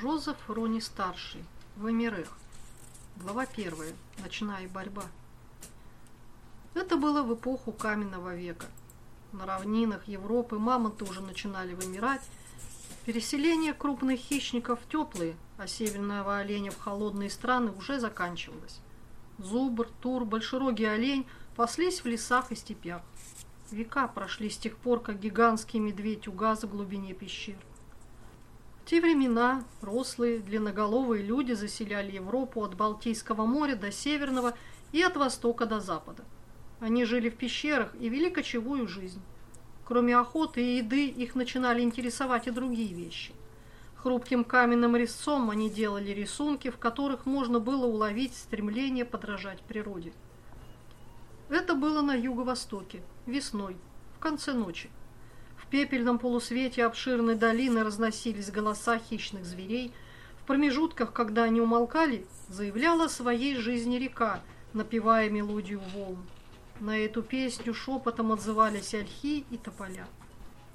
Жозеф Рони-старший. Вамирех. Глава первая. Ночная борьба. Это было в эпоху каменного века. На равнинах Европы мамонты уже начинали вымирать. Переселение крупных хищников в теплые, а северного оленя в холодные страны уже заканчивалось. Зубр, тур, большерогий олень паслись в лесах и степях. Века прошли с тех пор, как гигантский медведь угас в глубине пещер. В те времена рослые, длинноголовые люди заселяли Европу от Балтийского моря до Северного и от востока до запада. Они жили в пещерах и вели кочевую жизнь. Кроме охоты и еды, их начинали интересовать и другие вещи. Хрупким каменным резцом они делали рисунки, в которых можно было уловить стремление подражать природе. Это было на юго-востоке, весной, в конце ночи. Пепельном полусвете обширной долины разносились голоса хищных зверей. В промежутках, когда они умолкали, заявляла о своей жизни река, напевая мелодию волн. На эту песню шепотом отзывались ольхи и тополя.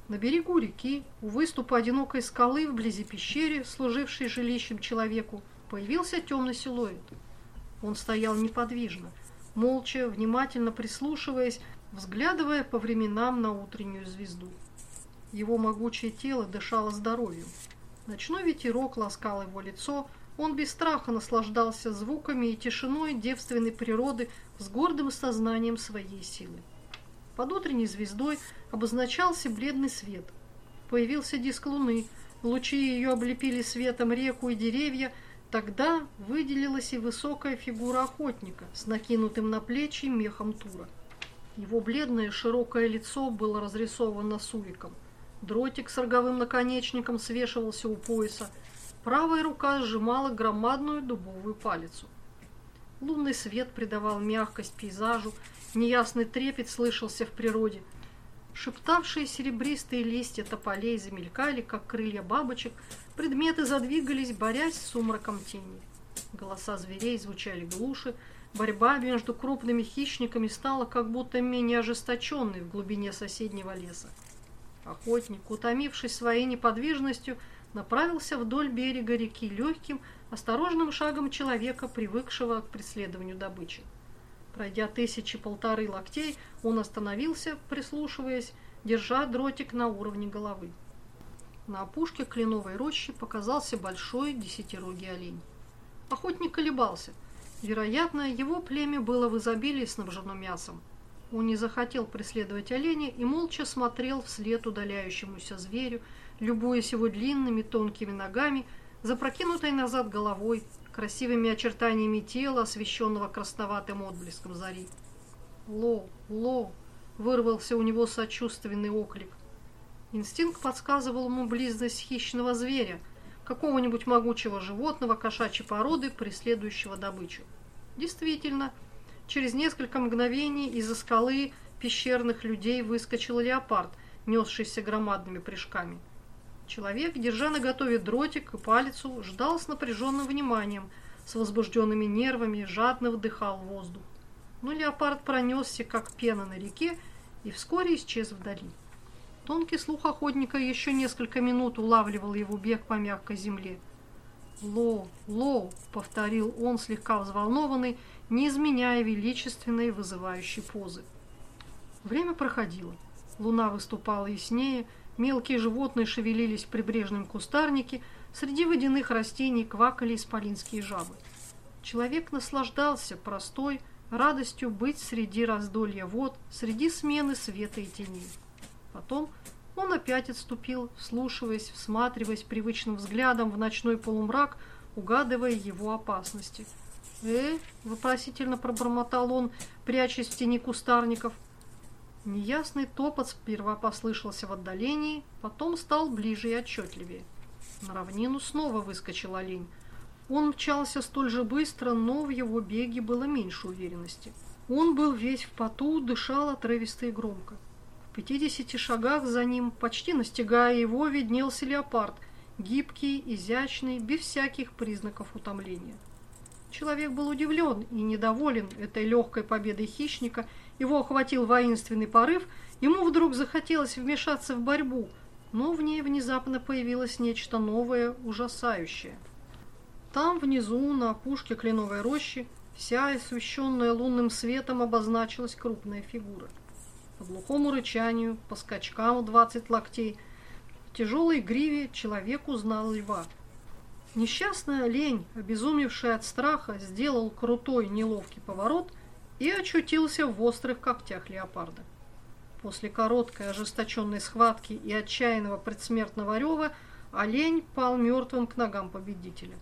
На берегу реки, у выступа одинокой скалы вблизи пещеры, служившей жилищем человеку, появился темный силуэт. Он стоял неподвижно, молча, внимательно прислушиваясь, взглядывая по временам на утреннюю звезду. Его могучее тело дышало здоровьем. Ночной ветерок ласкал его лицо, он без страха наслаждался звуками и тишиной девственной природы с гордым сознанием своей силы. Под утренней звездой обозначался бледный свет. Появился диск луны, лучи ее облепили светом реку и деревья, тогда выделилась и высокая фигура охотника с накинутым на плечи мехом тура. Его бледное широкое лицо было разрисовано сувиком. Дротик с роговым наконечником свешивался у пояса. Правая рука сжимала громадную дубовую палицу. Лунный свет придавал мягкость пейзажу, неясный трепет слышался в природе. Шептавшие серебристые листья тополей замелькали, как крылья бабочек, предметы задвигались, борясь с сумраком тени. Голоса зверей звучали глуше, борьба между крупными хищниками стала как будто менее ожесточенной в глубине соседнего леса. Охотник, утомившись своей неподвижностью, направился вдоль берега реки легким, осторожным шагом человека, привыкшего к преследованию добычи. Пройдя тысячи полторы локтей, он остановился, прислушиваясь, держа дротик на уровне головы. На опушке кленовой рощи показался большой десятирогий олень. Охотник колебался. Вероятно, его племя было в изобилии снабжено мясом. Он не захотел преследовать оленя и молча смотрел вслед удаляющемуся зверю, любуясь его длинными тонкими ногами, запрокинутой назад головой, красивыми очертаниями тела, освещенного красноватым отблеском зари. «Ло! Ло!» — вырвался у него сочувственный оклик. Инстинкт подсказывал ему близость хищного зверя, какого-нибудь могучего животного кошачьей породы, преследующего добычу. Действительно, Через несколько мгновений из-за скалы пещерных людей выскочил леопард, несшийся громадными прыжками. Человек, держа на готове дротик и палицу, ждал с напряженным вниманием, с возбужденными нервами, жадно вдыхал воздух. Но леопард пронесся, как пена на реке, и вскоре исчез вдали. Тонкий слух охотника еще несколько минут улавливал его бег по мягкой земле. «Ло, ло!» — повторил он, слегка взволнованный, не изменяя величественной вызывающей позы. Время проходило. Луна выступала яснее, мелкие животные шевелились в прибрежном кустарнике, среди водяных растений квакали исполинские жабы. Человек наслаждался простой радостью быть среди раздолья вод, среди смены света и теней. Потом он опять отступил, вслушиваясь, всматриваясь привычным взглядом в ночной полумрак, угадывая его опасности – «Э?» – вопросительно пробормотал он, прячась в тени кустарников. Неясный топот сперва послышался в отдалении, потом стал ближе и отчетливее. На равнину снова выскочил олень. Он мчался столь же быстро, но в его беге было меньше уверенности. Он был весь в поту, дышал отрывисто и громко. В пятидесяти шагах за ним, почти настигая его, виднелся леопард, гибкий, изящный, без всяких признаков утомления. Человек был удивлен и недоволен этой легкой победой хищника, его охватил воинственный порыв, ему вдруг захотелось вмешаться в борьбу, но в ней внезапно появилось нечто новое, ужасающее. Там, внизу, на опушке кленовой рощи, вся освещенная лунным светом обозначилась крупная фигура. По глухому рычанию, по скачкам в двадцать локтей, в тяжелой гриве человек узнал льва. Несчастная олень, обезумевший от страха, сделал крутой неловкий поворот и очутился в острых когтях леопарда. После короткой ожесточенной схватки и отчаянного предсмертного рева олень пал мертвым к ногам победителя.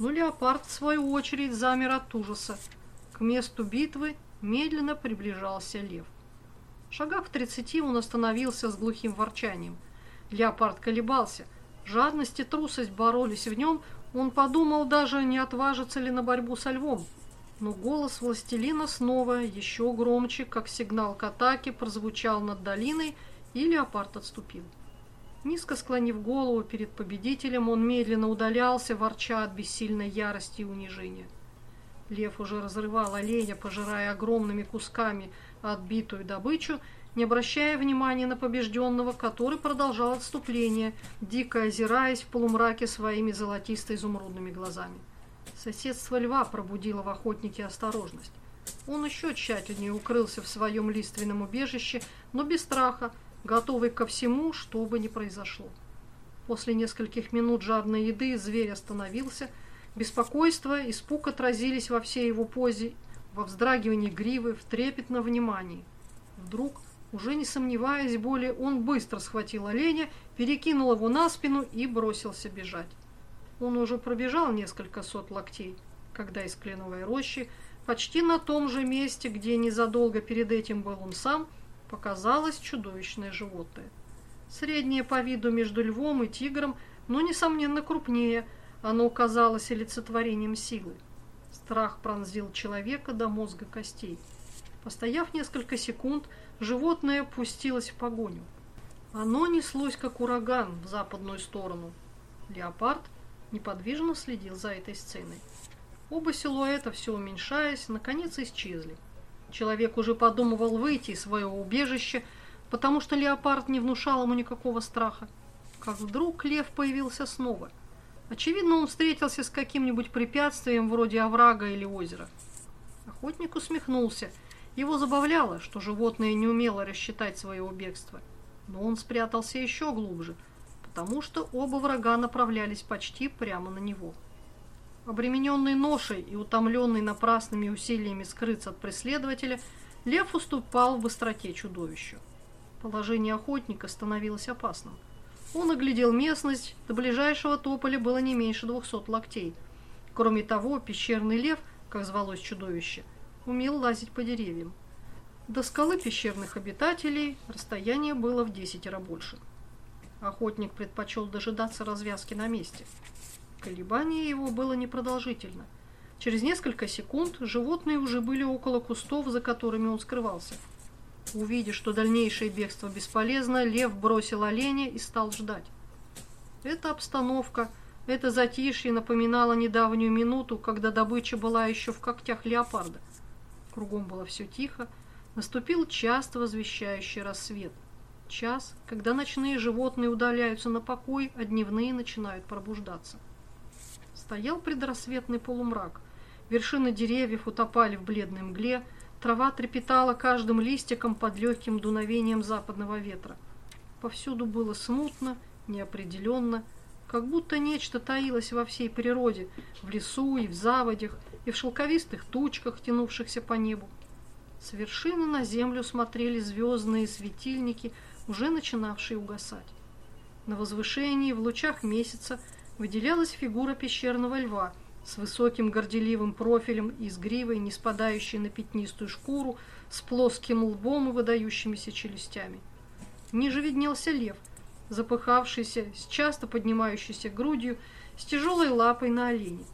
Но леопард, в свою очередь, замер от ужаса. К месту битвы медленно приближался лев. В шагах в тридцати он остановился с глухим ворчанием. Леопард колебался. Жадность и трусость боролись в нем. Он подумал даже, не отважится ли на борьбу со львом. Но голос властелина снова, еще громче, как сигнал к атаке, прозвучал над долиной, и леопард отступил. Низко склонив голову перед победителем, он медленно удалялся, ворча от бессильной ярости и унижения. Лев уже разрывал оленя, пожирая огромными кусками отбитую добычу, не обращая внимания на побежденного, который продолжал отступление, дико озираясь в полумраке своими золотисто-изумрудными глазами. Соседство льва пробудило в охотнике осторожность. Он еще тщательнее укрылся в своем лиственном убежище, но без страха, готовый ко всему, что бы ни произошло. После нескольких минут жадной еды зверь остановился. Беспокойство, испуг отразились во всей его позе, во вздрагивании гривы, в трепетном внимании. Вдруг, уже не сомневаясь более, он быстро схватил оленя, перекинул его на спину и бросился бежать. Он уже пробежал несколько сот локтей, когда из кленовой рощи, почти на том же месте, где незадолго перед этим был он сам, показалось чудовищное животное. Среднее по виду между львом и тигром, но, несомненно, крупнее, оно казалось олицетворением силы. Страх пронзил человека до мозга костей. Постояв несколько секунд, животное пустилось в погоню. Оно неслось, как ураган, в западную сторону. Леопард неподвижно следил за этой сценой. Оба силуэта, все уменьшаясь, наконец исчезли. Человек уже подумывал выйти из своего убежища, потому что леопард не внушал ему никакого страха. Как вдруг лев появился снова. Очевидно, он встретился с каким-нибудь препятствием вроде оврага или озера. Охотник усмехнулся. Его забавляло, что животное не умело рассчитать свое бегство. Но он спрятался еще глубже – потому что оба врага направлялись почти прямо на него. Обремененный ношей и утомленный напрасными усилиями скрыться от преследователя, лев уступал в быстроте чудовищу. Положение охотника становилось опасным. Он оглядел местность, до ближайшего тополя было не меньше двухсот локтей. Кроме того, пещерный лев, как звалось чудовище, умел лазить по деревьям. До скалы пещерных обитателей расстояние было в десятеро больше. Охотник предпочел дожидаться развязки на месте. Колебание его было непродолжительно. Через несколько секунд животные уже были около кустов, за которыми он скрывался. Увидев, что дальнейшее бегство бесполезно, лев бросил оленя и стал ждать. Эта обстановка, это затишье напоминало недавнюю минуту, когда добыча была еще в когтях леопарда. Кругом было все тихо, наступил часто возвещающий рассвет час, когда ночные животные удаляются на покой, а дневные начинают пробуждаться. Стоял предрассветный полумрак. Вершины деревьев утопали в бледной мгле, трава трепетала каждым листиком под легким дуновением западного ветра. Повсюду было смутно, неопределенно, как будто нечто таилось во всей природе, в лесу и в заводях, и в шелковистых тучках, тянувшихся по небу. С вершины на землю смотрели звездные светильники – уже начинавший угасать. На возвышении в лучах месяца выделялась фигура пещерного льва с высоким горделивым профилем и с гривой, не спадающей на пятнистую шкуру, с плоским лбом и выдающимися челюстями. Ниже виднелся лев, запыхавшийся, с часто поднимающейся грудью, с тяжелой лапой на олене.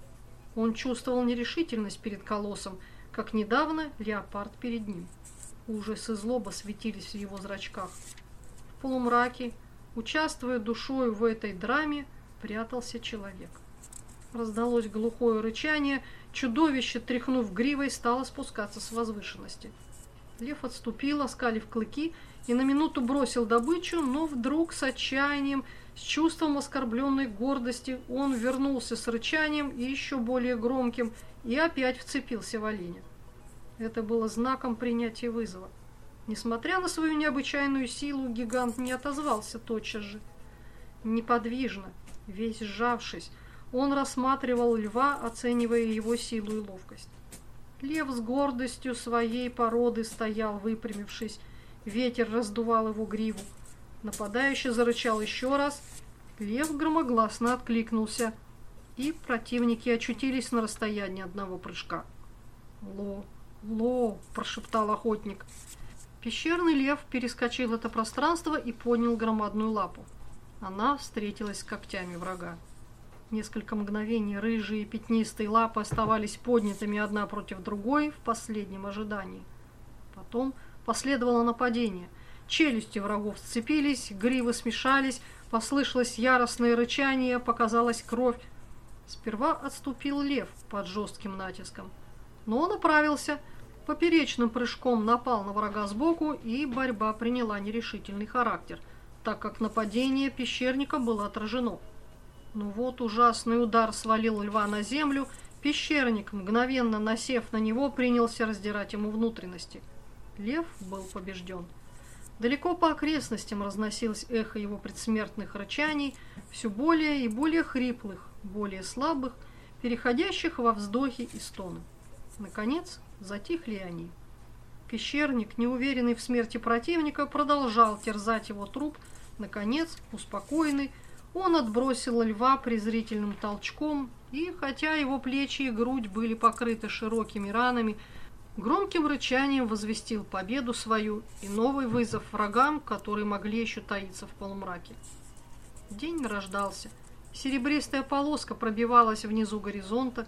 Он чувствовал нерешительность перед колоссом, как недавно леопард перед ним. Ужас и злоба светились в его зрачках полумраке, участвуя душою в этой драме, прятался человек. Раздалось глухое рычание, чудовище, тряхнув гривой, стало спускаться с возвышенности. Лев отступил, оскалив клыки, и на минуту бросил добычу, но вдруг с отчаянием, с чувством оскорбленной гордости, он вернулся с рычанием и еще более громким и опять вцепился в оленя. Это было знаком принятия вызова. Несмотря на свою необычайную силу, гигант не отозвался тотчас же. Неподвижно, весь сжавшись, он рассматривал льва, оценивая его силу и ловкость. Лев с гордостью своей породы стоял, выпрямившись. Ветер раздувал его гриву. Нападающий зарычал еще раз. Лев громогласно откликнулся, и противники очутились на расстоянии одного прыжка. «Ло, ло!» – прошептал охотник. Пещерный лев перескочил это пространство и поднял громадную лапу. Она встретилась с когтями врага. Несколько мгновений рыжие пятнистые лапы оставались поднятыми одна против другой в последнем ожидании. Потом последовало нападение. Челюсти врагов сцепились, гривы смешались, послышалось яростное рычание, показалась кровь. Сперва отступил лев под жестким натиском. Но он оправился, поперечным прыжком напал на врага сбоку, и борьба приняла нерешительный характер, так как нападение пещерника было отражено. Но ну вот ужасный удар свалил льва на землю, пещерник, мгновенно насев на него, принялся раздирать ему внутренности. Лев был побежден. Далеко по окрестностям разносилось эхо его предсмертных рычаний, все более и более хриплых, более слабых, переходящих во вздохи и стоны. Наконец, затихли они. Пещерник, неуверенный в смерти противника, продолжал терзать его труп. Наконец, успокоенный, он отбросил льва презрительным толчком, и хотя его плечи и грудь были покрыты широкими ранами, громким рычанием возвестил победу свою и новый вызов врагам, которые могли еще таиться в полумраке. День рождался. Серебристая полоска пробивалась внизу горизонта,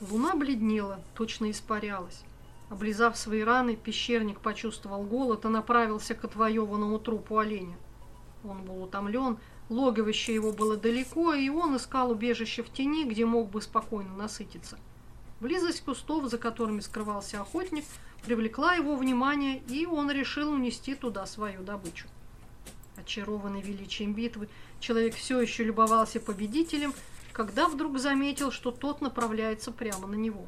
луна бледнела, точно испарялась. Облизав свои раны, пещерник почувствовал голод и направился к отвоеванному трупу оленя. Он был утомлен, Логовище его было далеко, и он искал убежище в тени, где мог бы спокойно насытиться. Близость кустов, за которыми скрывался охотник, привлекла его внимание, и он решил унести туда свою добычу. Очарованный величием битвы, человек все еще любовался победителем, когда вдруг заметил, что тот направляется прямо на него.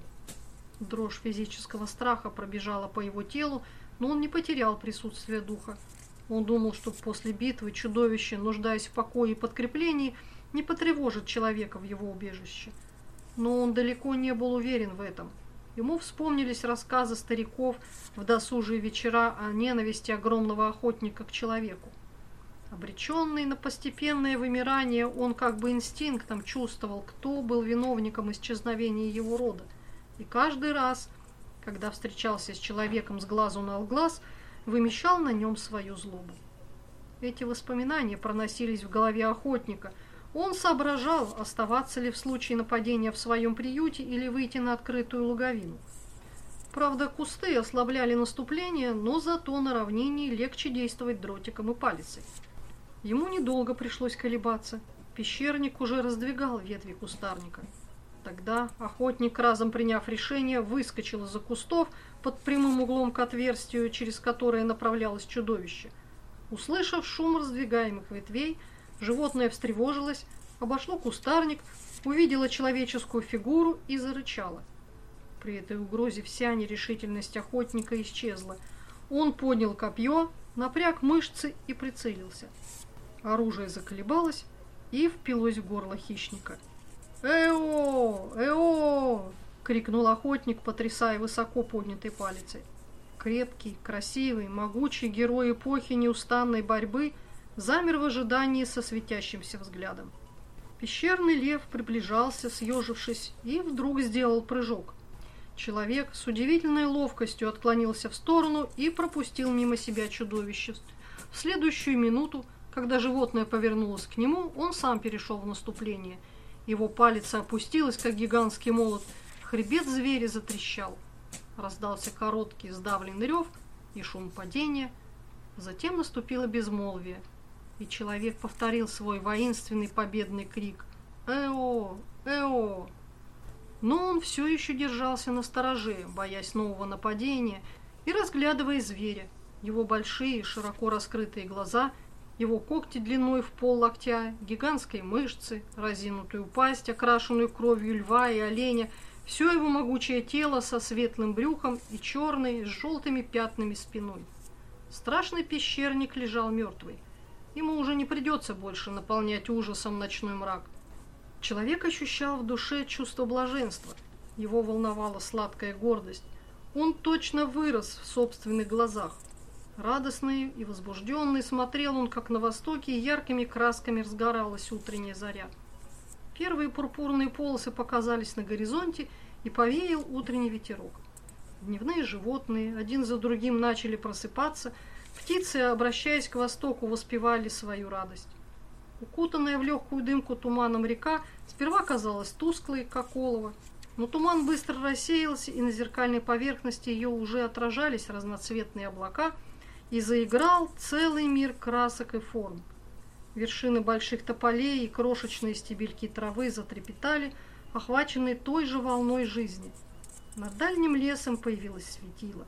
Дрожь физического страха пробежала по его телу, но он не потерял присутствие духа. Он думал, что после битвы чудовище, нуждаясь в покое и подкреплении, не потревожит человека в его убежище. Но он далеко не был уверен в этом. Ему вспомнились рассказы стариков в досужие вечера о ненависти огромного охотника к человеку. Обреченный на постепенное вымирание, он как бы инстинктом чувствовал, кто был виновником исчезновения его рода. И каждый раз, когда встречался с человеком с глазу на глаз, вымещал на нем свою злобу. Эти воспоминания проносились в голове охотника. Он соображал, оставаться ли в случае нападения в своем приюте или выйти на открытую луговину. Правда, кусты ослабляли наступление, но зато на равнине легче действовать дротиком и палицей. Ему недолго пришлось колебаться. Пещерник уже раздвигал ветви кустарника. Тогда охотник, разом приняв решение, выскочил из-за кустов под прямым углом к отверстию, через которое направлялось чудовище. Услышав шум раздвигаемых ветвей, животное встревожилось, обошло кустарник, увидело человеческую фигуру и зарычало. При этой угрозе вся нерешительность охотника исчезла. Он поднял копье, напряг мышцы и прицелился. Оружие заколебалось и впилось в горло хищника. «Эо! Эо!» — крикнул охотник, потрясая высоко поднятой палицей. Крепкий, красивый, могучий герой эпохи неустанной борьбы замер в ожидании со светящимся взглядом. Пещерный лев приближался, съежившись, и вдруг сделал прыжок. Человек с удивительной ловкостью отклонился в сторону и пропустил мимо себя чудовище. В следующую минуту, когда животное повернулось к нему, он сам перешел в наступление – его палец опустилась, как гигантский молот. Хребет зверя затрещал. Раздался короткий сдавленный рев и шум падения. Затем наступило безмолвие, и человек повторил свой воинственный победный крик «Эо! Эо!». Но он все еще держался на стороже, боясь нового нападения и разглядывая зверя. его большие, широко раскрытые глаза, его когти длиной в пол локтя, гигантские мышцы, разинутую пасть, окрашенную кровью льва и оленя, все его могучее тело со светлым брюхом и черной с желтыми пятнами спиной. Страшный пещерник лежал мертвый. Ему уже не придется больше наполнять ужасом ночной мрак. Человек ощущал в душе чувство блаженства. Его волновала сладкая гордость. Он точно вырос в собственных глазах. Радостный и возбужденный смотрел он, как на востоке, яркими красками разгоралась утренняя заря. Первые пурпурные полосы показались на горизонте, и повеял утренний ветерок. Дневные животные один за другим начали просыпаться, птицы, обращаясь к востоку, воспевали свою радость. Укутанная в легкую дымку туманом река сперва казалась тусклой, как олово, но туман быстро рассеялся, и на зеркальной поверхности ее уже отражались разноцветные облака, и заиграл целый мир красок и форм. Вершины больших тополей и крошечные стебельки травы затрепетали, охваченные той же волной жизни. Над дальним лесом появилось светило.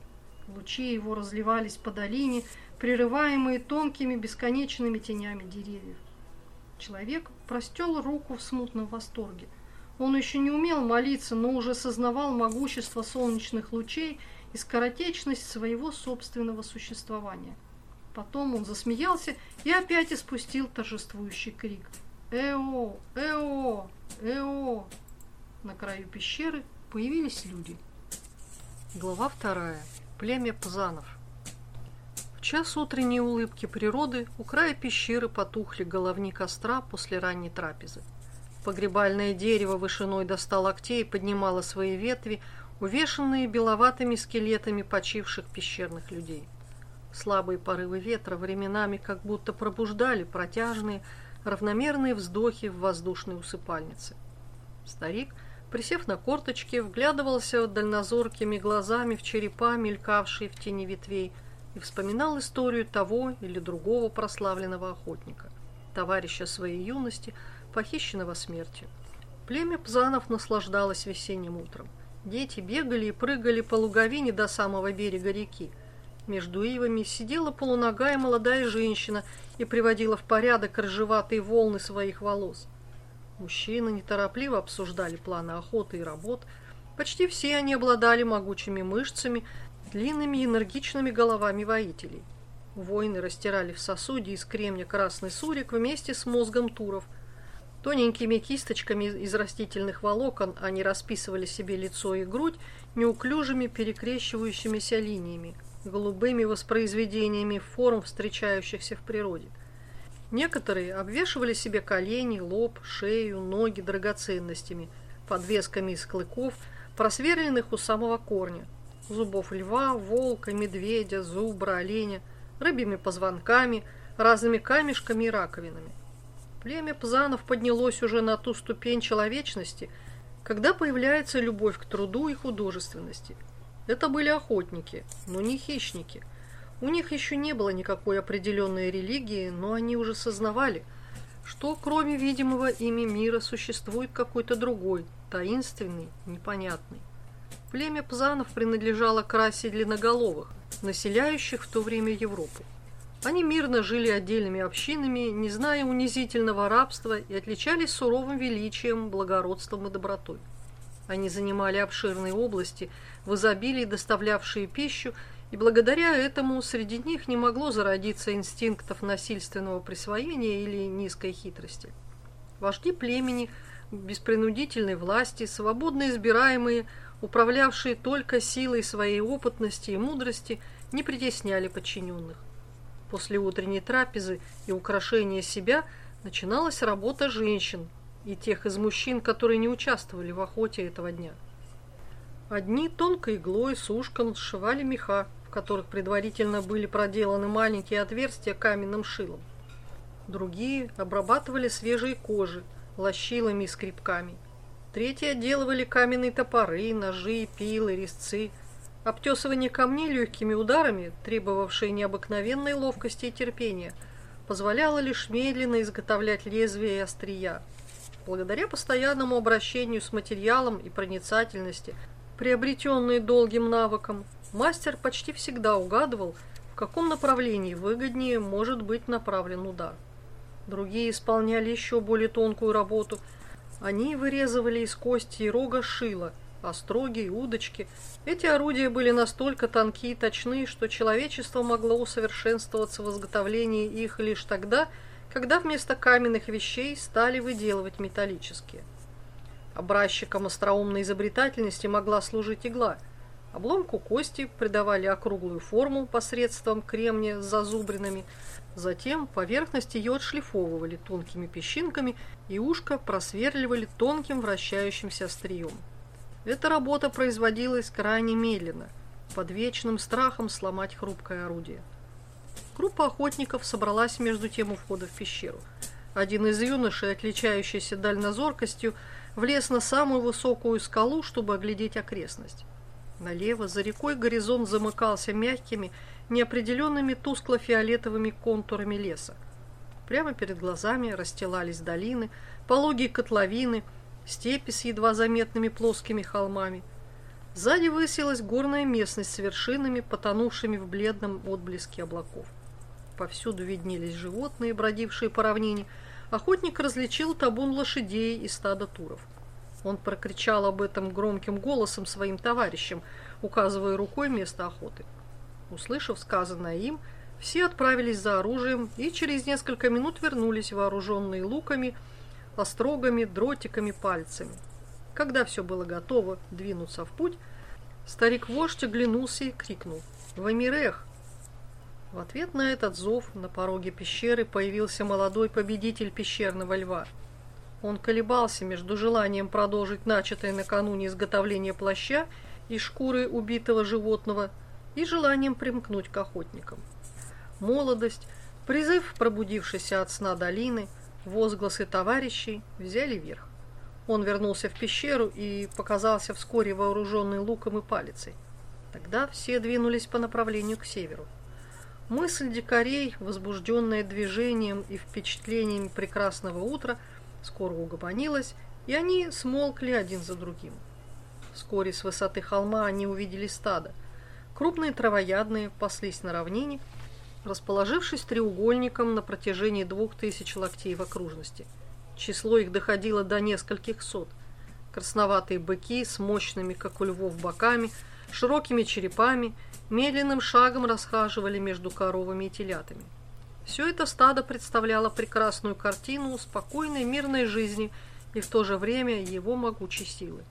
Лучи его разливались по долине, прерываемые тонкими бесконечными тенями деревьев. Человек простел руку в смутном восторге – он еще не умел молиться, но уже сознавал могущество солнечных лучей и скоротечность своего собственного существования. Потом он засмеялся и опять испустил торжествующий крик. «Эо! Эо! Эо!» На краю пещеры появились люди. Глава вторая. Племя Пзанов. В час утренней улыбки природы у края пещеры потухли головни костра после ранней трапезы. Погребальное дерево вышиной до ста локтей поднимало свои ветви, увешанные беловатыми скелетами почивших пещерных людей. Слабые порывы ветра временами как будто пробуждали протяжные, равномерные вздохи в воздушной усыпальнице. Старик, присев на корточки, вглядывался дальнозоркими глазами в черепа, мелькавшие в тени ветвей, и вспоминал историю того или другого прославленного охотника, товарища своей юности – похищенного смертью. Племя Пзанов наслаждалось весенним утром. Дети бегали и прыгали по луговине до самого берега реки. Между ивами сидела полуногая молодая женщина и приводила в порядок рыжеватые волны своих волос. Мужчины неторопливо обсуждали планы охоты и работ. Почти все они обладали могучими мышцами, длинными и энергичными головами воителей. Воины растирали в сосуде из кремня красный сурик вместе с мозгом туров – Тоненькими кисточками из растительных волокон они расписывали себе лицо и грудь неуклюжими перекрещивающимися линиями, голубыми воспроизведениями форм, встречающихся в природе. Некоторые обвешивали себе колени, лоб, шею, ноги драгоценностями, подвесками из клыков, просверленных у самого корня, зубов льва, волка, медведя, зубра, оленя, рыбьими позвонками, разными камешками и раковинами. Племя Пзанов поднялось уже на ту ступень человечности, когда появляется любовь к труду и художественности. Это были охотники, но не хищники. У них еще не было никакой определенной религии, но они уже сознавали, что кроме видимого ими мира существует какой-то другой, таинственный, непонятный. Племя Пзанов принадлежало к расе длинноголовых, населяющих в то время Европу. Они мирно жили отдельными общинами, не зная унизительного рабства и отличались суровым величием, благородством и добротой. Они занимали обширные области, в изобилии доставлявшие пищу, и благодаря этому среди них не могло зародиться инстинктов насильственного присвоения или низкой хитрости. Вожди племени, без принудительной власти, свободно избираемые, управлявшие только силой своей опытности и мудрости, не притесняли подчиненных. После утренней трапезы и украшения себя начиналась работа женщин и тех из мужчин, которые не участвовали в охоте этого дня. Одни тонкой иглой с ушком сшивали меха, которых предварительно были проделаны маленькие отверстия каменным шилом. Другие обрабатывали свежие кожи, лощилами и скребками. Третьи отделывали каменные топоры, ножи, пилы, резцы – Обтесывание камней легкими ударами, требовавшее необыкновенной ловкости и терпения, позволяло лишь медленно изготовлять лезвия и острия. Благодаря постоянному обращению с материалом и проницательности, приобретенной долгим навыком, мастер почти всегда угадывал, в каком направлении выгоднее может быть направлен удар. Другие исполняли еще более тонкую работу. Они вырезывали из кости и рога шило, остроги и удочки. Эти орудия были настолько тонки и точны, что человечество могло усовершенствоваться в изготовлении их лишь тогда, когда вместо каменных вещей стали выделывать металлические. Образчиком остроумной изобретательности могла служить игла. Обломку кости придавали округлую форму посредством кремния с зазубринами, затем поверхность ее отшлифовывали тонкими песчинками и ушко просверливали тонким вращающимся острием. Эта работа производилась крайне медленно, под вечным страхом сломать хрупкое орудие. Группа охотников собралась между тем у входа в пещеру. Один из юношей, отличающийся дальнозоркостью, влез на самую высокую скалу, чтобы оглядеть окрестность. Налево, за рекой, горизонт замыкался мягкими, неопределенными тускло-фиолетовыми контурами леса. Прямо перед глазами расстилались долины, пологие котловины – степи с едва заметными плоскими холмами. Сзади высилась горная местность с вершинами, потонувшими в бледном отблеске облаков. Повсюду виднелись животные, бродившие по равнине. Охотник различил табун лошадей и стадо туров. Он прокричал об этом громким голосом своим товарищам, указывая рукой место охоты. Услышав сказанное им, все отправились за оружием и через несколько минут вернулись вооруженные луками, острогами, дротиками, пальцами. Когда все было готово двинуться в путь, старик-вождь оглянулся и крикнул «Вамирех!». В ответ на этот зов на пороге пещеры появился молодой победитель пещерного льва. Он колебался между желанием продолжить начатое накануне изготовление плаща и шкуры убитого животного и желанием примкнуть к охотникам. Молодость, призыв пробудившейся от сна долины – Возгласы товарищей взяли верх. Он вернулся в пещеру и показался вскоре вооруженный луком и палицей. Тогда все двинулись по направлению к северу. Мысль дикарей, возбужденная движением и впечатлениями прекрасного утра, скоро угомонилась, и они смолкли один за другим. Вскоре с высоты холма они увидели стадо. Крупные травоядные паслись на равнине, расположившись треугольником на протяжении двух тысяч локтей в окружности. Число их доходило до нескольких сот. Красноватые быки с мощными, как у львов, боками, широкими черепами, медленным шагом расхаживали между коровами и телятами. Все это стадо представляло прекрасную картину спокойной, мирной жизни и в то же время его могучей силы.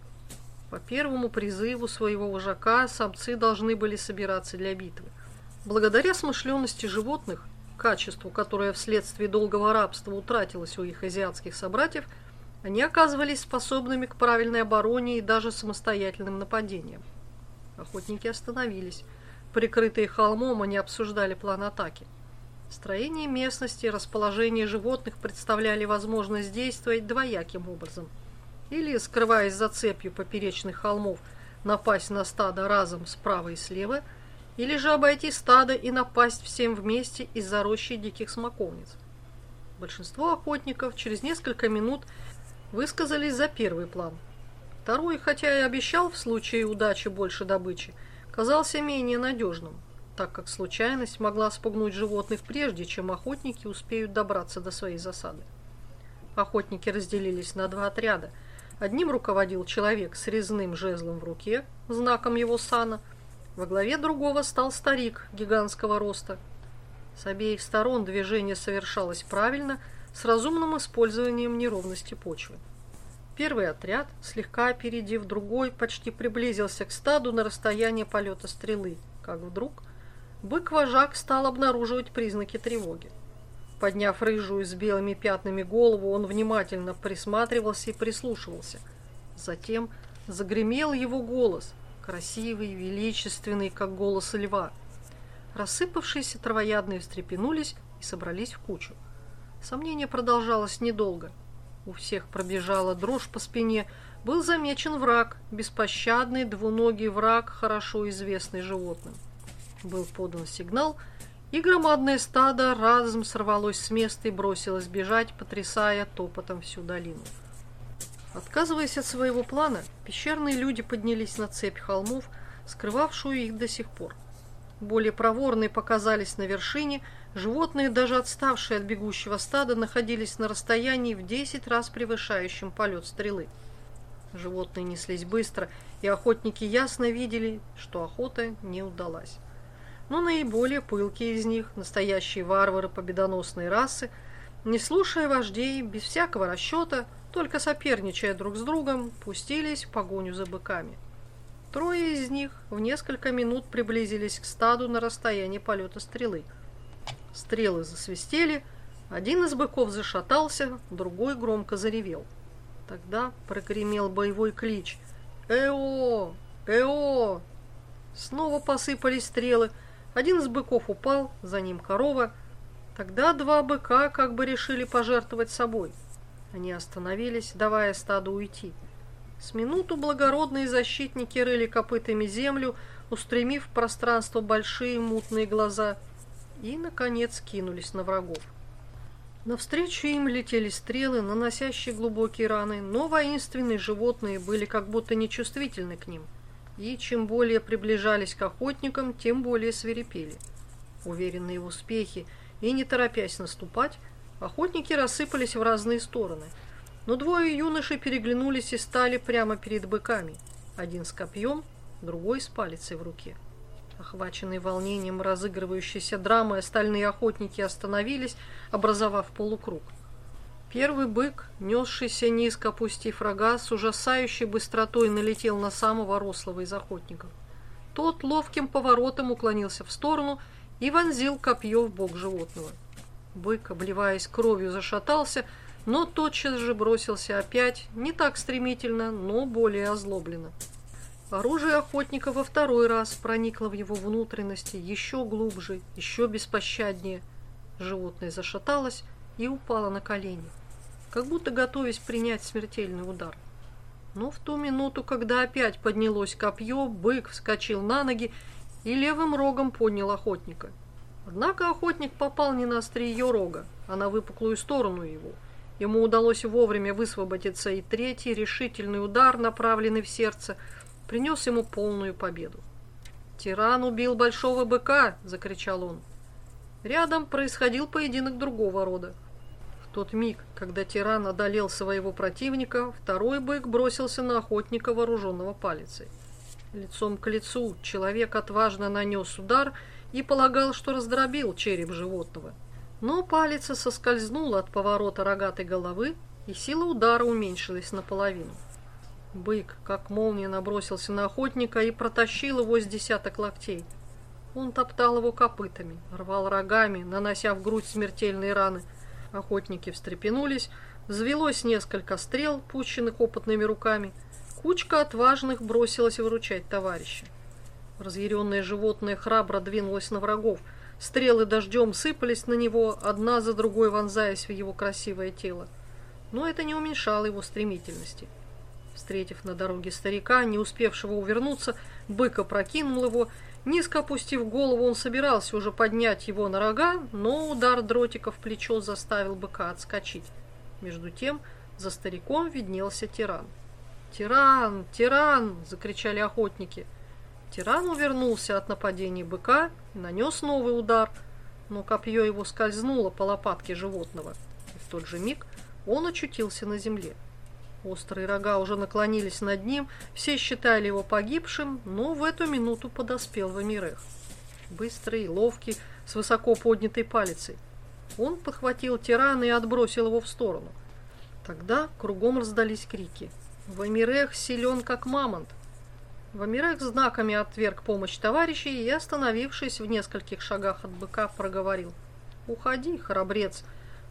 По первому призыву своего вожака самцы должны были собираться для битвы. Благодаря смышленности животных, качеству, которое вследствие долгого рабства утратилось у их азиатских собратьев, они оказывались способными к правильной обороне и даже самостоятельным нападениям. Охотники остановились. Прикрытые холмом, они обсуждали план атаки. Строение местности и расположение животных представляли возможность действовать двояким образом. Или, скрываясь за цепью поперечных холмов, напасть на стадо разом справа и слева – или же обойти стадо и напасть всем вместе из-за рощи диких смоковниц. Большинство охотников через несколько минут высказались за первый план. Второй, хотя и обещал в случае удачи больше добычи, казался менее надежным, так как случайность могла спугнуть животных прежде, чем охотники успеют добраться до своей засады. Охотники разделились на два отряда. Одним руководил человек с резным жезлом в руке, знаком его сана – во главе другого стал старик гигантского роста. С обеих сторон движение совершалось правильно, с разумным использованием неровности почвы. Первый отряд, слегка опередив другой, почти приблизился к стаду на расстояние полета стрелы, как вдруг бык-вожак стал обнаруживать признаки тревоги. Подняв рыжую с белыми пятнами голову, он внимательно присматривался и прислушивался. Затем загремел его голос, красивый, величественный, как голос льва. Рассыпавшиеся травоядные встрепенулись и собрались в кучу. Сомнение продолжалось недолго. У всех пробежала дрожь по спине. Был замечен враг, беспощадный двуногий враг, хорошо известный животным. Был подан сигнал, и громадное стадо разом сорвалось с места и бросилось бежать, потрясая топотом всю долину. Отказываясь от своего плана, пещерные люди поднялись на цепь холмов, скрывавшую их до сих пор. более проворные показались на вершине, животные, даже отставшие от бегущего стада, находились на расстоянии в десять раз превышающем полет стрелы. Животные неслись быстро, и охотники ясно видели, что охота не удалась. Но наиболее пылкие из них, настоящие варвары победоносной расы, не слушая вождей, без всякого расчета, только соперничая друг с другом, пустились в погоню за быками. Трое из них в несколько минут приблизились к стаду на расстоянии полета стрелы. Стрелы засвистели, один из быков зашатался, другой громко заревел. Тогда прогремел боевой клич «Эо! Эо!». Снова посыпались стрелы, один из быков упал, за ним корова. Тогда два быка как бы решили пожертвовать собой. Они остановились, давая стаду уйти. С минуту благородные защитники рыли копытами землю, устремив в пространство большие мутные глаза, и, наконец, кинулись на врагов. Навстречу им летели стрелы, наносящие глубокие раны, но воинственные животные были как будто нечувствительны к ним, и чем более приближались к охотникам, тем более свирепели. Уверенные в успехе и не торопясь наступать, охотники рассыпались в разные стороны – но двое юношей переглянулись и стали прямо перед быками. Один с копьем, другой с палицей в руке. Охваченные волнением разыгрывающейся драмы, остальные охотники остановились, образовав полукруг. Первый бык, несшийся низко опустив рога, с ужасающей быстротой налетел на самого рослого из охотников. Тот ловким поворотом уклонился в сторону и вонзил копье в бок животного. Бык, обливаясь кровью, зашатался, но тотчас же бросился опять, не так стремительно, но более озлобленно. Оружие охотника во второй раз проникло в его внутренности еще глубже, еще беспощаднее. Животное зашаталось и упало на колени, как будто готовясь принять смертельный удар. Но в ту минуту, когда опять поднялось копье, бык вскочил на ноги и левым рогом поднял охотника. Однако охотник попал не на острие рога, а на выпуклую сторону его – Ему удалось вовремя высвободиться, и третий решительный удар, направленный в сердце, принес ему полную победу. «Тиран убил большого быка!» – закричал он. Рядом происходил поединок другого рода. Тот миг, когда тиран одолел своего противника, второй бык бросился на охотника, вооруженного палицей. Лицом к лицу человек отважно нанес удар и полагал, что раздробил череп животного – но палец соскользнула от поворота рогатой головы, и сила удара уменьшилась наполовину. Бык, как молния, набросился на охотника и протащил его с десяток локтей. Он топтал его копытами, рвал рогами, нанося в грудь смертельные раны. Охотники встрепенулись, взвелось несколько стрел, пущенных опытными руками. Кучка отважных бросилась выручать товарища. Разъяренное животное храбро двинулось на врагов – Стрелы дождем сыпались на него, одна за другой вонзаясь в его красивое тело. Но это не уменьшало его стремительности. Встретив на дороге старика, не успевшего увернуться, бык опрокинул его. Низко опустив голову, он собирался уже поднять его на рога, но удар дротика в плечо заставил быка отскочить. Между тем за стариком виднелся тиран. «Тиран! Тиран!» — закричали охотники — Тиран увернулся от нападения быка нанес новый удар, но копье его скользнуло по лопатке животного, и в тот же миг он очутился на земле. Острые рога уже наклонились над ним, все считали его погибшим, но в эту минуту подоспел Вамирех. Быстрый, ловкий, с высоко поднятой палицей. Он подхватил тирана и отбросил его в сторону. Тогда кругом раздались крики. Вамирех силен, как мамонт. Вамирек знаками отверг помощь товарищей и, остановившись в нескольких шагах от быка, проговорил. «Уходи, храбрец.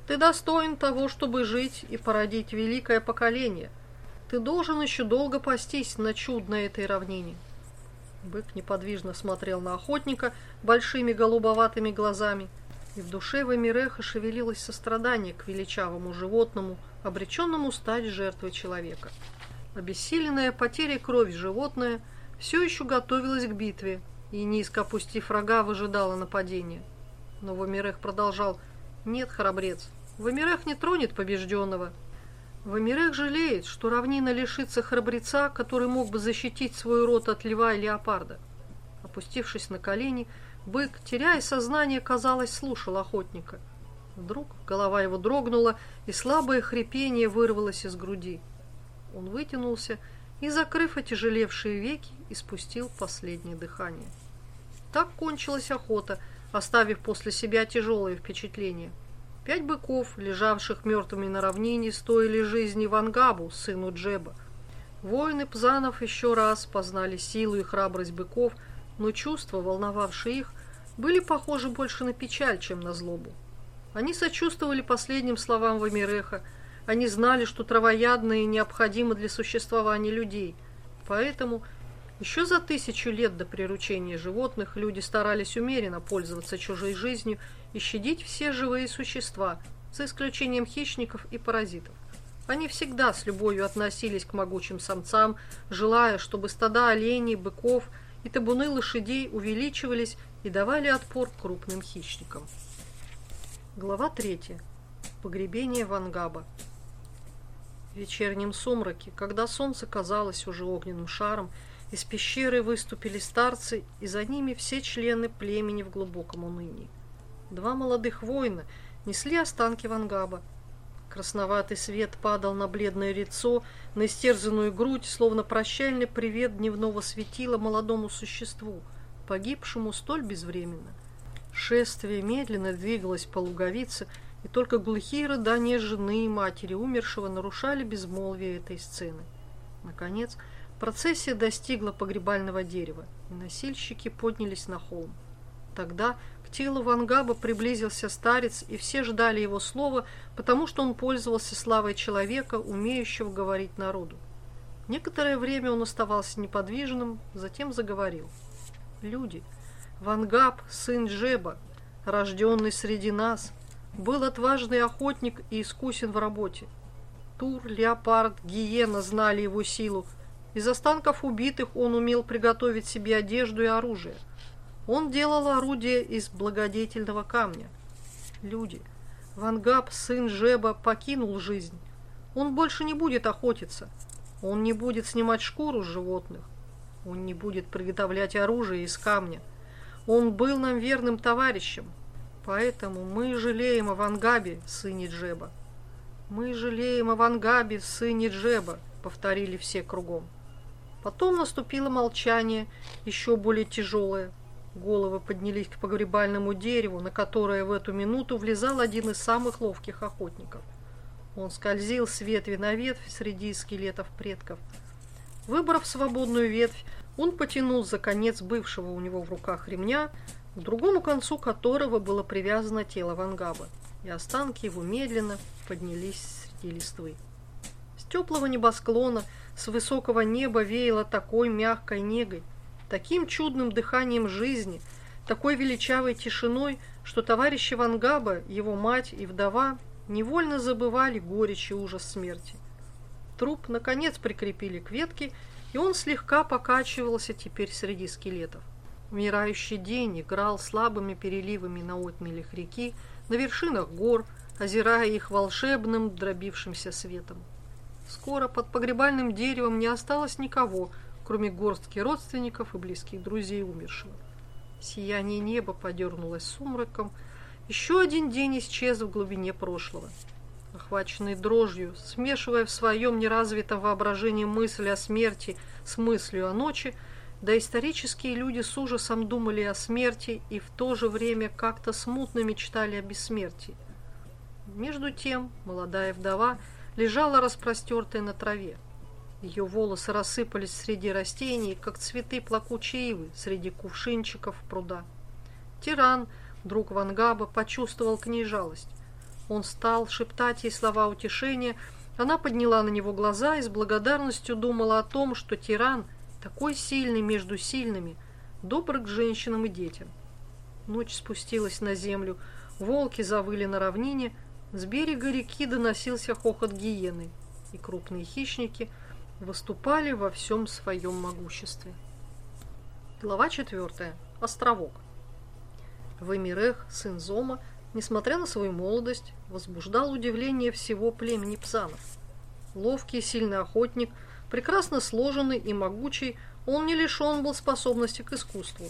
Ты достоин того, чтобы жить и породить великое поколение. Ты должен еще долго пастись на чудной этой равнине». Бык неподвижно смотрел на охотника большими голубоватыми глазами, и в душе Вамиреха шевелилось сострадание к величавому животному, обреченному стать жертвой человека. Обессиленная потерей крови животное все еще готовилось к битве и, низко опустив рога, выжидало нападения. Но Вамирех продолжал «Нет, храбрец, Вамирех не тронет побежденного». Вамирех жалеет, что равнина лишится храбреца, который мог бы защитить свой род от льва и леопарда. Опустившись на колени, Бык, теряя сознание, казалось, слушал охотника. Вдруг голова его дрогнула, и слабое хрипение вырвалось из груди. Он вытянулся и, закрыв отяжелевшие веки, испустил последнее дыхание. Так кончилась охота, оставив после себя тяжелое впечатление. Пять быков, лежавших мертвыми на равнине, стоили жизни Вангабу, сыну Джеба. Воины Пзанов еще раз познали силу и храбрость быков, но чувства, волновавшие их, были похожи больше на печаль, чем на злобу. Они сочувствовали последним словам Вамиреха, они знали, что травоядные необходимы для существования людей, поэтому еще за тысячу лет до приручения животных люди старались умеренно пользоваться чужой жизнью и щадить все живые существа, за исключением хищников и паразитов. Они всегда с любовью относились к могучим самцам, желая, чтобы стада оленей, быков и табуны лошадей увеличивались и давали отпор крупным хищникам. Глава 3. Погребение Вангаба. В вечернем сумраке, когда солнце казалось уже огненным шаром, из пещеры выступили старцы, и за ними все члены племени в глубоком унынии. Два молодых воина несли останки Вангаба. Красноватый свет падал на бледное лицо, на истерзанную грудь, словно прощальный привет дневного светила молодому существу, погибшему столь безвременно. Шествие медленно двигалось по луговице, и только глухие рыдания жены и матери умершего нарушали безмолвие этой сцены. Наконец, Процессия достигла погребального дерева, и носильщики поднялись на холм. Тогда к телу Вангаба приблизился старец, и все ждали его слова, потому что он пользовался славой человека, умеющего говорить народу. Некоторое время он оставался неподвижным, затем заговорил. «Люди, Вангаб, сын Джеба, рожденный среди нас, был отважный охотник и искусен в работе. Тур, леопард, гиена знали его силу, из останков убитых он умел приготовить себе одежду и оружие. Он делал орудия из благодетельного камня. Люди. Вангаб, сын Жеба, покинул жизнь. Он больше не будет охотиться. Он не будет снимать шкуру с животных. Он не будет приготовлять оружие из камня. Он был нам верным товарищем. Поэтому мы жалеем о Вангабе, сыне Джеба. Мы жалеем о Вангабе, сыне Джеба, повторили все кругом. Потом наступило молчание, еще более тяжелое. Головы поднялись к погребальному дереву, на которое в эту минуту влезал один из самых ловких охотников. Он скользил с ветви на ветвь среди скелетов предков. Выбрав свободную ветвь, он потянул за конец бывшего у него в руках ремня, к другому концу которого было привязано тело Вангаба, и останки его медленно поднялись среди листвы. С теплого небосклона с высокого неба веяло такой мягкой негой, таким чудным дыханием жизни, такой величавой тишиной, что товарищи Вангаба, его мать и вдова невольно забывали горечь и ужас смерти. Труп, наконец, прикрепили к ветке, и он слегка покачивался теперь среди скелетов. Умирающий день играл слабыми переливами на отмелях реки, на вершинах гор, озирая их волшебным, дробившимся светом. Скоро под погребальным деревом не осталось никого, кроме горстки родственников и близких друзей умершего. Сияние неба подернулось сумраком. Еще один день исчез в глубине прошлого. Охваченный дрожью, смешивая в своем неразвитом воображении мысли о смерти с мыслью о ночи, доисторические люди с ужасом думали о смерти и в то же время как-то смутно мечтали о бессмертии. Между тем молодая вдова – лежала распростертая на траве. Ее волосы рассыпались среди растений, как цветы плакучей среди кувшинчиков пруда. Тиран, друг Вангаба, почувствовал к ней жалость. Он стал шептать ей слова утешения, она подняла на него глаза и с благодарностью думала о том, что тиран, такой сильный между сильными, добр к женщинам и детям. Ночь спустилась на землю, волки завыли на равнине, с берега реки доносился хохот гиены, и крупные хищники выступали во всем своем могуществе. Глава четвертая. Островок. Вамирех, сын Зома, несмотря на свою молодость, возбуждал удивление всего племени псанов. Ловкий, сильный охотник, прекрасно сложенный и могучий, он не лишен был способности к искусству.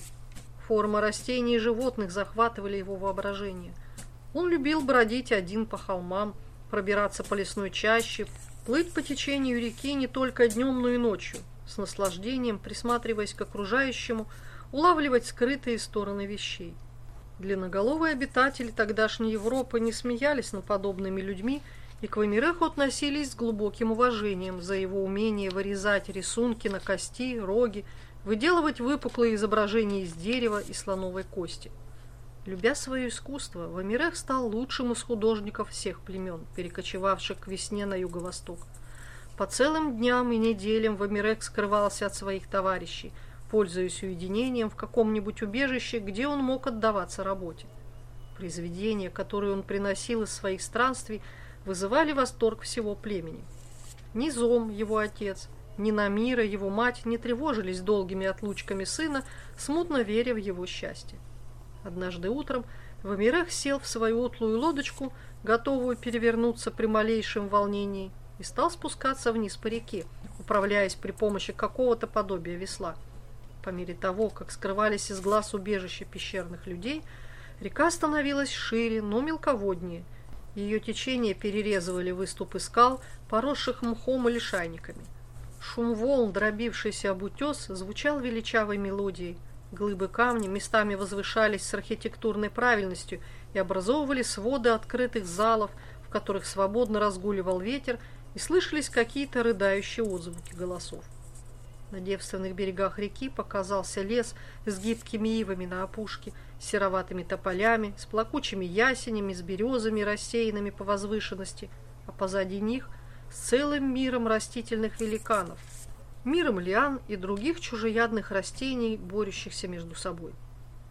Форма растений и животных захватывали его воображение. Он любил бродить один по холмам, пробираться по лесной чаще, плыть по течению реки не только днем, но и ночью, с наслаждением присматриваясь к окружающему, улавливать скрытые стороны вещей. Длинноголовые обитатели тогдашней Европы не смеялись над подобными людьми и к Вамиреху относились с глубоким уважением за его умение вырезать рисунки на кости, роги, выделывать выпуклые изображения из дерева и слоновой кости. Любя свое искусство, Вамирех стал лучшим из художников всех племен, перекочевавших к весне на юго-восток. По целым дням и неделям Вамирех скрывался от своих товарищей – пользуясь уединением в каком-нибудь убежище, где он мог отдаваться работе. Произведения, которые он приносил из своих странствий, вызывали восторг всего племени. Ни Зом, его отец, ни Намира, его мать, не тревожились долгими отлучками сына, смутно веря в его счастье. Однажды утром Вамирех сел в свою утлую лодочку, готовую перевернуться при малейшем волнении, и стал спускаться вниз по реке, управляясь при помощи какого-то подобия весла – по мере того, как скрывались из глаз убежища пещерных людей, река становилась шире, но мелководнее. Ее течение перерезывали выступы скал, поросших мхом и лишайниками. Шум волн, дробившийся об утес, звучал величавой мелодией. Глыбы камня местами возвышались с архитектурной правильностью и образовывали своды открытых залов, в которых свободно разгуливал ветер, и слышались какие-то рыдающие отзвуки голосов. На девственных берегах реки показался лес с гибкими ивами на опушке, с сероватыми тополями, с плакучими ясенями, с березами, рассеянными по возвышенности, а позади них с целым миром растительных великанов, миром лиан и других чужеядных растений, борющихся между собой.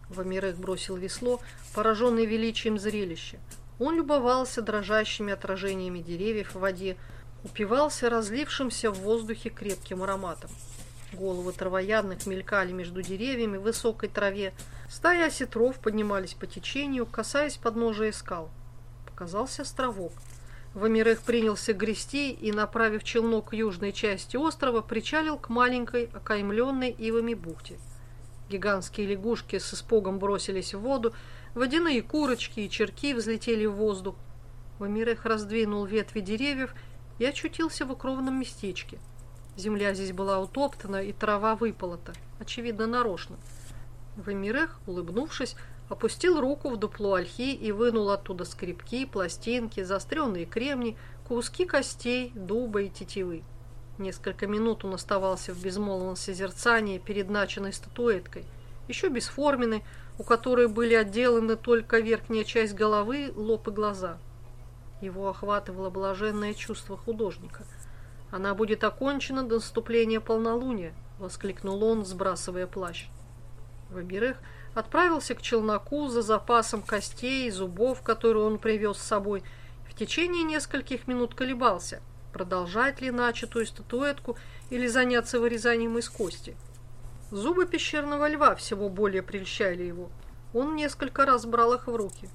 Вамирех бросил весло, пораженный величием зрелища. Он любовался дрожащими отражениями деревьев в воде, упивался разлившимся в воздухе крепким ароматом. Головы травоядных мелькали между деревьями в высокой траве. Стаи осетров поднимались по течению, касаясь подножия скал. Показался островок. Вамирех принялся грести и, направив челнок к южной части острова, причалил к маленькой, окаймленной ивами бухте. Гигантские лягушки с испугом бросились в воду, водяные курочки и черки взлетели в воздух. Вамирех раздвинул ветви деревьев и очутился в укромном местечке – Земля здесь была утоптана и трава выполота, очевидно, нарочно. Вамирех, улыбнувшись, опустил руку в дупло ольхи и вынул оттуда скребки, пластинки, заостренные кремни, куски костей, дуба и тетивы. Несколько минут он оставался в безмолвном созерцании перед начиной статуэткой, еще бесформенной, у которой были отделаны только верхняя часть головы, лоб и глаза. Его охватывало блаженное чувство художника – она будет окончена до наступления полнолуния, воскликнул он, сбрасывая плащ. Вабирех отправился к челноку за запасом костей и зубов, которые он привез с собой. В течение нескольких минут колебался, продолжать ли начатую статуэтку или заняться вырезанием из кости. Зубы пещерного льва всего более прельщали его. Он несколько раз брал их в руки.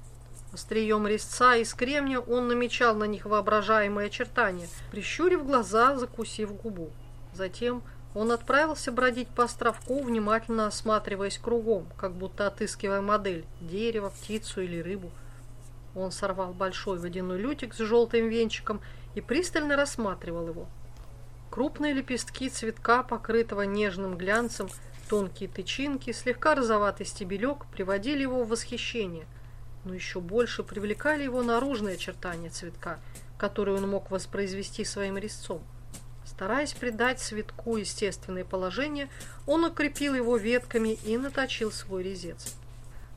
Острием резца из кремня он намечал на них воображаемые очертания, прищурив глаза, закусив губу. Затем он отправился бродить по островку, внимательно осматриваясь кругом, как будто отыскивая модель – дерево, птицу или рыбу. Он сорвал большой водяной лютик с желтым венчиком и пристально рассматривал его. Крупные лепестки цветка, покрытого нежным глянцем, тонкие тычинки, слегка розоватый стебелек приводили его в восхищение – но еще больше привлекали его наружные очертания цветка, которые он мог воспроизвести своим резцом. Стараясь придать цветку естественное положение, он укрепил его ветками и наточил свой резец.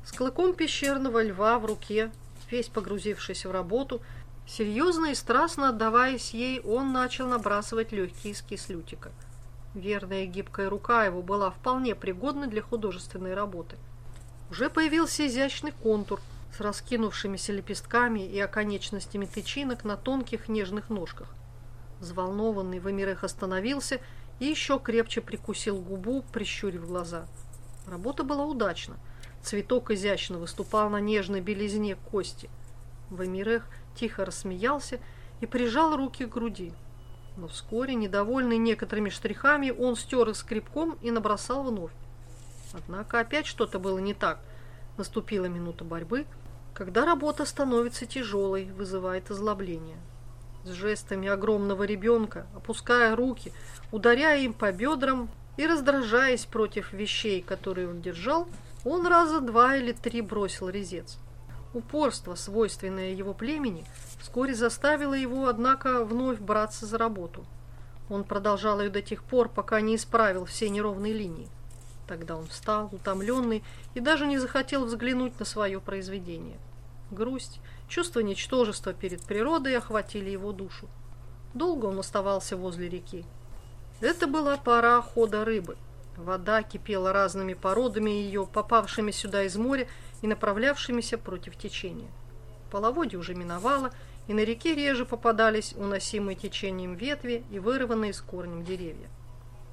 С клыком пещерного льва в руке, весь погрузившись в работу, серьезно и страстно отдаваясь ей, он начал набрасывать легкие эскиз лютика. Верная гибкая рука его была вполне пригодна для художественной работы. Уже появился изящный контур – с раскинувшимися лепестками и оконечностями тычинок на тонких нежных ножках. Взволнованный Вамирех остановился и еще крепче прикусил губу, прищурив глаза. Работа была удачна. Цветок изящно выступал на нежной белизне кости. Вамирех тихо рассмеялся и прижал руки к груди. Но вскоре, недовольный некоторыми штрихами, он стер их скребком и набросал вновь. Однако опять что-то было не так. Наступила минута борьбы, когда работа становится тяжелой, вызывает озлобление. С жестами огромного ребенка, опуская руки, ударяя им по бедрам и раздражаясь против вещей, которые он держал, он раза два или три бросил резец. Упорство, свойственное его племени, вскоре заставило его, однако, вновь браться за работу. Он продолжал ее до тех пор, пока не исправил все неровные линии. Тогда он встал, утомленный, и даже не захотел взглянуть на свое произведение. Грусть, чувство ничтожества перед природой охватили его душу. Долго он оставался возле реки. Это была пора хода рыбы. Вода кипела разными породами ее, попавшими сюда из моря и направлявшимися против течения. Половодье уже миновало, и на реке реже попадались уносимые течением ветви и вырванные с корнем деревья.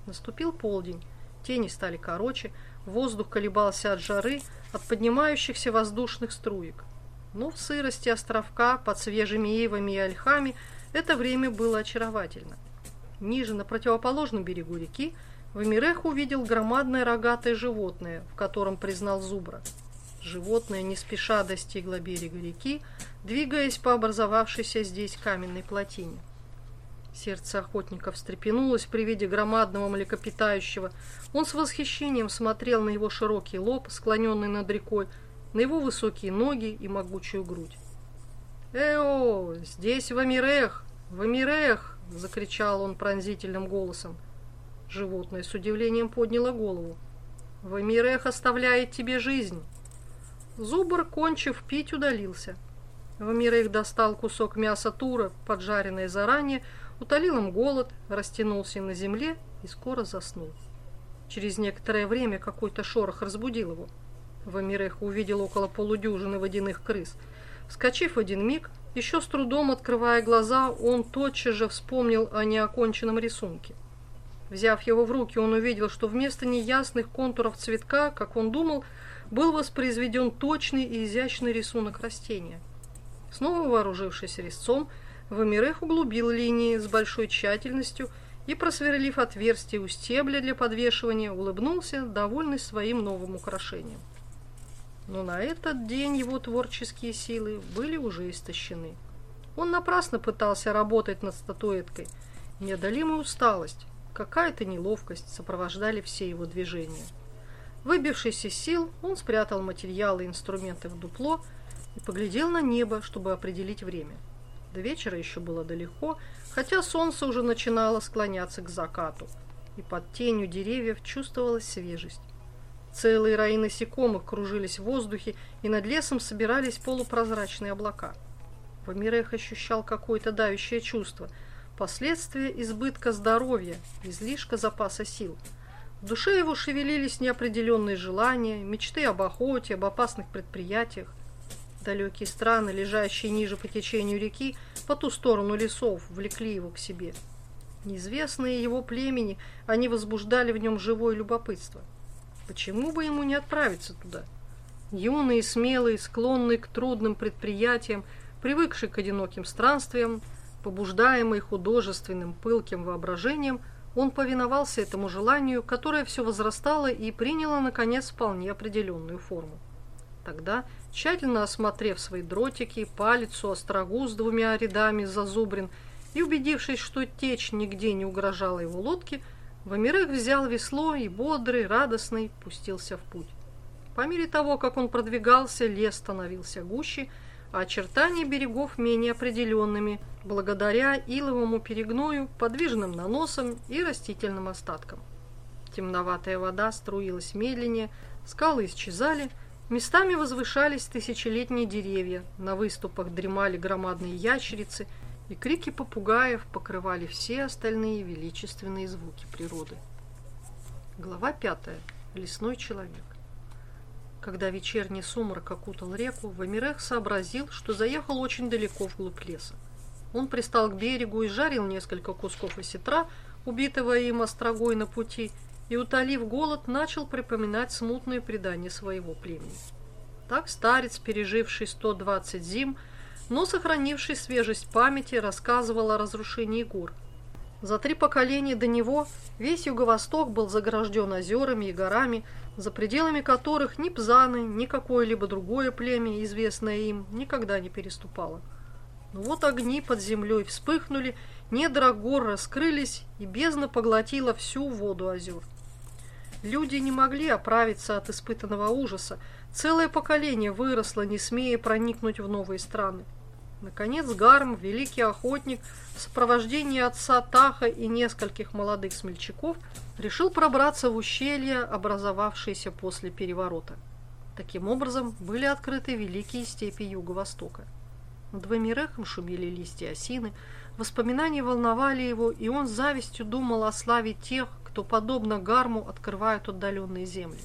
Наступил полдень, тени стали короче, воздух колебался от жары, от поднимающихся воздушных струек. Но в сырости островка под свежими ивами и ольхами это время было очаровательно. Ниже, на противоположном берегу реки, Вамирех увидел громадное рогатое животное, в котором признал зубра. Животное не спеша достигло берега реки, двигаясь по образовавшейся здесь каменной плотине. Сердце охотника встрепенулось при виде громадного млекопитающего. Он с восхищением смотрел на его широкий лоб, склоненный над рекой, на его высокие ноги и могучую грудь. «Эо, здесь Вамирех! Вамирех!» — закричал он пронзительным голосом. Животное с удивлением подняло голову. «Вамирех оставляет тебе жизнь!» Зубр, кончив пить, удалился. Вамирех достал кусок мяса тура, поджаренное заранее, утолил им голод, растянулся на земле и скоро заснул. Через некоторое время какой-то шорох разбудил его. Вамирех увидел около полудюжины водяных крыс. Вскочив один миг, еще с трудом открывая глаза, он тотчас же вспомнил о неоконченном рисунке. Взяв его в руки, он увидел, что вместо неясных контуров цветка, как он думал, был воспроизведен точный и изящный рисунок растения. Снова вооружившись резцом, Вамирех углубил линии с большой тщательностью и, просверлив отверстие у стебля для подвешивания, улыбнулся, довольный своим новым украшением. Но на этот день его творческие силы были уже истощены. Он напрасно пытался работать над статуэткой. Неодолимая усталость, какая-то неловкость сопровождали все его движения. Выбившись из сил, он спрятал материалы и инструменты в дупло и поглядел на небо, чтобы определить время. До вечера еще было далеко, хотя солнце уже начинало склоняться к закату, и под тенью деревьев чувствовалась свежесть. Целые раи насекомых кружились в воздухе, и над лесом собирались полупрозрачные облака. Вамирех ощущал какое-то давящее чувство, последствия избытка здоровья, излишка запаса сил. В душе его шевелились неопределенные желания, мечты об охоте, об опасных предприятиях. Далекие страны, лежащие ниже по течению реки, по ту сторону лесов, влекли его к себе. Неизвестные его племени, они возбуждали в нем живое любопытство – Почему бы ему не отправиться туда? Юный, смелый, склонный к трудным предприятиям, привыкший к одиноким странствиям, побуждаемый художественным пылким воображением, он повиновался этому желанию, которое все возрастало и приняло, наконец, вполне определенную форму. Тогда, тщательно осмотрев свои дротики, палицу, острогу с двумя рядами зазубрин и убедившись, что течь нигде не угрожала его лодке, Вамирех взял весло и бодрый, радостный пустился в путь. По мере того, как он продвигался, лес становился гуще, а очертания берегов менее определенными, благодаря иловому перегною, подвижным наносам и растительным остаткам. Темноватая вода струилась медленнее, скалы исчезали, местами возвышались тысячелетние деревья, на выступах дремали громадные ящерицы – и крики попугаев покрывали все остальные величественные звуки природы. Глава пятая. Лесной человек. Когда вечерний сумрак окутал реку, Вамирех сообразил, что заехал очень далеко вглубь леса. Он пристал к берегу и жарил несколько кусков осетра, убитого им острогой на пути, и, утолив голод, начал припоминать смутные предания своего племени. Так старец, переживший 120 зим, но сохранивший свежесть памяти, рассказывал о разрушении гор. За три поколения до него весь юго-восток был загражден озерами и горами, за пределами которых ни Пзаны, ни какое-либо другое племя, известное им, никогда не переступало. Но вот огни под землей вспыхнули, недра гор раскрылись, и бездна поглотила всю воду озер. Люди не могли оправиться от испытанного ужаса, целое поколение выросло, не смея проникнуть в новые страны. Наконец Гарм, великий охотник, в сопровождении отца Таха и нескольких молодых смельчаков, решил пробраться в ущелье, образовавшееся после переворота. Таким образом, были открыты великие степи Юго-Востока. Над Вамирехом шумели листья осины, воспоминания волновали его, и он с завистью думал о славе тех, кто, подобно Гарму, открывают отдаленные земли.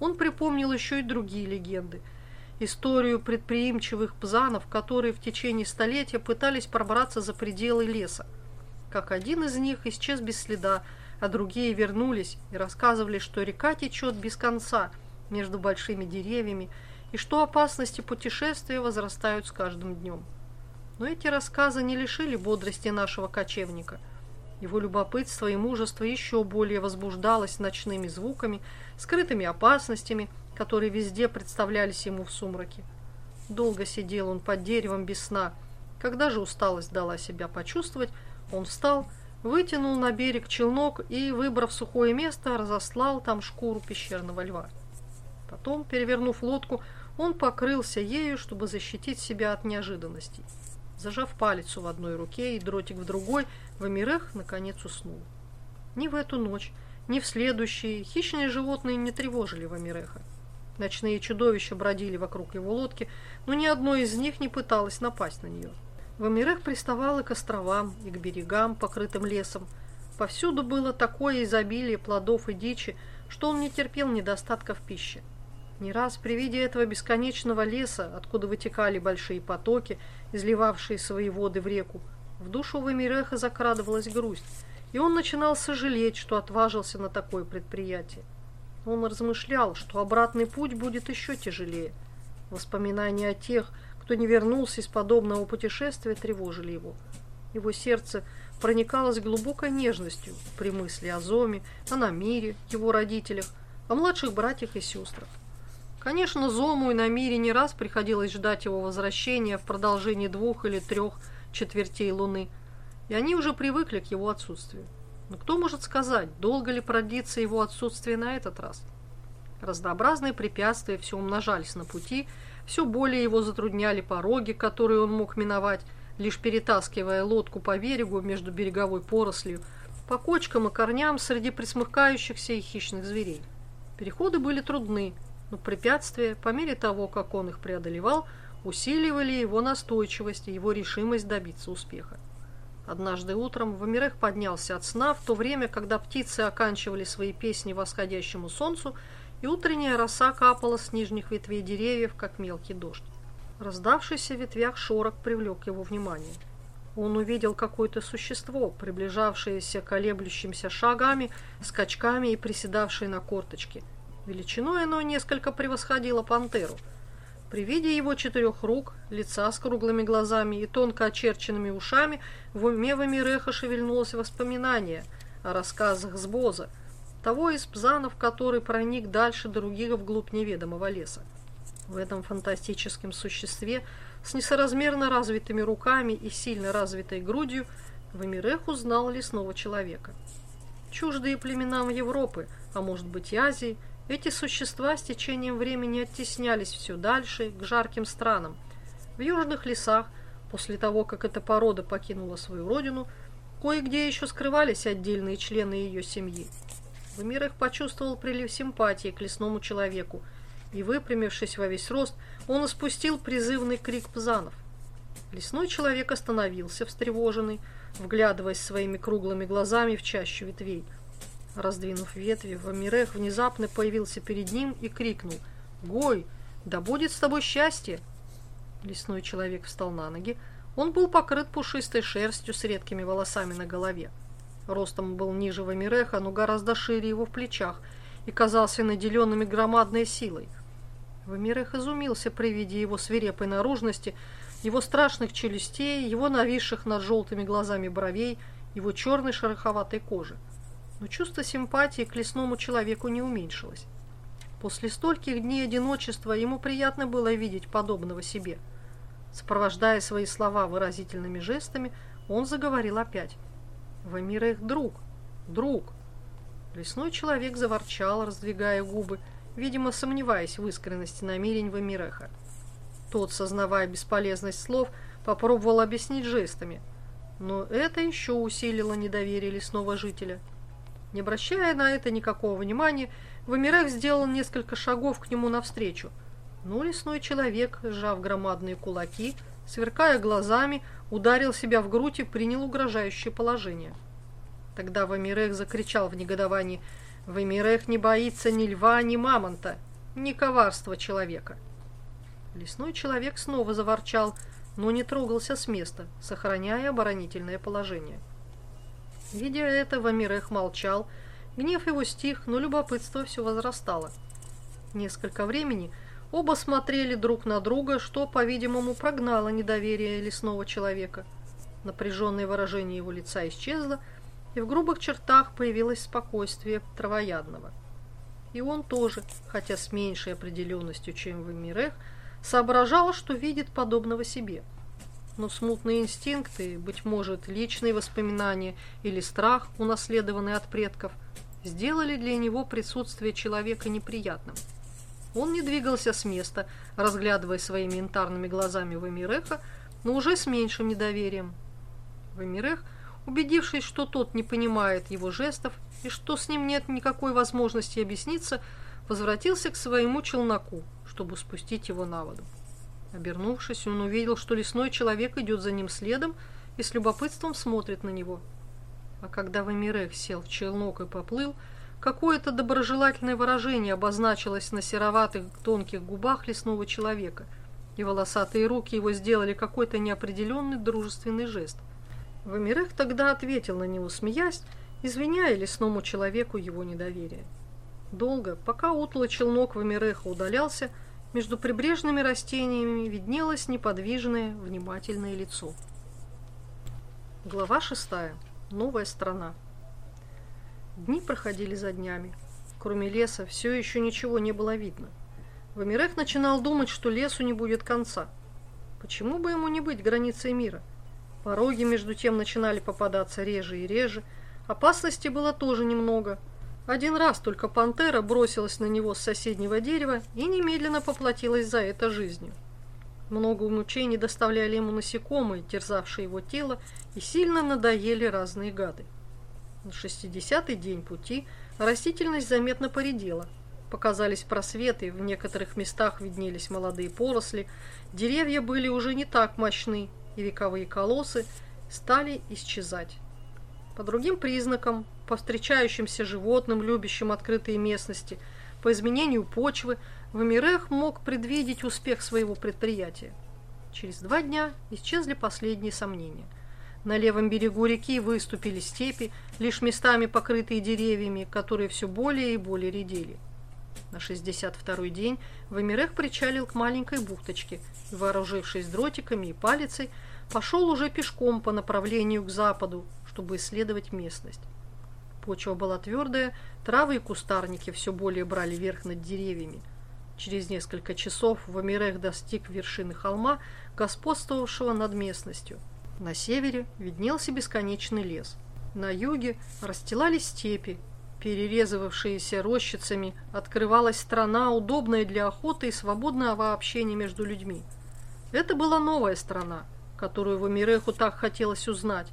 Он припомнил еще и другие легенды – историю предприимчивых пзанов, которые в течение столетия пытались пробраться за пределы леса. Как один из них исчез без следа, а другие вернулись и рассказывали, что река течет без конца между большими деревьями и что опасности путешествия возрастают с каждым днем. Но эти рассказы не лишили бодрости нашего кочевника. Его любопытство и мужество еще более возбуждалось ночными звуками, скрытыми опасностями – которые везде представлялись ему в сумраке. Долго сидел он под деревом без сна. Когда же усталость дала себя почувствовать, он встал, вытянул на берег челнок и, выбрав сухое место, разослал там шкуру пещерного льва. Потом, перевернув лодку, он покрылся ею, чтобы защитить себя от неожиданностей. Зажав палицу в одной руке и дротик в другой, Вамирех наконец уснул. Ни в эту ночь, ни в следующие хищные животные не тревожили Вамиреха. Ночные чудовища бродили вокруг его лодки, но ни одно из них не пыталось напасть на нее. Вамирех приставал и к островам, и к берегам, покрытым лесом. Повсюду было такое изобилие плодов и дичи, что он не терпел недостатка в пище. Не раз при виде этого бесконечного леса, откуда вытекали большие потоки, изливавшие свои воды в реку, в душу Вамиреха закрадывалась грусть, и он начинал сожалеть, что отважился на такое предприятие. Он размышлял, что обратный путь будет еще тяжелее. Воспоминания о тех, кто не вернулся из подобного путешествия, тревожили его. Его сердце проникалось глубокой нежностью при мысли о Зоме, о Намире, его родителях, о младших братьях и сестрах. Конечно, Зому и Намире не раз приходилось ждать его возвращения в продолжении двух или трех четвертей луны, и они уже привыкли к его отсутствию. Но кто может сказать, долго ли продлится его отсутствие на этот раз? Разнообразные препятствия все умножались на пути, все более его затрудняли пороги, которые он мог миновать, лишь перетаскивая лодку по берегу между береговой порослью, по кочкам и корням среди присмыкающихся и хищных зверей. Переходы были трудны, но препятствия, по мере того, как он их преодолевал, усиливали его настойчивость и его решимость добиться успеха. Однажды утром Вамирех поднялся от сна в то время, когда птицы оканчивали свои песни восходящему солнцу, и утренняя роса капала с нижних ветвей деревьев, как мелкий дождь. Раздавшийся в ветвях шорох привлек его внимание. Он увидел какое-то существо, приближавшееся колеблющимся шагами, скачками и приседавшее на корточки. Величиной оно несколько превосходило пантеру – при виде его четырех рук, лица с круглыми глазами и тонко очерченными ушами в уме Вамиреха шевельнулось воспоминание о рассказах Сбоза, того из пзанов, который проник дальше других вглубь неведомого леса. В этом фантастическом существе с несоразмерно развитыми руками и сильно развитой грудью Вамирех узнал лесного человека. Чуждые племенам Европы, а может быть и Азии – эти существа с течением времени оттеснялись все дальше, к жарким странам. В южных лесах, после того, как эта порода покинула свою родину, кое-где еще скрывались отдельные члены ее семьи. Вамир их почувствовал прилив симпатии к лесному человеку, и, выпрямившись во весь рост, он испустил призывный крик пзанов. Лесной человек остановился, встревоженный, вглядываясь своими круглыми глазами в чащу ветвей – Раздвинув ветви, Вамирех внезапно появился перед ним и крикнул «Гой, да будет с тобой счастье!» Лесной человек встал на ноги. Он был покрыт пушистой шерстью с редкими волосами на голове. Ростом был ниже Вамиреха, но гораздо шире его в плечах и казался наделенными громадной силой. Вамирех изумился при виде его свирепой наружности, его страшных челюстей, его нависших над желтыми глазами бровей его черной шероховатой кожи. Но чувство симпатии к лесному человеку не уменьшилось. После стольких дней одиночества ему приятно было видеть подобного себе. Сопровождая свои слова выразительными жестами, он заговорил опять. «Вамирех друг, друг!» Лесной человек заворчал, раздвигая губы, видимо, сомневаясь в искренности намерений Вамиреха. Тот, сознавая бесполезность слов, попробовал объяснить жестами, но это еще усилило недоверие лесного жителя. Не обращая на это никакого внимания, Вамирех сделал несколько шагов к нему навстречу, но лесной человек, сжав громадные кулаки, сверкая глазами, ударил себя в грудь и принял угрожающее положение. Тогда Вамирех закричал в негодовании «Вамирех не боится ни льва, ни мамонта, ни коварства человека». Лесной человек снова заворчал, но не трогался с места, сохраняя оборонительное положение. Видя это, Вамирех молчал, гнев его стих, но любопытство все возрастало. Несколько времени оба смотрели друг на друга, что, по-видимому, прогнало недоверие лесного человека. Напряженное выражение его лица исчезло, и в грубых чертах появилось спокойствие травоядного. И он тоже, хотя с меньшей определенностью, чем в Эмирех, соображал, что видит подобного себе. Но смутные инстинкты, быть может, личные воспоминания или страх, унаследованный от предков, сделали для него присутствие человека неприятным. Он не двигался с места, разглядывая своими янтарными глазами Вамиреха, но уже с меньшим недоверием. Вамирех Убедившись, что тот не понимает его жестов и что с ним нет никакой возможности объясниться, возвратился к своему челноку, чтобы спустить его на воду. Обернувшись, он увидел, что лесной человек идет за ним следом и с любопытством смотрит на него. А когда Вамирех сел в челнок и поплыл, какое-то доброжелательное выражение обозначилось на сероватых тонких губах лесного человека, и волосатые руки его сделали какой-то неопределенный дружественный жест – Вамирех тогда ответил на него, смеясь, извиняя лесному человеку его недоверие. Долго, пока утлый челнок Вамиреха удалялся, между прибрежными растениями виднелось неподвижное, внимательное лицо. Глава шестая. Новая страна. Дни проходили за днями. Кроме леса все еще ничего не было видно. Вамирех начинал думать, что лесу не будет конца. Почему бы ему не быть границей мира – Пороги, между тем, начинали попадаться реже и реже. Опасности было тоже немного. Один раз только пантера бросилась на него с соседнего дерева и немедленно поплатилась за это жизнью. Много мучений доставляли ему насекомые, терзавшие его тело, и сильно надоели разные гады. На шестидесятый день пути растительность заметно поредела. Показались просветы, в некоторых местах виднелись молодые поросли, деревья были уже не так мощны, и вековые колоссы стали исчезать. По другим признакам, по встречающимся животным, любящим открытые местности, по изменению почвы, Вамирех мог предвидеть успех своего предприятия. Через два дня исчезли последние сомнения. На левом берегу реки выступили степи, лишь местами покрытые деревьями, которые все более и более редели. На 62-й день Вамирех причалил к маленькой бухточке и, вооружившись дротиками и палицей, пошел уже пешком по направлению к западу, чтобы исследовать местность. Почва была твердая, травы и кустарники все более брали верх над деревьями. Через несколько часов Вамирех достиг вершины холма, господствовавшего над местностью. На севере виднелся бесконечный лес. На юге расстилались степи, перерезывавшиеся рощицами, открывалась страна, удобная для охоты и свободного общения между людьми. Это была новая страна, которую Вамиреху так хотелось узнать.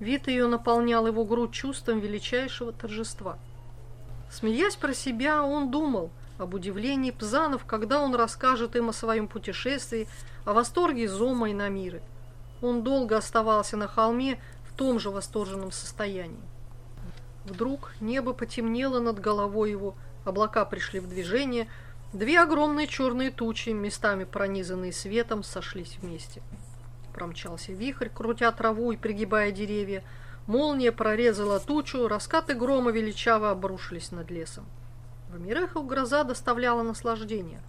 Вид ее наполнял его грудь чувством величайшего торжества. Смеясь про себя, он думал об удивлении Пзанов, когда он расскажет им о своем путешествии, о восторге Зома и Намиры. Он долго оставался на холме в том же восторженном состоянии. Вдруг небо потемнело над головой его, облака пришли в движение, две огромные черные тучи, местами пронизанные светом, сошлись вместе. Промчался вихрь, крутя траву и пригибая деревья. Молния прорезала тучу, раскаты грома величаво обрушились над лесом. В Амиреху гроза доставляла наслаждение.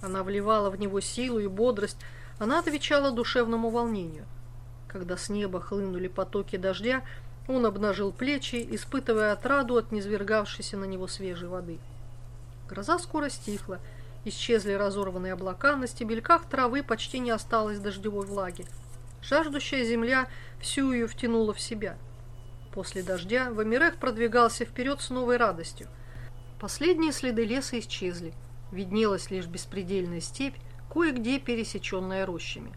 Она вливала в него силу и бодрость, она отвечала душевному волнению. Когда с неба хлынули потоки дождя, Он обнажил плечи, испытывая отраду от низвергавшейся на него свежей воды. Гроза скоро стихла, исчезли разорванные облака, на стебельках травы почти не осталось дождевой влаги. Жаждущая земля всю ее втянула в себя. После дождя Вамирех продвигался вперед с новой радостью. Последние следы леса исчезли. Виднелась лишь беспредельная степь, кое-где пересеченная рощами.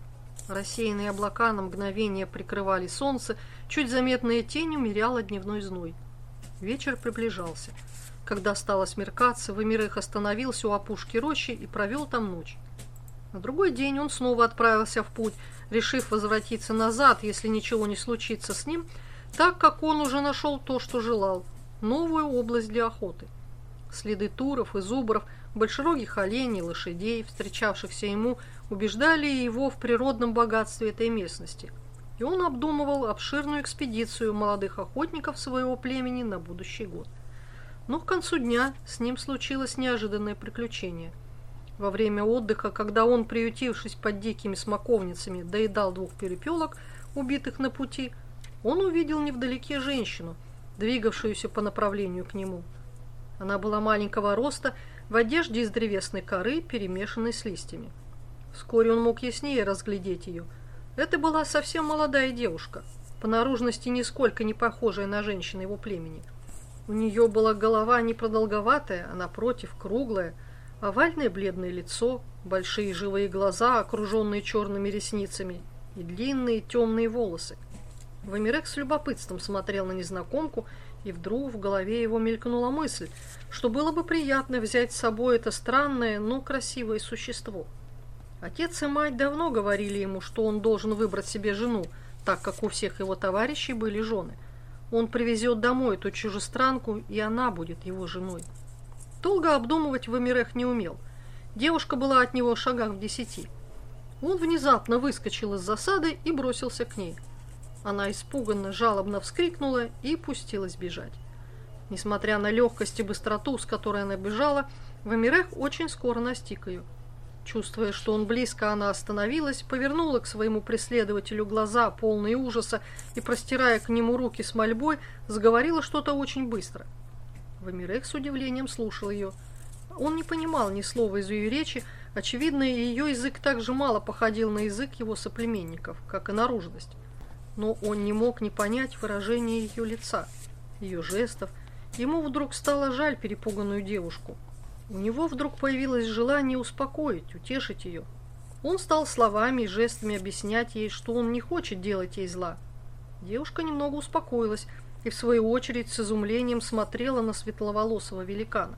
Рассеянные облака на мгновение прикрывали солнце, чуть заметная тень умеряла дневной зной. Вечер приближался. Когда стало смеркаться, Вамирех остановился у опушки рощи и провел там ночь. На другой день он снова отправился в путь, решив возвратиться назад, если ничего не случится с ним, так как он уже нашел то, что желал – новую область для охоты. Следы туров и зубров, большерогих оленей, лошадей, встречавшихся ему, убеждали его в природном богатстве этой местности, и он обдумывал обширную экспедицию молодых охотников своего племени на будущий год. Но к концу дня с ним случилось неожиданное приключение. Во время отдыха, когда он, приютившись под дикими смоковницами, доедал двух перепелок, убитых на пути, он увидел невдалеке женщину, двигавшуюся по направлению к нему. Она была маленького роста, в одежде из древесной коры, перемешанной с листьями. Вскоре он мог яснее разглядеть ее. Это была совсем молодая девушка, по наружности нисколько не похожая на женщину его племени. У нее была голова не продолговатая, а напротив круглая, овальное бледное лицо, большие живые глаза, окруженные черными ресницами, и длинные темные волосы. Вамирек с любопытством смотрел на незнакомку, и вдруг в голове его мелькнула мысль, что было бы приятно взять с собой это странное, но красивое существо. Отец и мать давно говорили ему, что он должен выбрать себе жену, так как у всех его товарищей были жены. Он привезет домой эту чужестранку, и она будет его женой. Долго обдумывать Вамирех не умел. Девушка была от него в шагах в десяти. Он внезапно выскочил из засады и бросился к ней. Она испуганно, жалобно вскрикнула и пустилась бежать. Несмотря на легкость и быстроту, с которой она бежала, Вамирех очень скоро настиг ее – Чувствуя, что он близко, она остановилась, повернула к своему преследователю глаза, полные ужаса, и, простирая к нему руки с мольбой, заговорила что-то очень быстро. Вамирек с удивлением слушал ее. Он не понимал ни слова из ее речи, очевидно, ее язык так же мало походил на язык его соплеменников, как и наружность. Но он не мог не понять выражение ее лица, ее жестов. Ему вдруг стало жаль перепуганную девушку – у него вдруг появилось желание успокоить, утешить ее. Он стал словами и жестами объяснять ей, что он не хочет делать ей зла. Девушка немного успокоилась и, в свою очередь, с изумлением смотрела на светловолосого великана.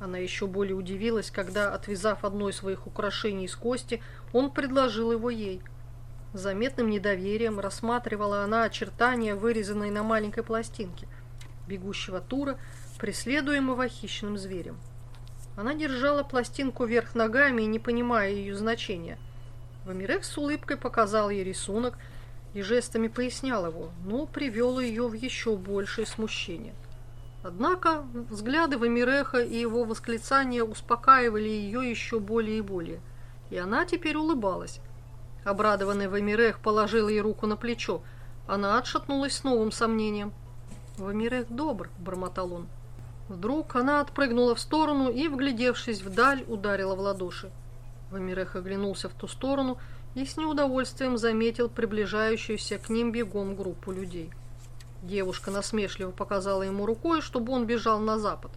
Она еще более удивилась, когда, отвязав одно из своих украшений из кости, он предложил его ей. Заметным недоверием рассматривала она очертания, вырезанные на маленькой пластинке, бегущего тура, преследуемого хищным зверем. Она держала пластинку вверх ногами, не понимая ее значения. Вамирек с улыбкой показал ей рисунок и жестами пояснял его, но привел ее в еще большее смущение. Однако взгляды Вамиреха и его восклицания успокаивали ее еще более и более, и она теперь улыбалась. Обрадованный Вамирех положил ей руку на плечо. Она отшатнулась с новым сомнением. «Вамирех добр», — бормотал он. Вдруг она отпрыгнула в сторону и, вглядевшись вдаль, ударила в ладоши. Вамирех оглянулся в ту сторону и с неудовольствием заметил приближающуюся к ним бегом группу людей. Девушка насмешливо показала ему рукой, чтобы он бежал на запад.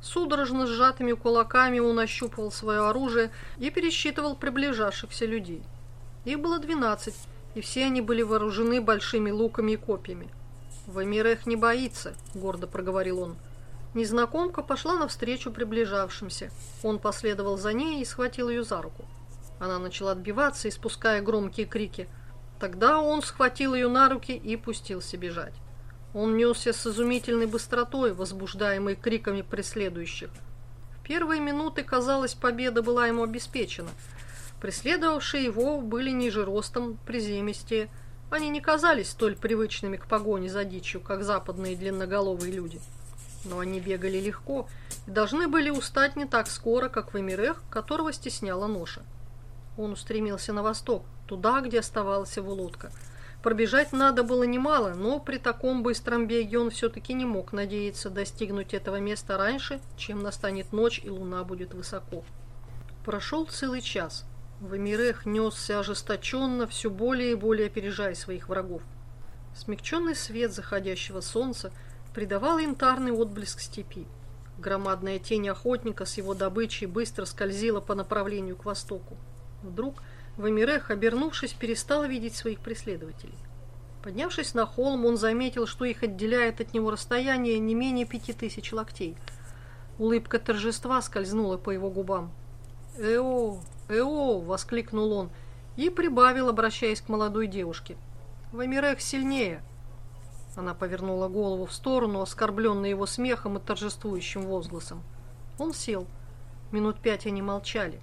Судорожно сжатыми кулаками он ощупывал свое оружие и пересчитывал приближавшихся людей. Их было двенадцать, и все они были вооружены большими луками и копьями. «Вамирех не боится», — гордо проговорил он. Незнакомка пошла навстречу приближавшимся. Он последовал за ней и схватил ее за руку. Она начала отбиваться, испуская громкие крики. Тогда он схватил ее на руки и пустился бежать. Он несся с изумительной быстротой, возбуждаемой криками преследующих. В первые минуты, казалось, победа была ему обеспечена. Преследовавшие его были ниже ростом, приземистее. Они не казались столь привычными к погоне за дичью, как западные длинноголовые люди но они бегали легко и должны были устать не так скоро, как Вамирех, которого стесняла ноша. Он устремился на восток, туда, где оставалась его лодка. Пробежать надо было немало, но при таком быстром беге он все-таки не мог надеяться достигнуть этого места раньше, чем настанет ночь и луна будет высоко. Прошел целый час. Вамирех несся ожесточенно, все более и более опережая своих врагов. Смягченный свет заходящего солнца придавал янтарный отблеск степи. Громадная тень охотника с его добычей быстро скользила по направлению к востоку. Вдруг Вамирех, обернувшись, перестал видеть своих преследователей. Поднявшись на холм, он заметил, что их отделяет от него расстояние не менее пяти тысяч локтей. Улыбка торжества скользнула по его губам. «Эо! Эо!» — воскликнул он и прибавил, обращаясь к молодой девушке. «Вамирех сильнее!» Она повернула голову в сторону, оскорбленная его смехом и торжествующим возгласом. Он сел. Минут пять они молчали.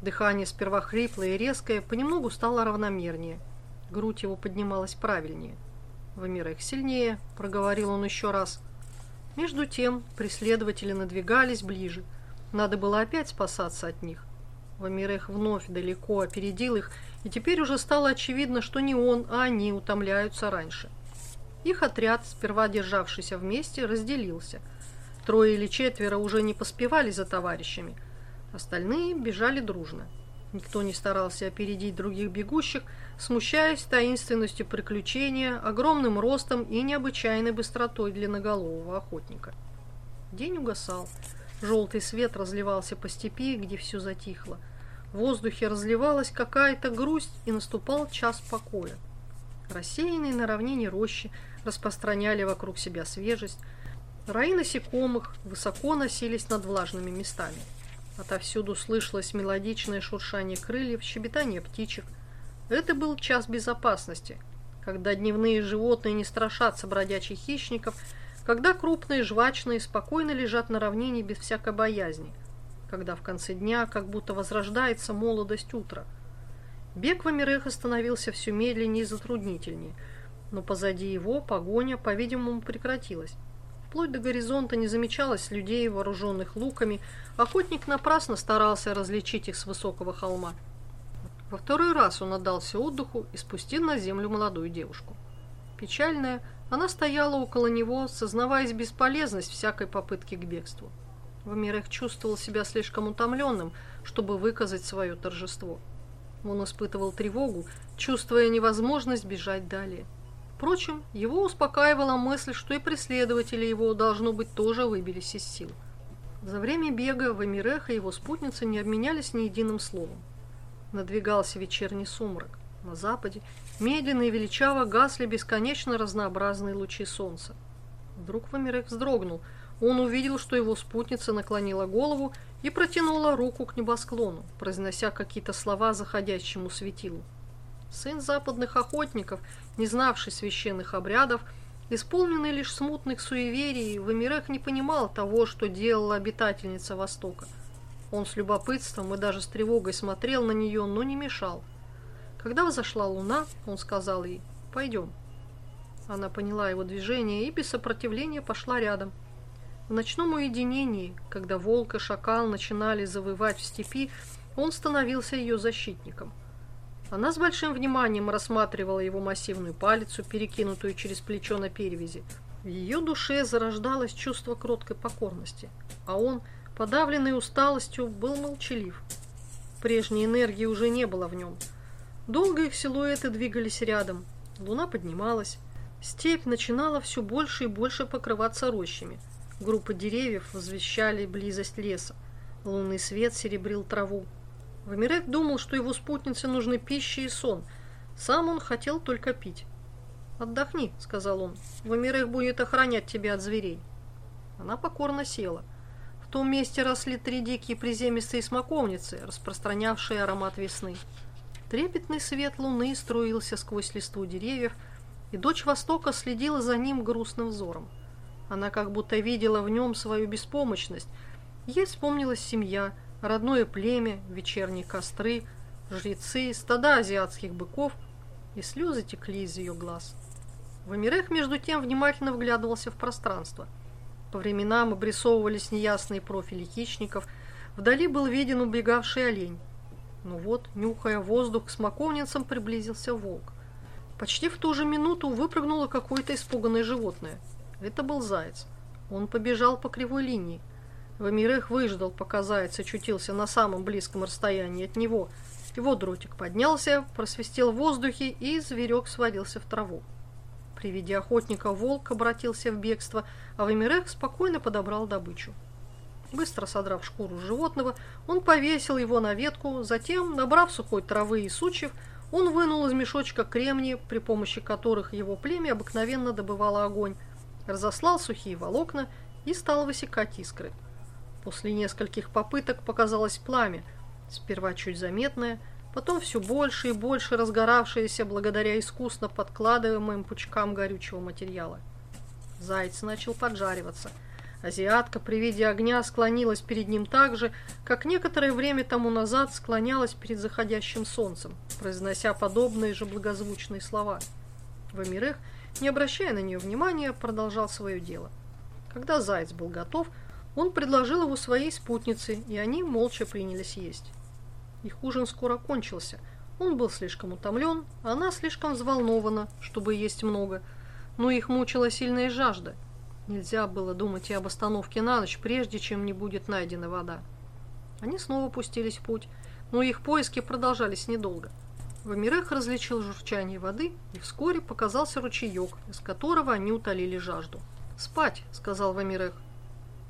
Дыхание сперва хриплое и резкое, понемногу стало равномернее. Грудь его поднималась правильнее. Вамира сильнее, проговорил он еще раз. Между тем преследователи надвигались ближе. Надо было опять спасаться от них. Вамирех вновь далеко опередил их, и теперь уже стало очевидно, что не он, а они утомляются раньше. Их отряд, сперва державшийся вместе, разделился. Трое или четверо уже не поспевали за товарищами – Остальные бежали дружно. Никто не старался опередить других бегущих, смущаясь таинственностью приключения, огромным ростом и необычайной быстротой длинноголового охотника. День угасал. Желтый свет разливался по степи, где все затихло. В воздухе разливалась какая-то грусть, и наступал час покоя. Рассеянные на равнине рощи распространяли вокруг себя свежесть. Раи насекомых высоко носились над влажными местами. Отовсюду слышалось мелодичное шуршание крыльев, щебетание птичек. Это был час безопасности, когда дневные животные не страшатся бродячих хищников, когда крупные жвачные спокойно лежат на равнине без всякой боязни, когда в конце дня как будто возрождается молодость утра. Бег Вамиреха становился все медленнее и затруднительнее, но позади его погоня, по-видимому, прекратилась. Вплоть до горизонта не замечалось людей, вооруженных луками. Охотник напрасно старался различить их с высокого холма. Во второй раз он отдался отдыху и спустил на землю молодую девушку. Печальная, она стояла около него, сознаваясь бесполезность всякой попытки к бегству. Вамирех чувствовал себя слишком утомленным, чтобы выказать свое торжество. Он испытывал тревогу, чувствуя невозможность бежать далее. Впрочем, его успокаивала мысль, что и преследователи его, должно быть, тоже выбились из сил. За время бега Вамиреха и его спутница не обменялись ни единым словом. Надвигался вечерний сумрак. На западе медленно и величаво гасли бесконечно разнообразные лучи солнца. Вдруг Вамирех вздрогнул. Он увидел, что его спутница наклонила голову и протянула руку к небосклону, произнося какие-то слова заходящему светилу. Сын западных охотников, не знавший священных обрядов, исполненный лишь смутных суеверий, Вамирех не понимал того, что делала обитательница Востока. Он с любопытством и даже с тревогой смотрел на нее, но не мешал. Когда взошла луна, он сказал ей «Пойдем». Она поняла его движение и без сопротивления пошла рядом. В ночном уединении, когда волк и шакал начинали завывать в степи, он становился ее защитником – она с большим вниманием рассматривала его массивную палицу, перекинутую через плечо на перевязи. В ее душе зарождалось чувство кроткой покорности, а он, подавленный усталостью, был молчалив. Прежней энергии уже не было в нем. Долго их силуэты двигались рядом. Луна поднималась. Степь начинала все больше и больше покрываться рощами. Группы деревьев возвещали близость леса. Лунный свет серебрил траву. Вамирек думал, что его спутнице нужны пища и сон. Сам он хотел только пить. «Отдохни», — сказал он. «Вамирек будет охранять тебя от зверей». Она покорно села. В том месте росли три дикие приземистые смоковницы, распространявшие аромат весны. Трепетный свет луны струился сквозь листву деревьев, и дочь Востока следила за ним грустным взором. Она как будто видела в нем свою беспомощность. Ей вспомнилась семья — родное племя, вечерние костры, жрецы, стада азиатских быков, и слезы текли из ее глаз. Вамирех, между тем, внимательно вглядывался в пространство. По временам обрисовывались неясные профили хищников, вдали был виден убегавший олень. Но вот, нюхая воздух, к смоковницам приблизился волк. Почти в ту же минуту выпрыгнуло какое-то испуганное животное. Это был заяц. Он побежал по кривой линии. Вамирех выждал, пока заяц очутился на самом близком расстоянии от него. Его дротик поднялся, просвистел в воздухе, и зверек свалился в траву. При виде охотника волк обратился в бегство, а Вамирех спокойно подобрал добычу. Быстро содрав шкуру животного, он повесил его на ветку, затем, набрав сухой травы и сучьев, он вынул из мешочка кремни, при помощи которых его племя обыкновенно добывало огонь, разослал сухие волокна и стал высекать искры. После нескольких попыток показалось пламя, сперва чуть заметное, потом все больше и больше разгоравшееся благодаря искусно подкладываемым пучкам горючего материала. Заяц начал поджариваться – Азиатка при виде огня склонилась перед ним так же, как некоторое время тому назад склонялась перед заходящим солнцем, произнося подобные же благозвучные слова. Вамирех, не обращая на нее внимания, продолжал свое дело. Когда заяц был готов, он предложил его своей спутнице, и они молча принялись есть. Их ужин скоро кончился. Он был слишком утомлен, она слишком взволнована, чтобы есть много, но их мучила сильная жажда – Нельзя было думать и об остановке на ночь, прежде чем не будет найдена вода. Они снова пустились в путь, но их поиски продолжались недолго. Вамирех различил журчание воды, и вскоре показался ручеек, из которого они утолили жажду. «Спать», — сказал Вамирех.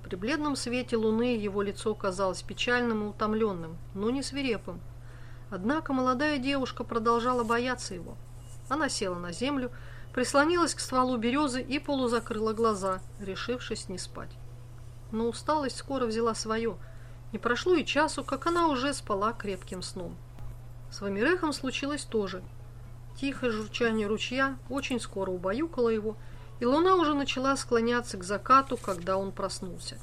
При бледном свете луны его лицо казалось печальным и утомленным, но не свирепым. Однако молодая девушка продолжала бояться его. Она села на землю, прислонилась к стволу березы и полузакрыла глаза, решившись не спать. Но усталость скоро взяла свое. Не прошло и часу, как она уже спала крепким сном. С Вамирехом случилось то же. Тихое журчание ручья очень скоро убаюкало его, и луна уже начала склоняться к закату, когда он проснулся.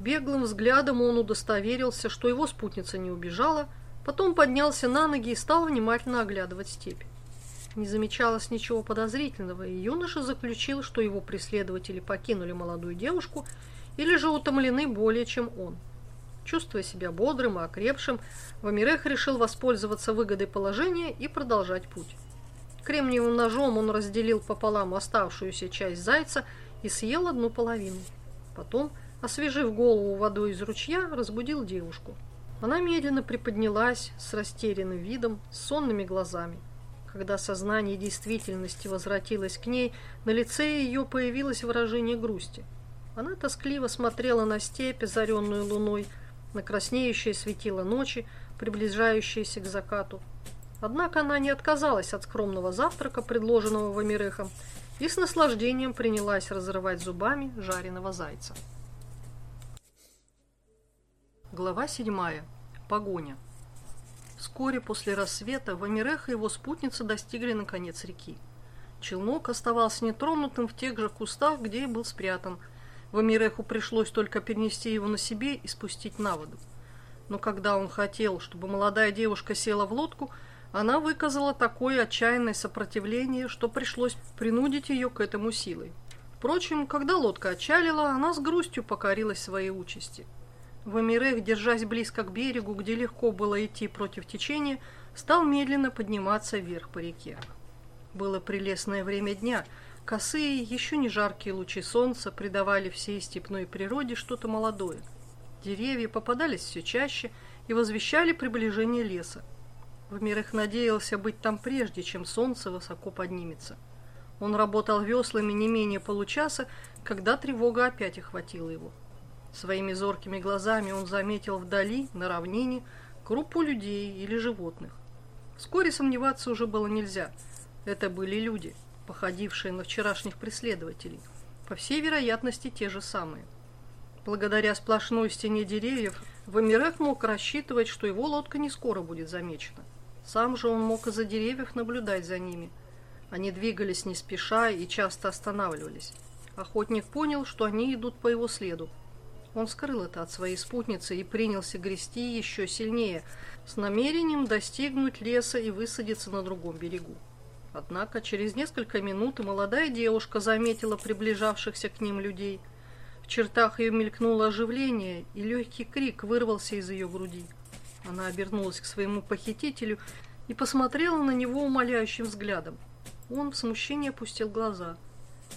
Беглым взглядом он удостоверился, что его спутница не убежала, потом поднялся на ноги и стал внимательно оглядывать степь. Не замечалось ничего подозрительного, и юноша заключил, что его преследователи покинули молодую девушку или же утомлены более, чем он. Чувствуя себя бодрым и окрепшим, Вамирех решил воспользоваться выгодой положения и продолжать путь. Кремниевым ножом он разделил пополам оставшуюся часть зайца и съел одну половину. Потом, освежив голову водой из ручья, разбудил девушку. Она медленно приподнялась с растерянным видом, с сонными глазами. Когда сознание действительности возвратилось к ней, на лице ее появилось выражение грусти. Она тоскливо смотрела на степь, озаренную луной, на краснеющее светило ночи, приближающееся к закату. Однако она не отказалась от скромного завтрака, предложенного Вамирехом, и с наслаждением принялась разрывать зубами жареного зайца. Глава седьмая. Погоня. Вскоре после рассвета Вамирех и его спутница достигли наконец реки. Челнок оставался нетронутым в тех же кустах, где и был спрятан. Вамиреху пришлось только перенести его на себе и спустить на воду. Но когда он хотел, чтобы молодая девушка села в лодку, она выказала такое отчаянное сопротивление, что пришлось принудить ее к этому силой. Впрочем, когда лодка отчалила, она с грустью покорилась своей участи. Вамирех, держась близко к берегу, где легко было идти против течения, стал медленно подниматься вверх по реке. Было прелестное время дня. Косые, еще не жаркие лучи солнца придавали всей степной природе что-то молодое. Деревья попадались все чаще и возвещали приближение леса. Вамирех надеялся быть там прежде, чем солнце высоко поднимется. Он работал веслами не менее получаса, когда тревога опять охватила его. Своими зоркими глазами он заметил вдали, на равнине, группу людей или животных. Вскоре сомневаться уже было нельзя. Это были люди, походившие на вчерашних преследователей. По всей вероятности, те же самые. Благодаря сплошной стене деревьев, Вамирек мог рассчитывать, что его лодка не скоро будет замечена. Сам же он мог из-за деревьев наблюдать за ними. Они двигались не спеша и часто останавливались. Охотник понял, что они идут по его следу, он скрыл это от своей спутницы и принялся грести еще сильнее, с намерением достигнуть леса и высадиться на другом берегу. Однако через несколько минут молодая девушка заметила приближавшихся к ним людей. В чертах ее мелькнуло оживление, и легкий крик вырвался из ее груди. Она обернулась к своему похитителю и посмотрела на него умоляющим взглядом. Он в смущении опустил глаза.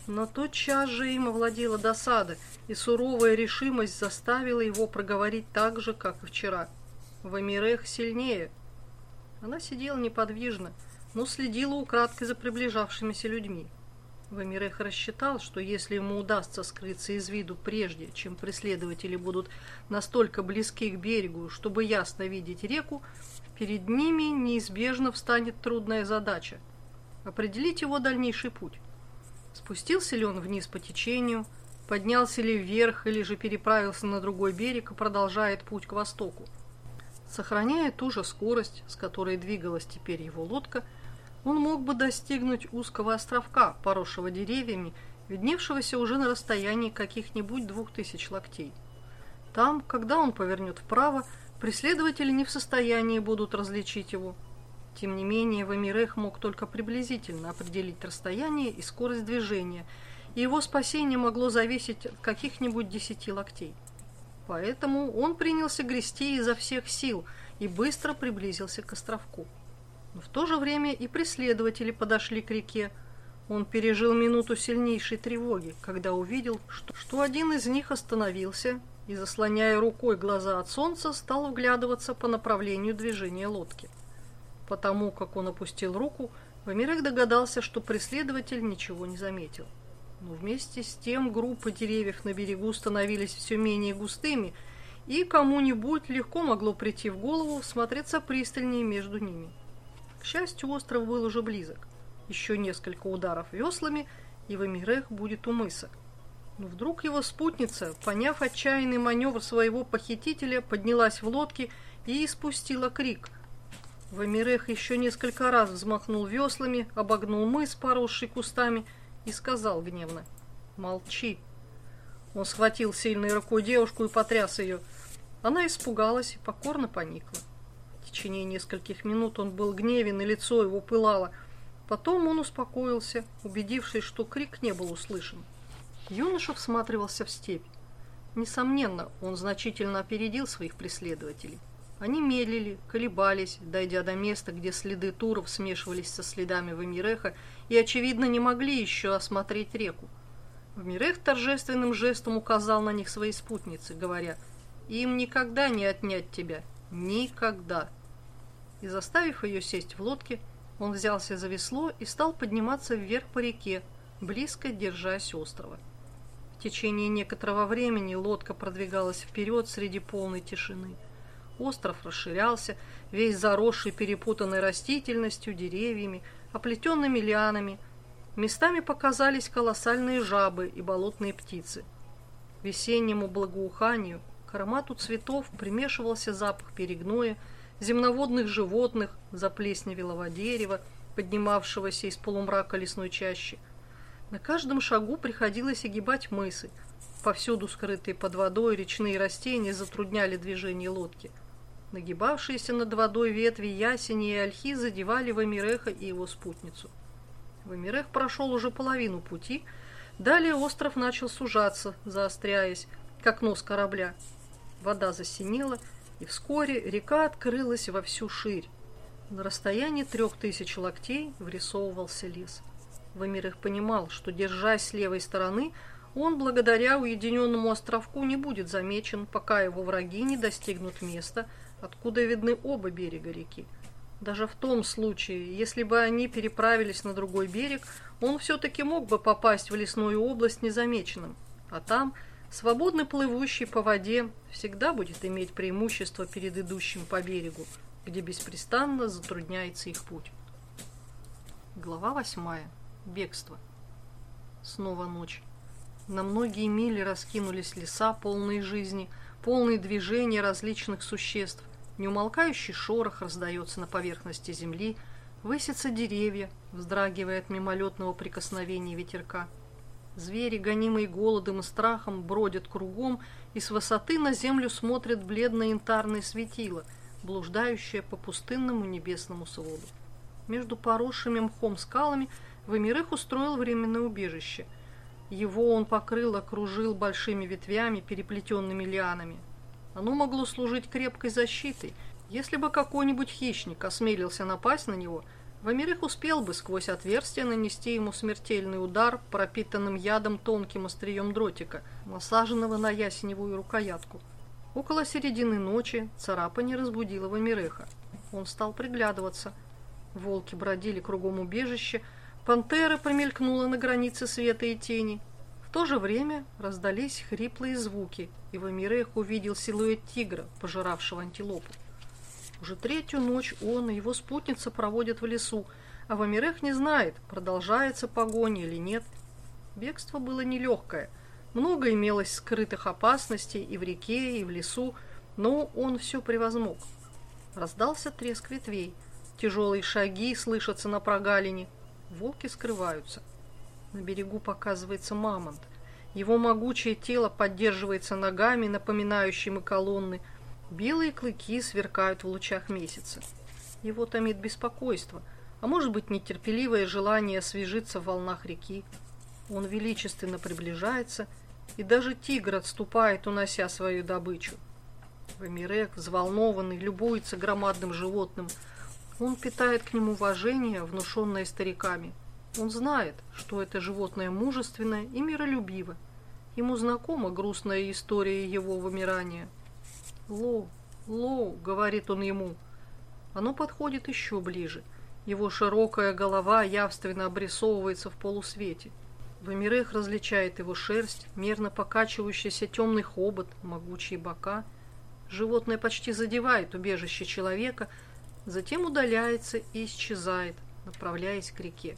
Но тотчас же им овладела досада, и суровая решимость заставила его проговорить так же, как и вчера. Вамирех сильнее. Она сидела неподвижно, но следила украдкой за приближавшимися людьми. Вамирех рассчитал, что если ему удастся скрыться из виду прежде, чем преследователи будут настолько близки к берегу, чтобы ясно видеть реку, перед ними неизбежно встанет трудная задача – определить его дальнейший путь. Спустился ли он вниз по течению, поднялся ли вверх или же переправился на другой берег и продолжает путь к востоку. Сохраняя ту же скорость, с которой двигалась теперь его лодка – он мог бы достигнуть узкого островка, поросшего деревьями, видневшегося уже на расстоянии каких-нибудь двух тысяч локтей. Там, когда он повернет вправо, преследователи не в состоянии будут различить его. Тем не менее, Вамирех мог только приблизительно определить расстояние и скорость движения, и его спасение могло зависеть от каких-нибудь десяти локтей. Поэтому он принялся грести изо всех сил и быстро приблизился к островку. В то же время и преследователи подошли к реке. Он пережил минуту сильнейшей тревоги, когда увидел, что, что один из них остановился и, заслоняя рукой глаза от солнца, стал вглядываться по направлению движения лодки. Потому как он опустил руку, Вамирек догадался, что преследователь ничего не заметил. Но вместе с тем группы деревьев на берегу становились все менее густыми, и кому-нибудь легко могло прийти в голову смотреться пристальнее между ними. Счастью, остров был уже близок. Еще несколько ударов веслами, и Вамирех будет у мыса. Но вдруг его спутница, поняв отчаянный маневр своего похитителя, поднялась в лодке и испустила крик. Вамирех еще несколько раз взмахнул веслами, обогнул мыс, поросший кустами, и сказал гневно «Молчи». Он схватил сильной рукой девушку и потряс ее. Она испугалась и покорно поникла. Течение нескольких минут он был гневен, и лицо его пылало. Потом он успокоился, убедившись, что крик не был услышан. Юноша всматривался в степь. Несомненно, он значительно опередил своих преследователей. Они медлили, колебались, дойдя до места, где следы туров смешивались со следами Вамиреха и, очевидно, не могли еще осмотреть реку. Вамирех торжественным жестом указал на них своей спутнице, говоря, «Им никогда не отнять тебя. Никогда!» И, заставив ее сесть в лодке, он взялся за весло и стал подниматься вверх по реке, близко держась острова. В течение некоторого времени лодка продвигалась вперед среди полной тишины. Остров расширялся, весь заросший перепутанной растительностью, деревьями, оплетенными лианами. Местами показались колоссальные жабы и болотные птицы. Весеннему благоуханию, к аромату цветов примешивался запах перегноя, земноводных животных, заплесневелого дерева, поднимавшегося из полумрака лесной чащи. На каждом шагу приходилось огибать мысы. Повсюду скрытые под водой речные растения затрудняли движение лодки. Нагибавшиеся над водой ветви ясени и ольхи задевали Вамиреха и его спутницу. Вамирех прошел уже половину пути, далее остров начал сужаться, заостряясь, как нос корабля. Вода засинела, и вскоре река открылась во всю ширь. На расстоянии трех тысяч локтей врисовывался лес. Вамирых понимал, что, держась с левой стороны, он, благодаря уединенному островку, не будет замечен, пока его враги не достигнут места, откуда видны оба берега реки. Даже в том случае, если бы они переправились на другой берег, он все-таки мог бы попасть в лесную область незамеченным, а там – Свободно плывущий по воде всегда будет иметь преимущество перед идущим по берегу, где беспрестанно затрудняется их путь. Глава восьмая. Бегство. Снова ночь. На многие мили раскинулись леса, полные жизни, полные движения различных существ. Неумолкающий шорох раздается на поверхности земли, высятся деревья, вздрагивая от мимолетного прикосновения ветерка – Звери, гонимые голодом и страхом, бродят кругом, и с высоты на землю смотрят бледное янтарное светило, блуждающее по пустынному небесному своду. Между поросшими мхом скалами Вамирых устроил временное убежище. Его он покрыл, окружил большими ветвями, переплетенными лианами. Оно могло служить крепкой защитой. Если бы какой-нибудь хищник осмелился напасть на него, Вамирых успел бы сквозь отверстие нанести ему смертельный удар, пропитанным ядом тонким острием дротика, насаженного на ясеневую рукоятку. Около середины ночи царапанье разбудило Вамиреха. Он стал приглядываться. Волки бродили кругом убежища, пантера промелькнула на границе света и тени. В то же время раздались хриплые звуки, и Вамирех увидел силуэт тигра, пожиравшего антилопу. Уже третью ночь он и его спутница проводят в лесу, а Вамирех не знает, продолжается погоня или нет. Бегство было нелегкое. Много имелось скрытых опасностей и в реке, и в лесу, но он все превозмог. Раздался треск ветвей. Тяжелые шаги слышатся на прогалине. Волки скрываются. На берегу показывается мамонт. Его могучее тело поддерживается ногами, напоминающими колонны – Белые клыки сверкают в лучах месяца. Его томит беспокойство, а может быть нетерпеливое желание освежиться в волнах реки. Он величественно приближается, и даже тигр отступает, унося свою добычу. Вамирек, взволнованный, любуется громадным животным. Он питает к нему уважение, внушенное стариками. Он знает, что это животное мужественное и миролюбиво. Ему знакома грустная история его вымирания – «Ло, Ло», — говорит он ему. Оно подходит еще ближе. Его широкая голова явственно обрисовывается в полусвете. Вамирех различает его шерсть, мерно покачивающийся темный хобот, могучие бока. Животное почти задевает убежище человека, затем удаляется и исчезает, направляясь к реке.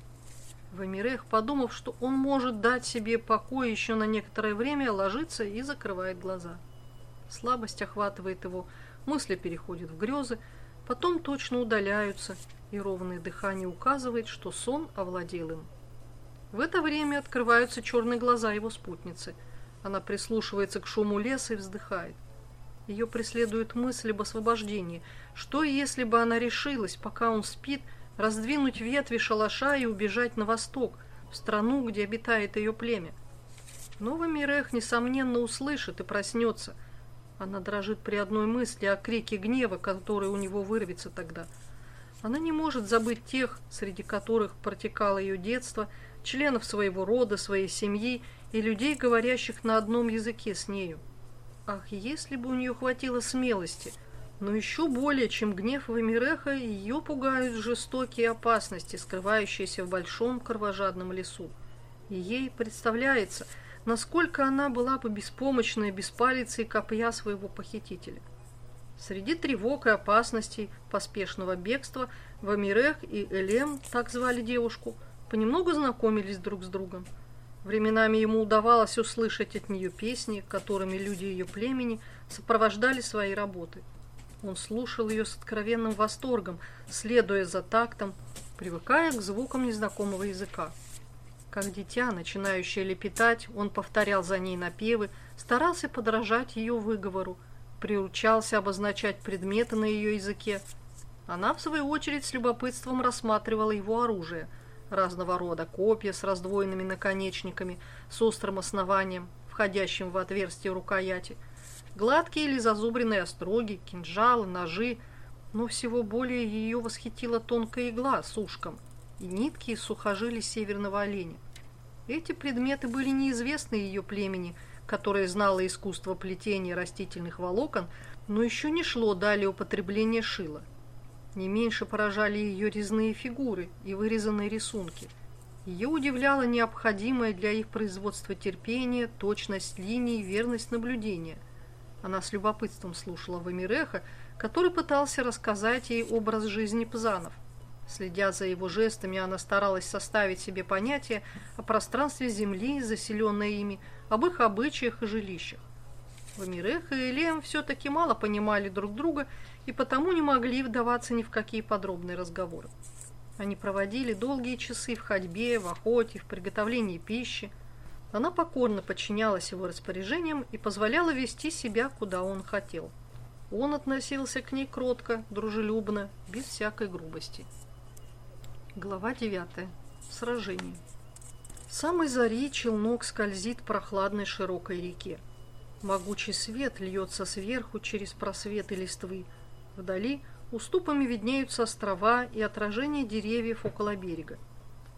Вамирех, подумав, что он может дать себе покой еще на некоторое время, ложится и закрывает глаза. Слабость охватывает его, мысли переходят в грезы, потом точно удаляются, и ровное дыхание указывает, что сон овладел им. В это время открываются черные глаза его спутницы. Она прислушивается к шуму леса и вздыхает. Ее преследует мысль об освобождении. Что, если бы она решилась, пока он спит, раздвинуть ветви шалаша и убежать на восток, в страну, где обитает ее племя? Новый Мирех, несомненно, услышит и проснется – она дрожит при одной мысли о крике гнева, который у него вырвется тогда. Она не может забыть тех, среди которых протекало ее детство, членов своего рода, своей семьи и людей, говорящих на одном языке с нею. Ах, если бы у нее хватило смелости! Но еще более, чем гнев Вамиреха, ее пугают жестокие опасности, скрывающиеся в большом кровожадном лесу. И ей представляется – насколько она была бы беспомощной без палицы и копья своего похитителя. Среди тревог и опасностей поспешного бегства Вамирех и Элем, так звали девушку, понемногу знакомились друг с другом. Временами ему удавалось услышать от нее песни, которыми люди ее племени сопровождали свои работы. Он слушал ее с откровенным восторгом, следуя за тактом, привыкая к звукам незнакомого языка. Как дитя, начинающее лепетать, он повторял за ней напевы, старался подражать ее выговору, приучался обозначать предметы на ее языке. Она, в свою очередь, с любопытством рассматривала его оружие, разного рода копья с раздвоенными наконечниками, с острым основанием, входящим в отверстие рукояти, гладкие или зазубренные остроги, кинжалы, ножи, но всего более ее восхитила тонкая игла с ушком – и нитки из сухожилий северного оленя. Эти предметы были неизвестны ее племени, которое знало искусство плетения растительных волокон, но еще не шло далее употребление шила. Не меньше поражали ее резные фигуры и вырезанные рисунки. Ее удивляло необходимое для их производства терпение, точность линий, верность наблюдения. Она с любопытством слушала Вамиреха, который пытался рассказать ей образ жизни пзанов – Следя за его жестами, она старалась составить себе понятие о пространстве земли, заселенной ими, об их обычаях и жилищах. Вамирех и Элем все-таки мало понимали друг друга и потому не могли вдаваться ни в какие подробные разговоры. Они проводили долгие часы в ходьбе, в охоте, в приготовлении пищи. Она покорно подчинялась его распоряжениям и позволяла вести себя, куда он хотел. Он относился к ней кротко, дружелюбно, без всякой грубости. Глава 9. Сражение. В самой зари челнок скользит прохладной широкой реке. Могучий свет льется сверху через просветы листвы. Вдали Уступами виднеются острова и отражения деревьев около берега.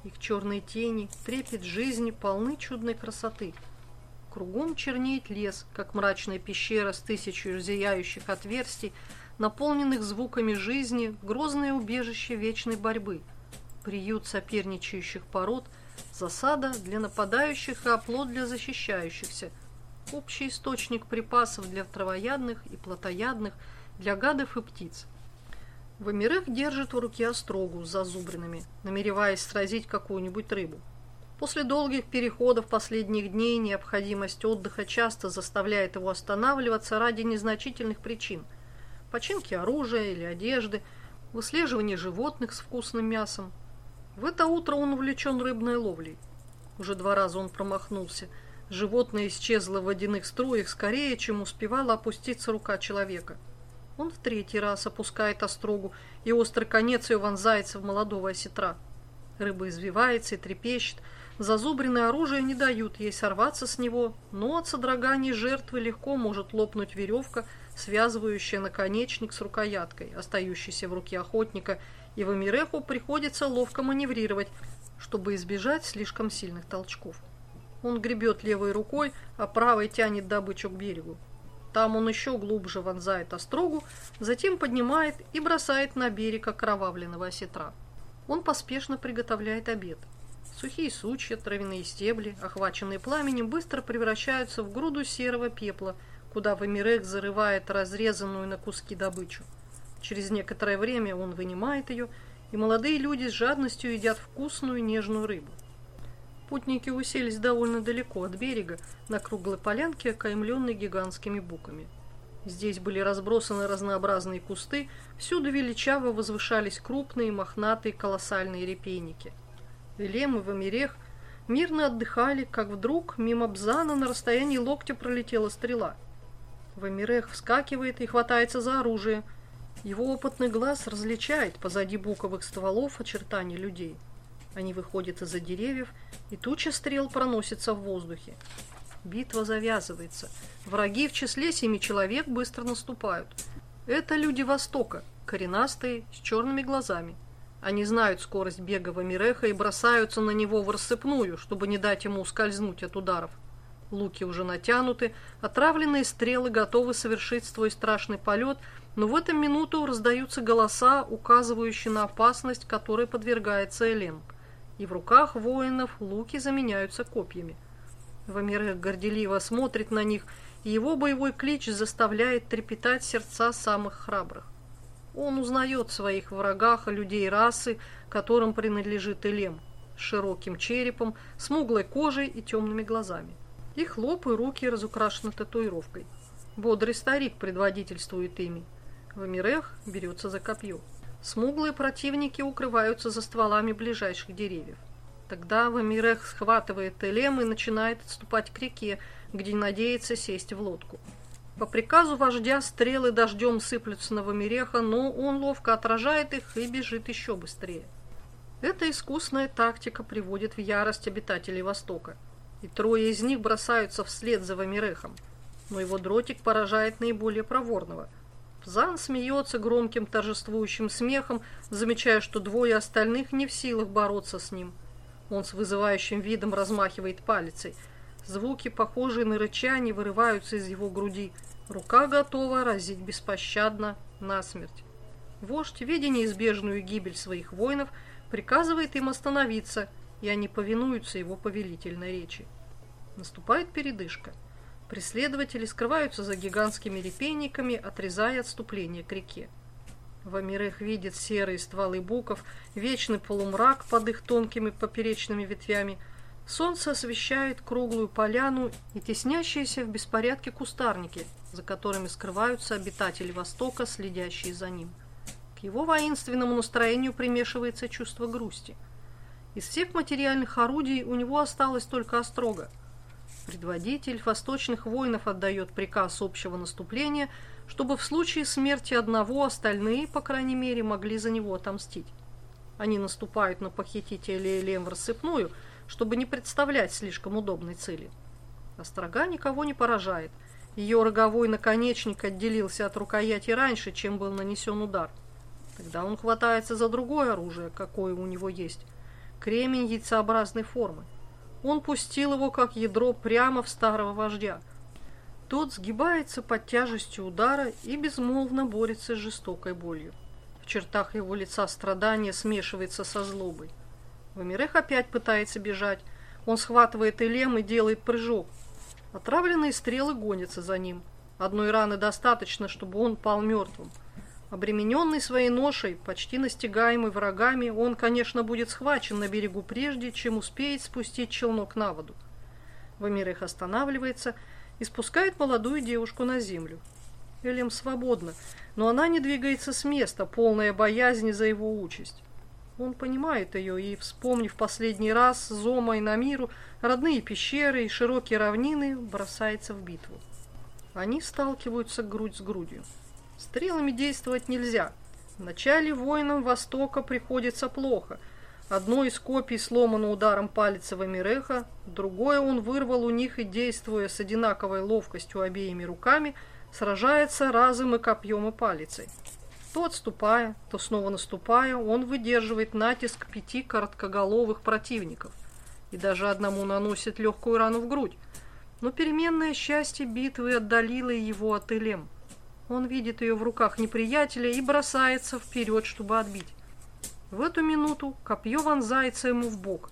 Их черные тени, трепет жизни полны чудной красоты. Кругом чернеет лес, как мрачная пещера с тысячей зияющих отверстий, наполненных звуками жизни, грозное убежище вечной борьбы, приют соперничающих пород, засада для нападающих и оплот для защищающихся, общий источник припасов для травоядных и плотоядных, для гадов и птиц. Вамирех держит в руке острогу с зазубринами, намереваясь сразить какую-нибудь рыбу. После долгих переходов последних дней необходимость отдыха часто заставляет его останавливаться ради незначительных причин. Починки оружия или одежды, выслеживание животных с вкусным мясом. В это утро он увлечен рыбной ловлей. Уже два раза он промахнулся. Животное исчезло в водяных струях скорее, чем успевала опуститься рука человека. Он в третий раз опускает острогу, и острый конец ее вонзается в молодого осетра. Рыба извивается и трепещет. Зазубренное оружие не дают ей сорваться с него, но от содроганий жертвы легко может лопнуть веревка, связывающая наконечник с рукояткой, остающейся в руке охотника, и Вамиреху приходится ловко маневрировать, чтобы избежать слишком сильных толчков. Он гребет левой рукой, а правой тянет добычу к берегу. Там он еще глубже вонзает острогу, затем поднимает и бросает на берег окровавленного осетра. Он поспешно приготовляет обед. Сухие сучья, травяные стебли, охваченные пламенем, быстро превращаются в груду серого пепла, куда Вамирек зарывает разрезанную на куски добычу. Через некоторое время он вынимает ее, и молодые люди с жадностью едят вкусную нежную рыбу. Путники уселись довольно далеко от берега, на круглой полянке, окаймленной гигантскими буками. Здесь были разбросаны разнообразные кусты, всюду величаво возвышались крупные, мохнатые, колоссальные репейники. Велем и Вамирех мирно отдыхали, как вдруг мимо Бзана на расстоянии локтя пролетела стрела. Вамирех вскакивает и хватается за оружие. Его опытный глаз различает позади буковых стволов очертания людей. Они выходят из-за деревьев, и туча стрел проносится в воздухе. Битва завязывается. Враги в числе семи человек быстро наступают. Это люди Востока, коренастые, с черными глазами. Они знают скорость бега Вамиреха и бросаются на него в рассыпную, чтобы не дать ему ускользнуть от ударов. Луки уже натянуты, отравленные стрелы готовы совершить свой страшный полет, но в эту минуту раздаются голоса, указывающие на опасность, которой подвергается Элен и в руках воинов луки заменяются копьями. Вамирек горделиво смотрит на них, и его боевой клич заставляет трепетать сердца самых храбрых. Он узнает в своих врагах людей расы, которым принадлежит Элем, с широким черепом, смуглой кожей и темными глазами. Их лоб и руки разукрашены татуировкой. Бодрый старик предводительствует ими. Вамирех берется за копье. Смуглые противники укрываются за стволами ближайших деревьев. Тогда Вамирех схватывает Элем и начинает отступать к реке, где надеется сесть в лодку. По приказу вождя стрелы дождем сыплются на Вамиреха, но он ловко отражает их и бежит еще быстрее. Эта искусная тактика приводит в ярость обитателей Востока, и трое из них бросаются вслед за Вамирехом, но его дротик поражает наиболее проворного – Зан смеется громким торжествующим смехом, замечая, что двое остальных не в силах бороться с ним. Он с вызывающим видом размахивает палицей. Звуки, похожие на рычание, вырываются из его груди. Рука готова разить беспощадно насмерть. Вождь, видя неизбежную гибель своих воинов, приказывает им остановиться, и они повинуются его повелительной речи. Наступает передышка. Преследователи скрываются за гигантскими репейниками, отрезая отступление к реке. Вамирех видит серые стволы буков, вечный полумрак под их тонкими поперечными ветвями. Солнце освещает круглую поляну и теснящиеся в беспорядке кустарники, за которыми скрываются обитатели Востока, следящие за ним. К его воинственному настроению примешивается чувство грусти. Из всех материальных орудий у него осталось только острога – Предводитель восточных воинов отдает приказ общего наступления, чтобы в случае смерти одного остальные, по крайней мере, могли за него отомстить. Они наступают на похитителя Элем в рассыпную, чтобы не представлять слишком удобной цели. Острога никого не поражает. Ее роговой наконечник отделился от рукояти раньше, чем был нанесен удар. Тогда он хватается за другое оружие, какое у него есть. Кремень яйцеобразной формы. Он пустил его, как ядро, прямо в старого вождя. Тот сгибается под тяжестью удара и безмолвно борется с жестокой болью. В чертах его лица страдание смешивается со злобой. Вамирех опять пытается бежать. Он схватывает Элем и делает прыжок. Отравленные стрелы гонятся за ним. Одной раны достаточно, чтобы он пал мертвым. Обремененный своей ношей, почти настигаемый врагами, он, конечно, будет схвачен на берегу прежде, чем успеет спустить челнок на воду. Вамирех останавливается и спускает молодую девушку на землю. Элем свободна, но она не двигается с места, полная боязни за его участь. Он понимает ее и, вспомнив последний раз Зома и Намиру, родные пещеры и широкие равнины, бросается в битву. Они сталкиваются грудь с грудью. Стрелами действовать нельзя. Вначале воинам Востока приходится плохо. Одно из копий сломано ударом палица Вамиреха, другое он вырвал у них и, действуя с одинаковой ловкостью обеими руками, сражается разом и копьем и палицей. То отступая, то снова наступая, он выдерживает натиск пяти короткоголовых противников и даже одному наносит легкую рану в грудь. Но переменное счастье битвы отдалило его от Элем. Он видит ее в руках неприятеля и бросается вперед, чтобы отбить. В эту минуту копье вонзается ему в бок.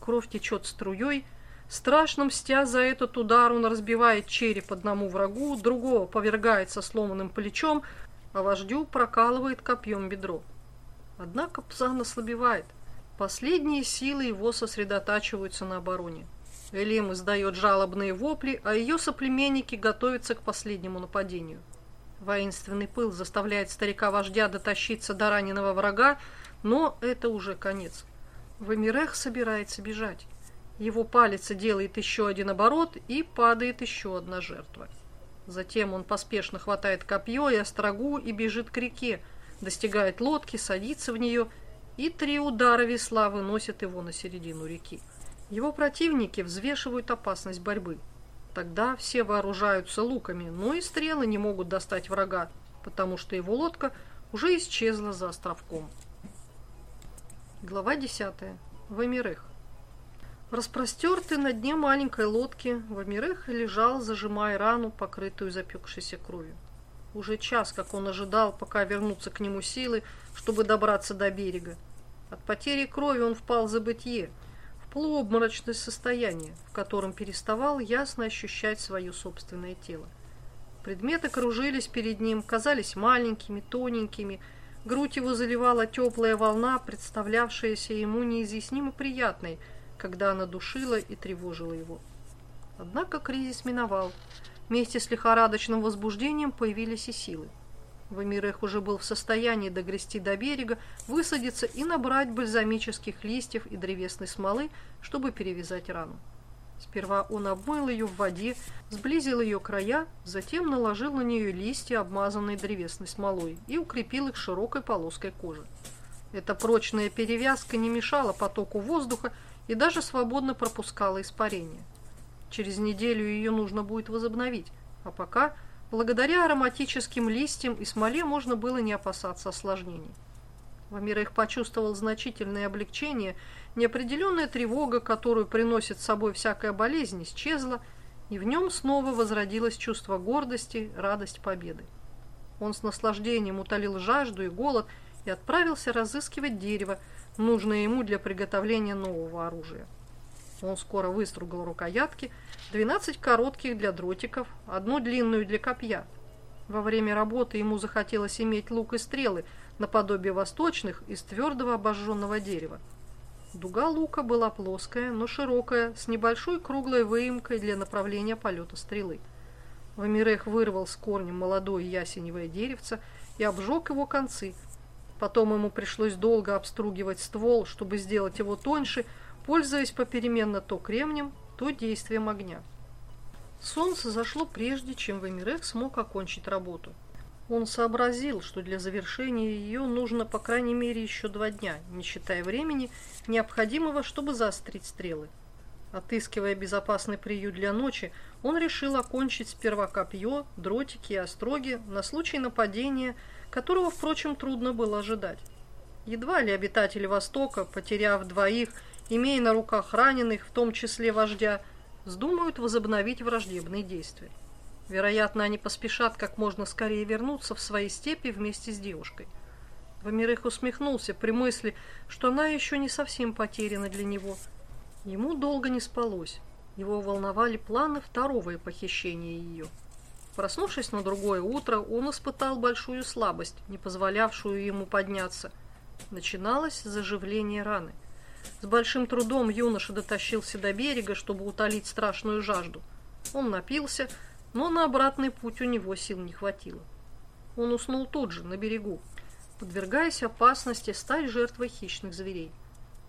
Кровь течет струей. Страшно мстя за этот удар, он разбивает череп одному врагу, другого повергается сломанным плечом, а вождю прокалывает копьем бедро. Однако Пзан ослабевает. Последние силы его сосредотачиваются на обороне. Элим издает жалобные вопли, а ее соплеменники готовятся к последнему нападению. Воинственный пыл заставляет старика-вождя дотащиться до раненого врага, но это уже конец. Вамирех собирается бежать. Его палец делает еще один оборот, и падает еще одна жертва. Затем он поспешно хватает копье и острогу и бежит к реке, достигает лодки, садится в нее, и три удара весла выносят его на середину реки. Его противники взвешивают опасность борьбы. Тогда все вооружаются луками, но и стрелы не могут достать врага, потому что его лодка уже исчезла за островком. Глава 10. Вамирех. Распростертый на дне маленькой лодки, Вамирех лежал, зажимая рану, покрытую запекшейся кровью. Уже час, как он ожидал, пока вернутся к нему силы, чтобы добраться до берега. От потери крови он впал в забытье – полуобморочное состояние, в котором переставал ясно ощущать свое собственное тело. Предметы кружились перед ним, казались маленькими, тоненькими, грудь его заливала теплая волна, представлявшаяся ему неизъяснимо приятной, когда она душила и тревожила его. Однако кризис миновал. Вместе с лихорадочным возбуждением появились и силы. Вамирех уже был в состоянии догрести до берега, высадиться и набрать бальзамических листьев и древесной смолы, чтобы перевязать рану. Сперва он обмыл ее в воде, сблизил ее края, затем наложил на нее листья, обмазанные древесной смолой, и укрепил их широкой полоской кожи. Эта прочная перевязка не мешала потоку воздуха и даже свободно пропускала испарение. Через неделю ее нужно будет возобновить, а пока – Благодаря ароматическим листьям и смоле можно было не опасаться осложнений. Вамирых почувствовал значительное облегчение, неопределенная тревога, которую приносит с собой всякая болезнь, исчезла, и в нем снова возродилось чувство гордости, радость победы. Он с наслаждением утолил жажду и голод и отправился разыскивать дерево, нужное ему для приготовления нового оружия. Он скоро выстругал рукоятки, 12 коротких для дротиков, одну длинную для копья. Во время работы ему захотелось иметь лук и стрелы, наподобие восточных, из твердого обожженного дерева. Дуга лука была плоская, но широкая, с небольшой круглой выемкой для направления полета стрелы. Вамирех вырвал с корнем молодое ясеневое деревце и обжег его концы. Потом ему пришлось долго обстругивать ствол, чтобы сделать его тоньше, пользуясь попеременно то кремнем, то действием огня. Солнце зашло прежде, чем Вамирек смог окончить работу. Он сообразил, что для завершения ее нужно по крайней мере еще два дня, не считая времени, необходимого, чтобы заострить стрелы. Отыскивая безопасный приют для ночи, он решил окончить сперва копье, дротики и остроги на случай нападения, которого, впрочем, трудно было ожидать. Едва ли обитатели Востока, потеряв двоих, имея на руках раненых, в том числе вождя, вздумают возобновить враждебные действия. Вероятно, они поспешат как можно скорее вернуться в свои степи вместе с девушкой. Вамирых усмехнулся при мысли, что она еще не совсем потеряна для него. Ему долго не спалось. Его волновали планы второго похищения ее. Проснувшись на другое утро, он испытал большую слабость, не позволявшую ему подняться. Начиналось заживление раны. С большим трудом юноша дотащился до берега, чтобы утолить страшную жажду. Он напился, но на обратный путь у него сил не хватило. Он уснул тут же, на берегу, подвергаясь опасности стать жертвой хищных зверей.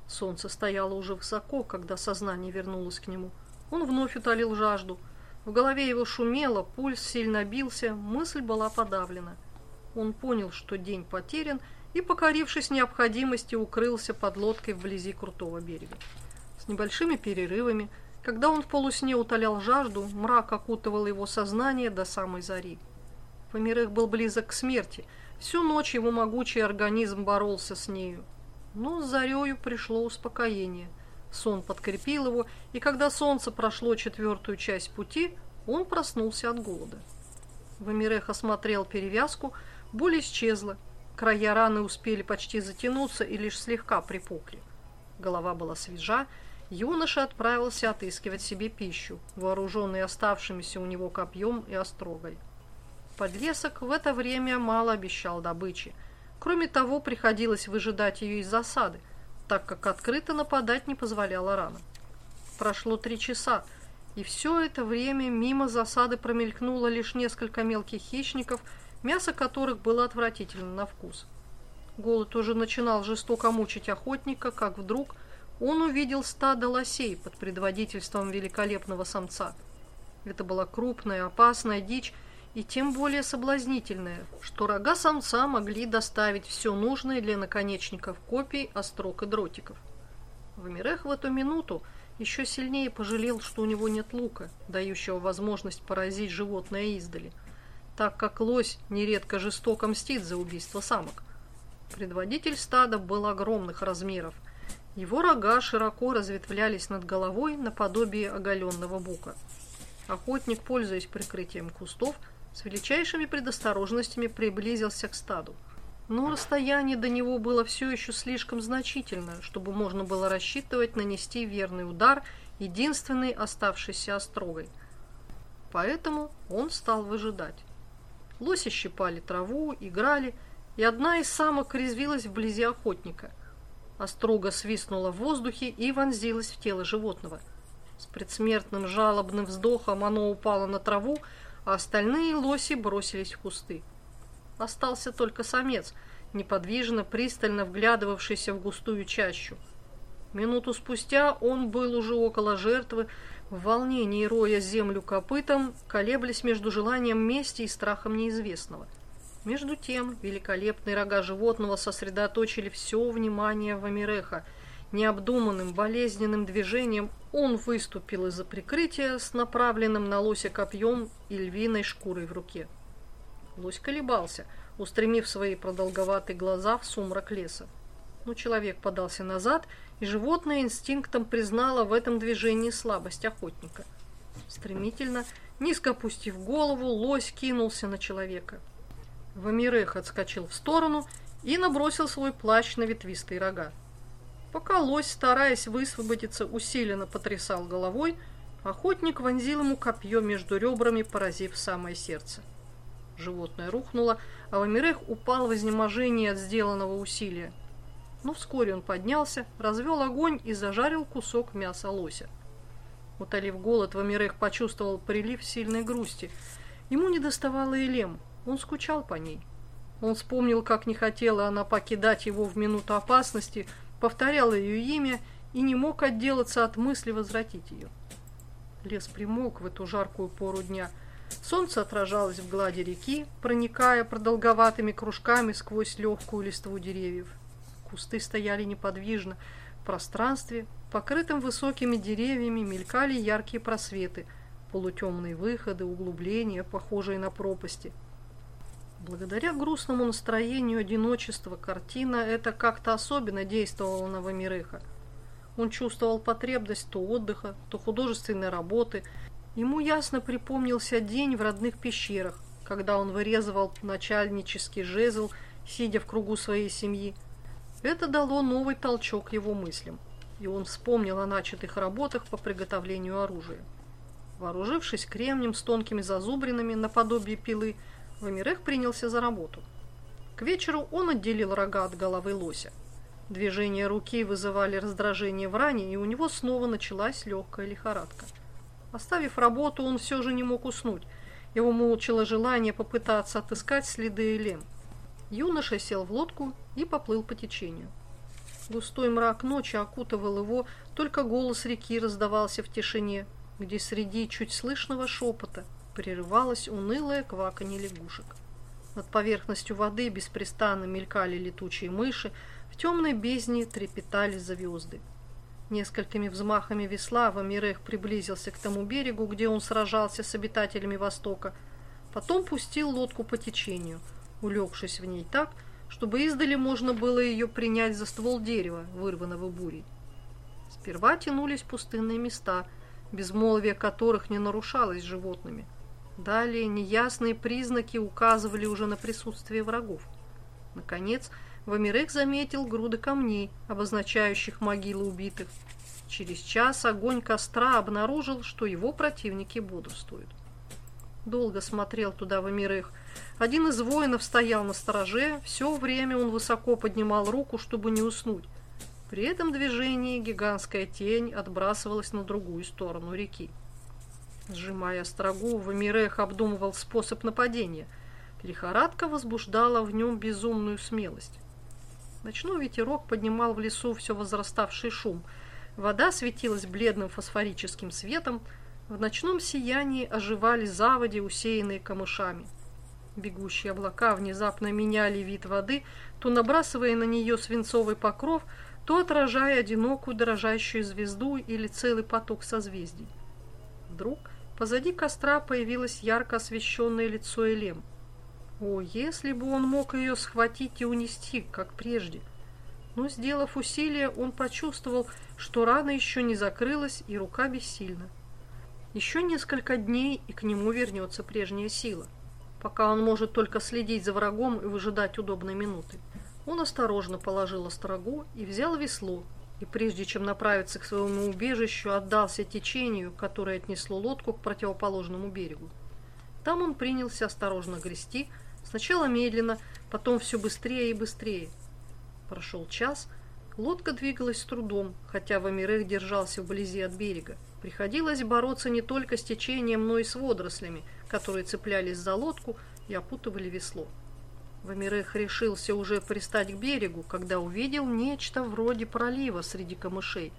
Солнце стояло уже высоко, когда сознание вернулось к нему. Он вновь утолил жажду. В голове его шумело, пульс сильно бился, мысль была подавлена. Он понял, что день потерян, и, покорившись необходимости, укрылся под лодкой вблизи крутого берега. С небольшими перерывами – когда он в полусне утолял жажду, мрак окутывал его сознание до самой зари. Померых был близок к смерти. Всю ночь его могучий организм боролся с нею. Но с зарею пришло успокоение. Сон подкрепил его, и когда солнце прошло четвертую часть пути, он проснулся от голода. Вамирех осмотрел перевязку, боль исчезла, края раны успели почти затянуться и лишь слегка припухли. Голова была свежа, юноша отправился отыскивать себе пищу, вооруженный оставшимися у него копьем и острогой. Подлесок в это время мало обещал добычи. Кроме того, приходилось выжидать ее из засады, так как открыто нападать не позволяла рана. Прошло три часа, и все это время мимо засады промелькнуло лишь несколько мелких хищников, мясо которых было отвратительно на вкус. Голод уже начинал жестоко мучить охотника, как вдруг – он увидел стадо лосей под предводительством великолепного самца. Это была крупная, опасная дичь, и тем более соблазнительная, что рога самца могли доставить все нужное для наконечников копий, острог и дротиков. Вамирех в эту минуту еще сильнее пожалел, что у него нет лука, дающего возможность поразить животное издали, так как лось нередко жестоко мстит за убийство самок. Предводитель стада был огромных размеров – его рога широко разветвлялись над головой наподобие оголенного бука. Охотник, пользуясь прикрытием кустов, с величайшими предосторожностями приблизился к стаду. Но расстояние до него было все еще слишком значительно, чтобы можно было рассчитывать нанести верный удар единственной оставшейся острогой. Поэтому он стал выжидать. Лоси щипали траву, играли, и одна из самок резвилась вблизи охотника – Острога свистнула в воздухе и вонзилась в тело животного. С предсмертным жалобным вздохом оно упало на траву, а остальные лоси бросились в кусты. Остался только самец, неподвижно, пристально вглядывавшийся в густую чащу. Минуту спустя он был уже около жертвы, в волнении роя землю копытом, колеблясь между желанием мести и страхом неизвестного – между тем, великолепные рога животного сосредоточили все внимание Вамиреха. Необдуманным, болезненным движением он выступил из-за прикрытия с направленным на лося копьем и львиной шкурой в руке. Лось колебался, устремив свои продолговатые глаза в сумрак леса. Но человек подался назад, и животное инстинктом признало в этом движении слабость охотника. Стремительно, низко опустив голову, лось кинулся на человека. Вамирех отскочил в сторону и набросил свой плащ на ветвистые рога. Пока лось, стараясь высвободиться, усиленно потрясал головой, охотник вонзил ему копье между ребрами, поразив самое сердце. Животное рухнуло, а Вамирех упал в изнеможении от сделанного усилия. Но вскоре он поднялся, развел огонь и зажарил кусок мяса лося. Утолив голод, Вамирех почувствовал прилив сильной грусти. Ему не доставало и лем, он скучал по ней. Он вспомнил, как не хотела она покидать его в минуту опасности, повторял ее имя и не мог отделаться от мысли возвратить ее. Лес примолк в эту жаркую пору дня. Солнце отражалось в глади реки, проникая продолговатыми кружками сквозь легкую листву деревьев. Кусты стояли неподвижно, В пространстве, покрытым высокими деревьями, мелькали яркие просветы, полутемные выходы, углубления, похожие на пропасти. Благодаря грустному настроению одиночества картина эта как-то особенно действовала на Вамиреха. Он чувствовал потребность то отдыха, то художественной работы. Ему ясно припомнился день в родных пещерах, когда он вырезывал начальнический жезл, сидя в кругу своей семьи. Это дало новый толчок его мыслям, и он вспомнил о начатых работах по приготовлению оружия. Вооружившись кремнем с тонкими зазубринами наподобие пилы, Вамирех принялся за работу. К вечеру он отделил рога от головы лося. Движения руки вызывали раздражение в ране, и у него снова началась легкая лихорадка. Оставив работу, он все же не мог уснуть. Его мучило желание попытаться отыскать следы Элен. Юноша сел в лодку и поплыл по течению. Густой мрак ночи окутывал его, только голос реки раздавался в тишине, где среди чуть слышного шепота прерывалось унылое кваканье лягушек. Над поверхностью воды беспрестанно мелькали летучие мыши, в темной бездне трепетали звезды. Несколькими взмахами весла Вамирех приблизился к тому берегу, где он сражался с обитателями Востока, потом пустил лодку по течению, улегшись в ней так, чтобы издали можно было ее принять за ствол дерева, вырванного бурей. Сперва тянулись пустынные места, безмолвие которых не нарушалось животными – Далее неясные признаки указывали уже на присутствие врагов. Наконец, Вамирек заметил груды камней, обозначающих могилы убитых. Через час огонь костра обнаружил, что его противники бодрствуют. Долго смотрел туда Вамирех. Один из воинов стоял на стороже, все время он высоко поднимал руку, чтобы не уснуть. При этом движении гигантская тень отбрасывалась на другую сторону реки. Сжимая строгу, Вамирех обдумывал способ нападения. Лихорадка возбуждала в нем безумную смелость. Ночной ветерок поднимал в лесу все возраставший шум. Вода светилась бледным фосфорическим светом, в ночном сиянии оживали заводи, усеянные камышами. Бегущие облака внезапно меняли вид воды, то набрасывая на нее свинцовый покров, то отражая одинокую дрожащую звезду или целый поток созвездий. Вдруг Позади костра появилось ярко освещенное лицо Элем. О, если бы он мог ее схватить и унести, как прежде! Но, сделав усилие, он почувствовал, что рана еще не закрылась и рука бессильна. Еще несколько дней, и к нему вернется прежняя сила. Пока он может только следить за врагом и выжидать удобной минуты. Он осторожно положил острогу и взял весло, и прежде чем направиться к своему убежищу, отдался течению, которое отнесло лодку к противоположному берегу. Там он принялся осторожно грести, сначала медленно, потом все быстрее и быстрее. Прошел час, лодка двигалась с трудом, хотя Вамирех держался вблизи от берега. Приходилось бороться не только с течением, но и с водорослями, которые цеплялись за лодку и опутывали весло. Вамирех решился уже пристать к берегу, когда увидел нечто вроде пролива среди камышей.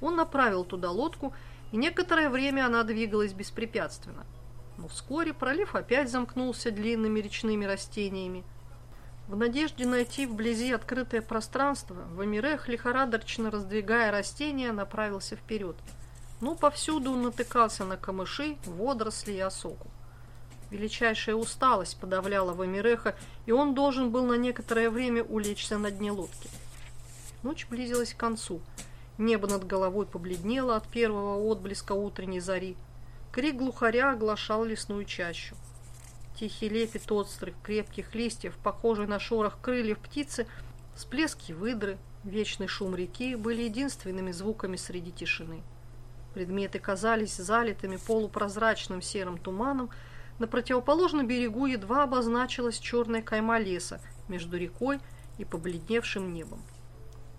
Он направил туда лодку, и некоторое время она двигалась беспрепятственно. Но вскоре пролив опять замкнулся длинными речными растениями. В надежде найти вблизи открытое пространство, Вамирех, лихорадочно раздвигая растения, направился вперед. Но повсюду он натыкался на камыши, водоросли и осоку. Величайшая усталость подавляла Вамиреха, и он должен был на некоторое время улечься на дне лодки. Ночь близилась к концу. Небо над головой побледнело от первого отблеска утренней зари. Крик глухаря оглашал лесную чащу. Тихий лепет острых, крепких листьев, похожий на шорох крыльев птицы, всплески выдры, вечный шум реки были единственными звуками среди тишины. Предметы казались залитыми полупрозрачным серым туманом, на противоположном берегу едва обозначилась черная кайма леса между рекой и побледневшим небом.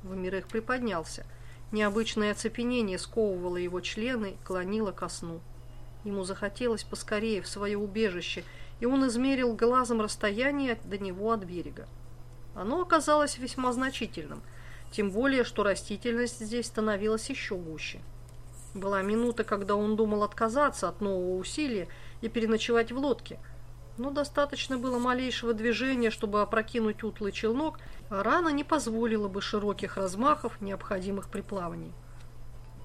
Вамирех приподнялся. Необычное оцепенение сковывало его члены клонило ко сну. Ему захотелось поскорее в свое убежище, и он измерил глазом расстояние до него от берега. Оно оказалось весьма значительным, тем более, что растительность здесь становилась еще гуще. Была минута, когда он думал отказаться от нового усилия и переночевать в лодке. но достаточно было малейшего движения, чтобы опрокинуть утлый челнок, а рана не позволила бы широких размахов, необходимых при плавании.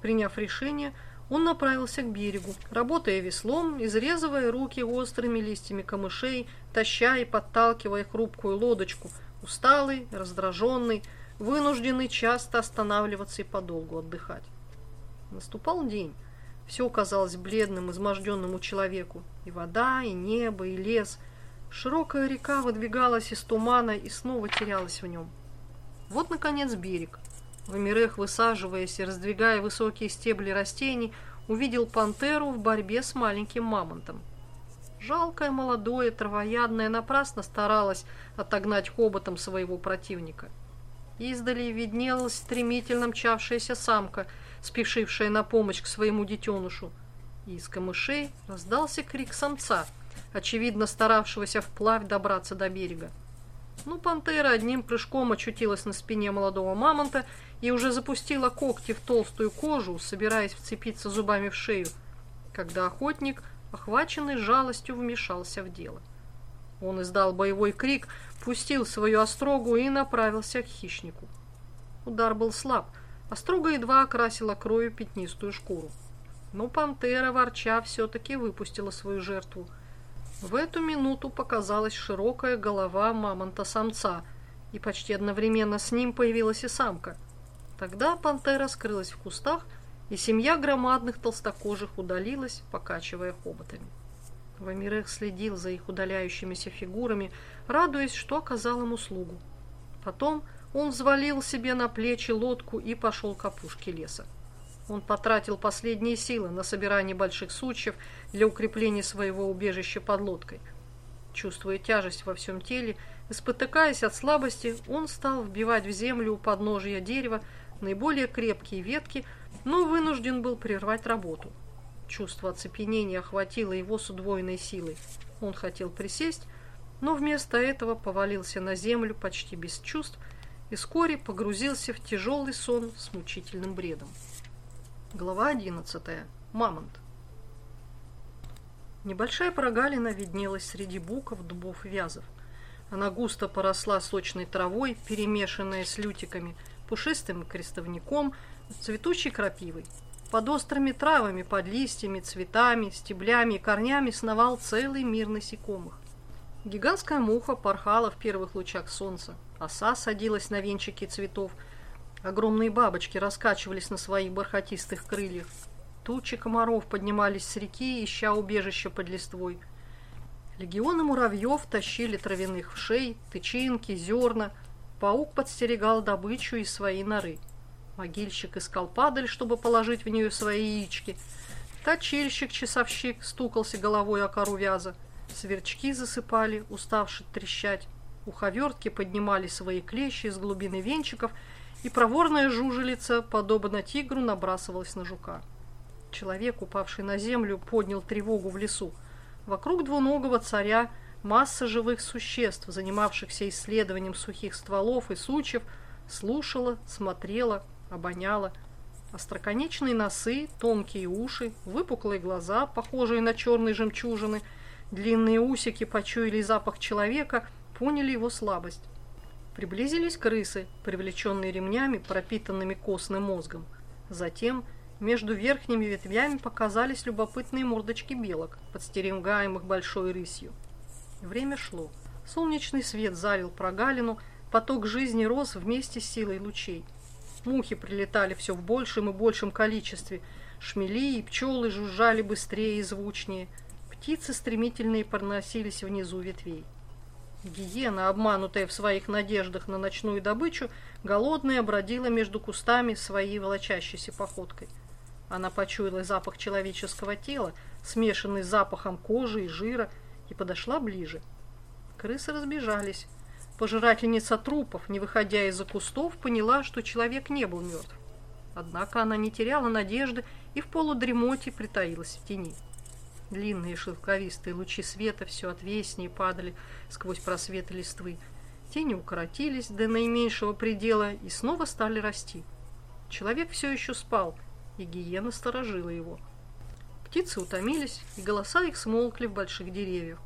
Приняв решение, он направился к берегу, работая веслом, изрезывая руки острыми листьями камышей, таща и подталкивая хрупкую лодочку, усталый, раздраженный, вынужденный часто останавливаться и подолгу отдыхать. Наступал день. Все казалось бледным, изможденному человеку. И вода, и небо, и лес. Широкая река выдвигалась из тумана и снова терялась в нем. Вот, наконец, берег. Вамирех, высаживаясь и раздвигая высокие стебли растений, увидел пантеру в борьбе с маленьким мамонтом. Жалкое молодое травоядное напрасно старалась отогнать хоботом своего противника. Издали виднелась стремительно мчавшаяся самка – спешившая на помощь к своему детенышу. И из камышей раздался крик самца, очевидно старавшегося вплавь добраться до берега. Ну, пантера одним прыжком очутилась на спине молодого мамонта и уже запустила когти в толстую кожу, собираясь вцепиться зубами в шею, когда охотник, охваченный жалостью, вмешался в дело. Он издал боевой крик, пустил свою острогу и направился к хищнику. Удар был слаб, Острога едва окрасила кровью пятнистую шкуру. Но пантера, ворча, все-таки выпустила свою жертву. В эту минуту показалась широкая голова мамонта-самца, и почти одновременно с ним появилась и самка. Тогда пантера скрылась в кустах, и семья громадных толстокожих удалилась, покачивая хоботами. Вамирех следил за их удаляющимися фигурами, радуясь, что оказал им услугу. Потом он взвалил себе на плечи лодку и пошел к опушке леса. Он потратил последние силы на собирание больших сучьев для укрепления своего убежища под лодкой. Чувствуя тяжесть во всем теле, испотыкаясь от слабости, он стал вбивать в землю у подножия дерева наиболее крепкие ветки, но вынужден был прервать работу. Чувство оцепенения охватило его с удвоенной силой. Он хотел присесть, но вместо этого повалился на землю почти без чувств и вскоре погрузился в тяжелый сон с мучительным бредом. Глава одиннадцатая. Мамонт. Небольшая прогалина виднелась среди буков, дубов и вязов. Она густо поросла сочной травой, перемешанной с лютиками, пушистым крестовником, цветущей крапивой. Под острыми травами, под листьями, цветами, стеблями и корнями сновал целый мир насекомых. Гигантская муха порхала в первых лучах солнца. Оса садилась на венчики цветов. Огромные бабочки раскачивались на своих бархатистых крыльях. Тучи комаров поднимались с реки, ища убежище под листвой. Легионы муравьев тащили травяных вшей, тычинки, зерна. Паук подстерегал добычу из своей норы. Могильщик искал падаль, чтобы положить в нее свои яички. Точильщик-часовщик стукался головой о кору вяза. Сверчки засыпали, уставши трещать. Уховертки поднимали свои клещи из глубины венчиков, и проворная жужелица, подобно тигру, набрасывалась на жука. Человек, упавший на землю, поднял тревогу в лесу. Вокруг двуногого царя масса живых существ, занимавшихся исследованием сухих стволов и сучьев, слушала, смотрела, обоняла. Остроконечные носы, тонкие уши, выпуклые глаза, похожие на черные жемчужины, длинные усики почуяли запах человека – поняли его слабость. Приблизились крысы, привлеченные ремнями, пропитанными костным мозгом. Затем между верхними ветвями показались любопытные мордочки белок, подстерегаемых большой рысью. Время шло. Солнечный свет залил прогалину, поток жизни рос вместе с силой лучей. Мухи прилетали все в большем и большем количестве. Шмели и пчелы жужжали быстрее и звучнее. Птицы стремительнее проносились внизу ветвей. Гиена, обманутая в своих надеждах на ночную добычу, голодная бродила между кустами своей волочащейся походкой. Она почуяла запах человеческого тела, смешанный с запахом кожи и жира, и подошла ближе. Крысы разбежались. Пожирательница трупов, не выходя из-за кустов, поняла, что человек не был мертв. Однако она не теряла надежды и в полудремоте притаилась в тени. Длинные шелковистые лучи света все отвеснее падали сквозь просветы листвы. Тени укоротились до наименьшего предела и снова стали расти. Человек все еще спал, и гиена сторожила его. Птицы утомились, и голоса их смолкли в больших деревьях.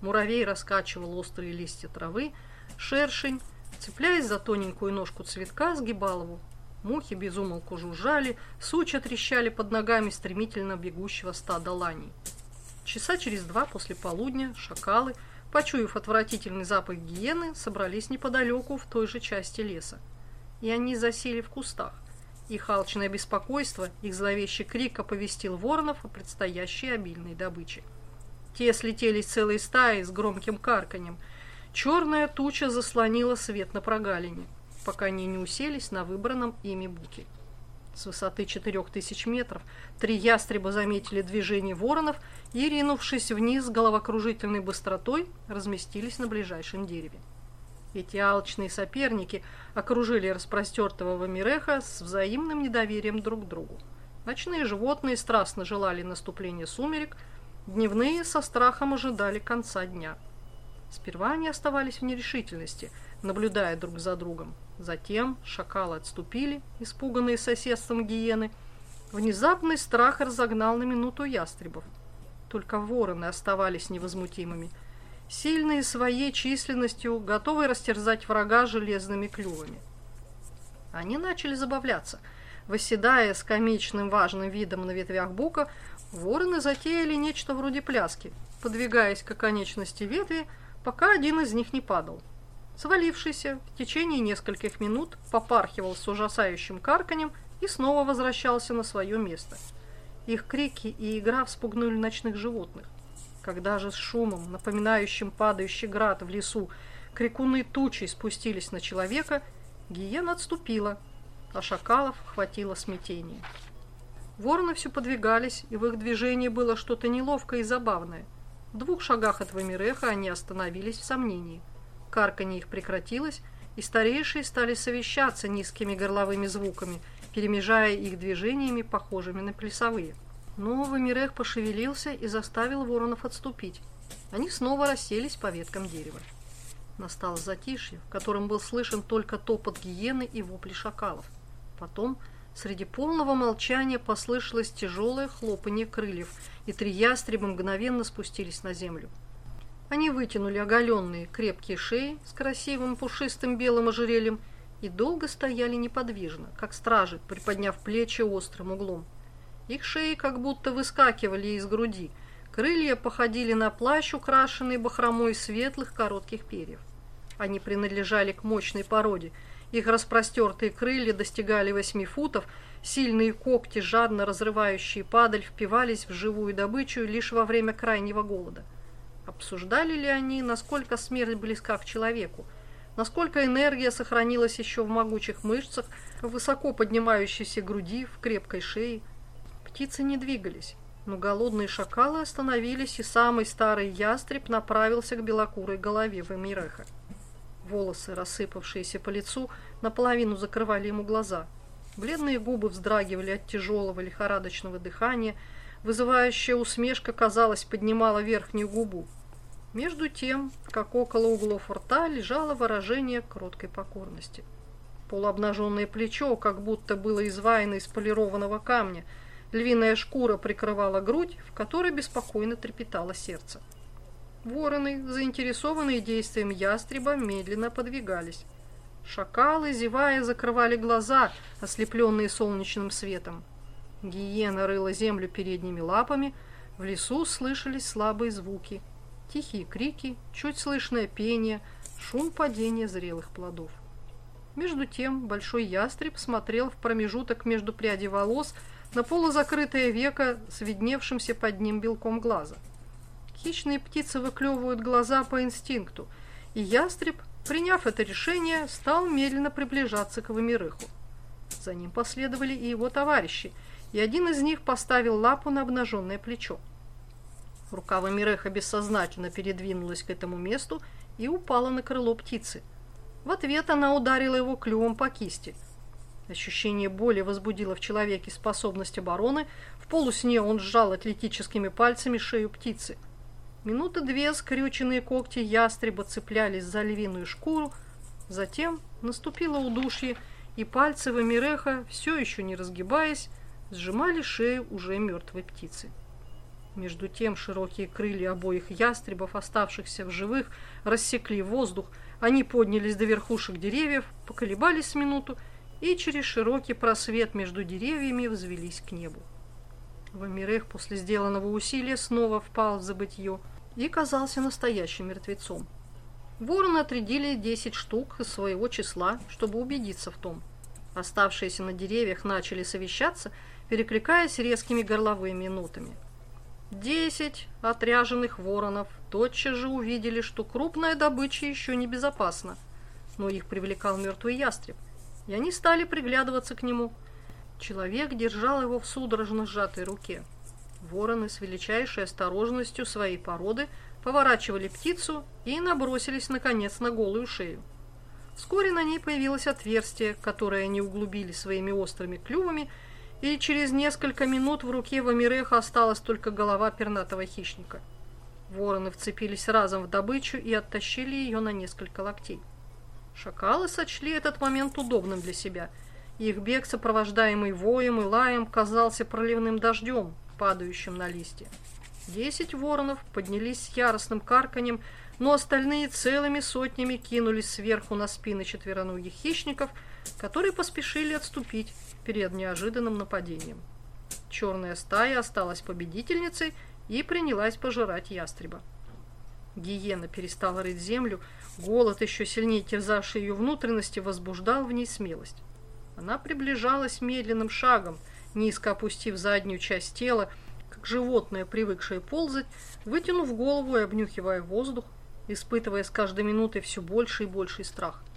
Муравей раскачивал острые листья травы, шершень, цепляясь за тоненькую ножку цветка, сгибал его. Мухи безумолку жужжали, сучья трещали под ногами стремительно бегущего стада ланей. Часа через два после полудня шакалы, почуяв отвратительный запах гиены, собрались неподалеку в той же части леса. И они засели в кустах. Их алчное беспокойство, их зловещий крик оповестил воронов о предстоящей обильной добыче. Те слетелись целой стаей с громким карканьем. Черная туча заслонила свет на прогалине, пока они не уселись на выбранном ими буке. С высоты четырех тысяч метров три ястреба заметили движение воронов и, ринувшись вниз головокружительной быстротой, разместились на ближайшем дереве. Эти алчные соперники окружили распростертого Вамиреха с взаимным недоверием друг к другу. Ночные животные страстно желали наступления сумерек, дневные со страхом ожидали конца дня. Сперва они оставались в нерешительности, наблюдая друг за другом. Затем шакалы отступили, испуганные соседством гиены. Внезапный страх разогнал на минуту ястребов. Только вороны оставались невозмутимыми – сильные своей численностью, готовые растерзать врага железными клювами. Они начали забавляться. Восседая с комичным важным видом на ветвях бука, вороны затеяли нечто вроде пляски, подвигаясь к оконечности ветви, пока один из них не падал. Свалившийся в течение нескольких минут попархивал с ужасающим карканем и снова возвращался на свое место. Их крики и игра вспугнули ночных животных. Когда же с шумом, напоминающим падающий град в лесу, крикуны тучей спустились на человека, гиена отступила, а шакалов хватило смятение. Вороны все подвигались, и в их движении было что-то неловкое и забавное. В двух шагах от Вамиреха они остановились в сомнении. Карканье их прекратилось, и старейшие стали совещаться низкими горловыми звуками, перемежая их движениями, похожими на плясовые. Но Вамирех пошевелился и заставил воронов отступить. Они снова расселись по веткам дерева. Настало затишье, в котором был слышен только топот гиены и вопли шакалов. Потом, среди полного молчания, послышалось тяжелое хлопанье крыльев, и три ястреба мгновенно спустились на землю. Они вытянули оголенные крепкие шеи с красивым пушистым белым ожерельем и долго стояли неподвижно, как стражи, приподняв плечи острым углом. Их шеи как будто выскакивали из груди. Крылья походили на плащ, украшенный бахромой светлых коротких перьев. Они принадлежали к мощной породе. Их распростертые крылья достигали восьми футов, сильные когти, жадно разрывающие падаль, впивались в живую добычу лишь во время крайнего голода. Обсуждали ли они, насколько смерть близка к человеку, насколько энергия сохранилась еще в могучих мышцах, в высоко поднимающейся груди, в крепкой шее – Птицы не двигались, но голодные шакалы остановились, и самый старый ястреб направился к белокурой голове Вамиреха. Волосы, рассыпавшиеся по лицу, наполовину закрывали ему глаза. Бледные губы вздрагивали от тяжелого лихорадочного дыхания, вызывающая усмешка, казалось, поднимала верхнюю губу. Между тем, как около углов рта лежало выражение кроткой покорности. Полуобнаженное плечо, как будто было изваяно из полированного камня – Львиная шкура прикрывала грудь, в которой беспокойно трепетало сердце. Вороны, заинтересованные действием ястреба, медленно подвигались. Шакалы, зевая, закрывали глаза, ослепленные солнечным светом. Гиена рыла землю передними лапами, в лесу слышались слабые звуки. Тихие крики, чуть слышное пение, шум падения зрелых плодов. Между тем большой ястреб смотрел в промежуток между прядей волос, на полузакрытое веко с видневшимся под ним белком глаза. Хищные птицы выклевывают глаза по инстинкту, и ястреб, приняв это решение, стал медленно приближаться к Вамирыху. За ним последовали и его товарищи, и один из них поставил лапу на обнаженное плечо. Рука Вамиреха бессознательно передвинулась к этому месту и упала на крыло птицы. В ответ она ударила его клювом по кисти – Ощущение боли возбудило в человеке способность обороны. В полусне он сжал атлетическими пальцами шею птицы. Минуты две скрюченные когти ястреба цеплялись за львиную шкуру. Затем наступило удушье, и пальцы Вамиреха, все еще не разгибаясь, сжимали шею уже мертвой птицы. Между тем широкие крылья обоих ястребов, оставшихся в живых, рассекли воздух, они поднялись до верхушек деревьев, поколебались минуту и через широкий просвет между деревьями взвелись к небу. Вамирех после сделанного усилия снова впал в забытье и казался настоящим мертвецом. Вороны отрядили десять штук из своего числа, чтобы убедиться в том. Оставшиеся на деревьях начали совещаться, перекликаясь резкими горловыми нотами. Десять отряженных воронов тотчас же увидели, что крупная добыча еще не безопасна, но их привлекал мертвый ястреб, и они стали приглядываться к нему. Человек держал его в судорожно сжатой руке. Вороны с величайшей осторожностью своей породы поворачивали птицу и набросились, наконец, на голую шею. Вскоре на ней появилось отверстие, которое они углубили своими острыми клювами и через несколько минут в руке Вамиреха осталась только голова пернатого хищника. Вороны вцепились разом в добычу и оттащили ее на несколько локтей. Шакалы сочли этот момент удобным для себя. Их бег, сопровождаемый воем и лаем, казался проливным дождем, падающим на листья. Десять воронов поднялись с яростным карканьем, но остальные целыми сотнями кинулись сверху на спины четвероногих хищников, которые поспешили отступить перед неожиданным нападением. Черная стая осталась победительницей и принялась пожирать ястреба. Гиена перестала рыть землю, голод, еще сильнее терзавший ее внутренности, возбуждал в ней смелость. Она приближалась медленным шагом, низко опустив заднюю часть тела, как животное, привыкшее ползать, вытянув голову и обнюхивая воздух, испытывая с каждой минутой все больше и больший страх –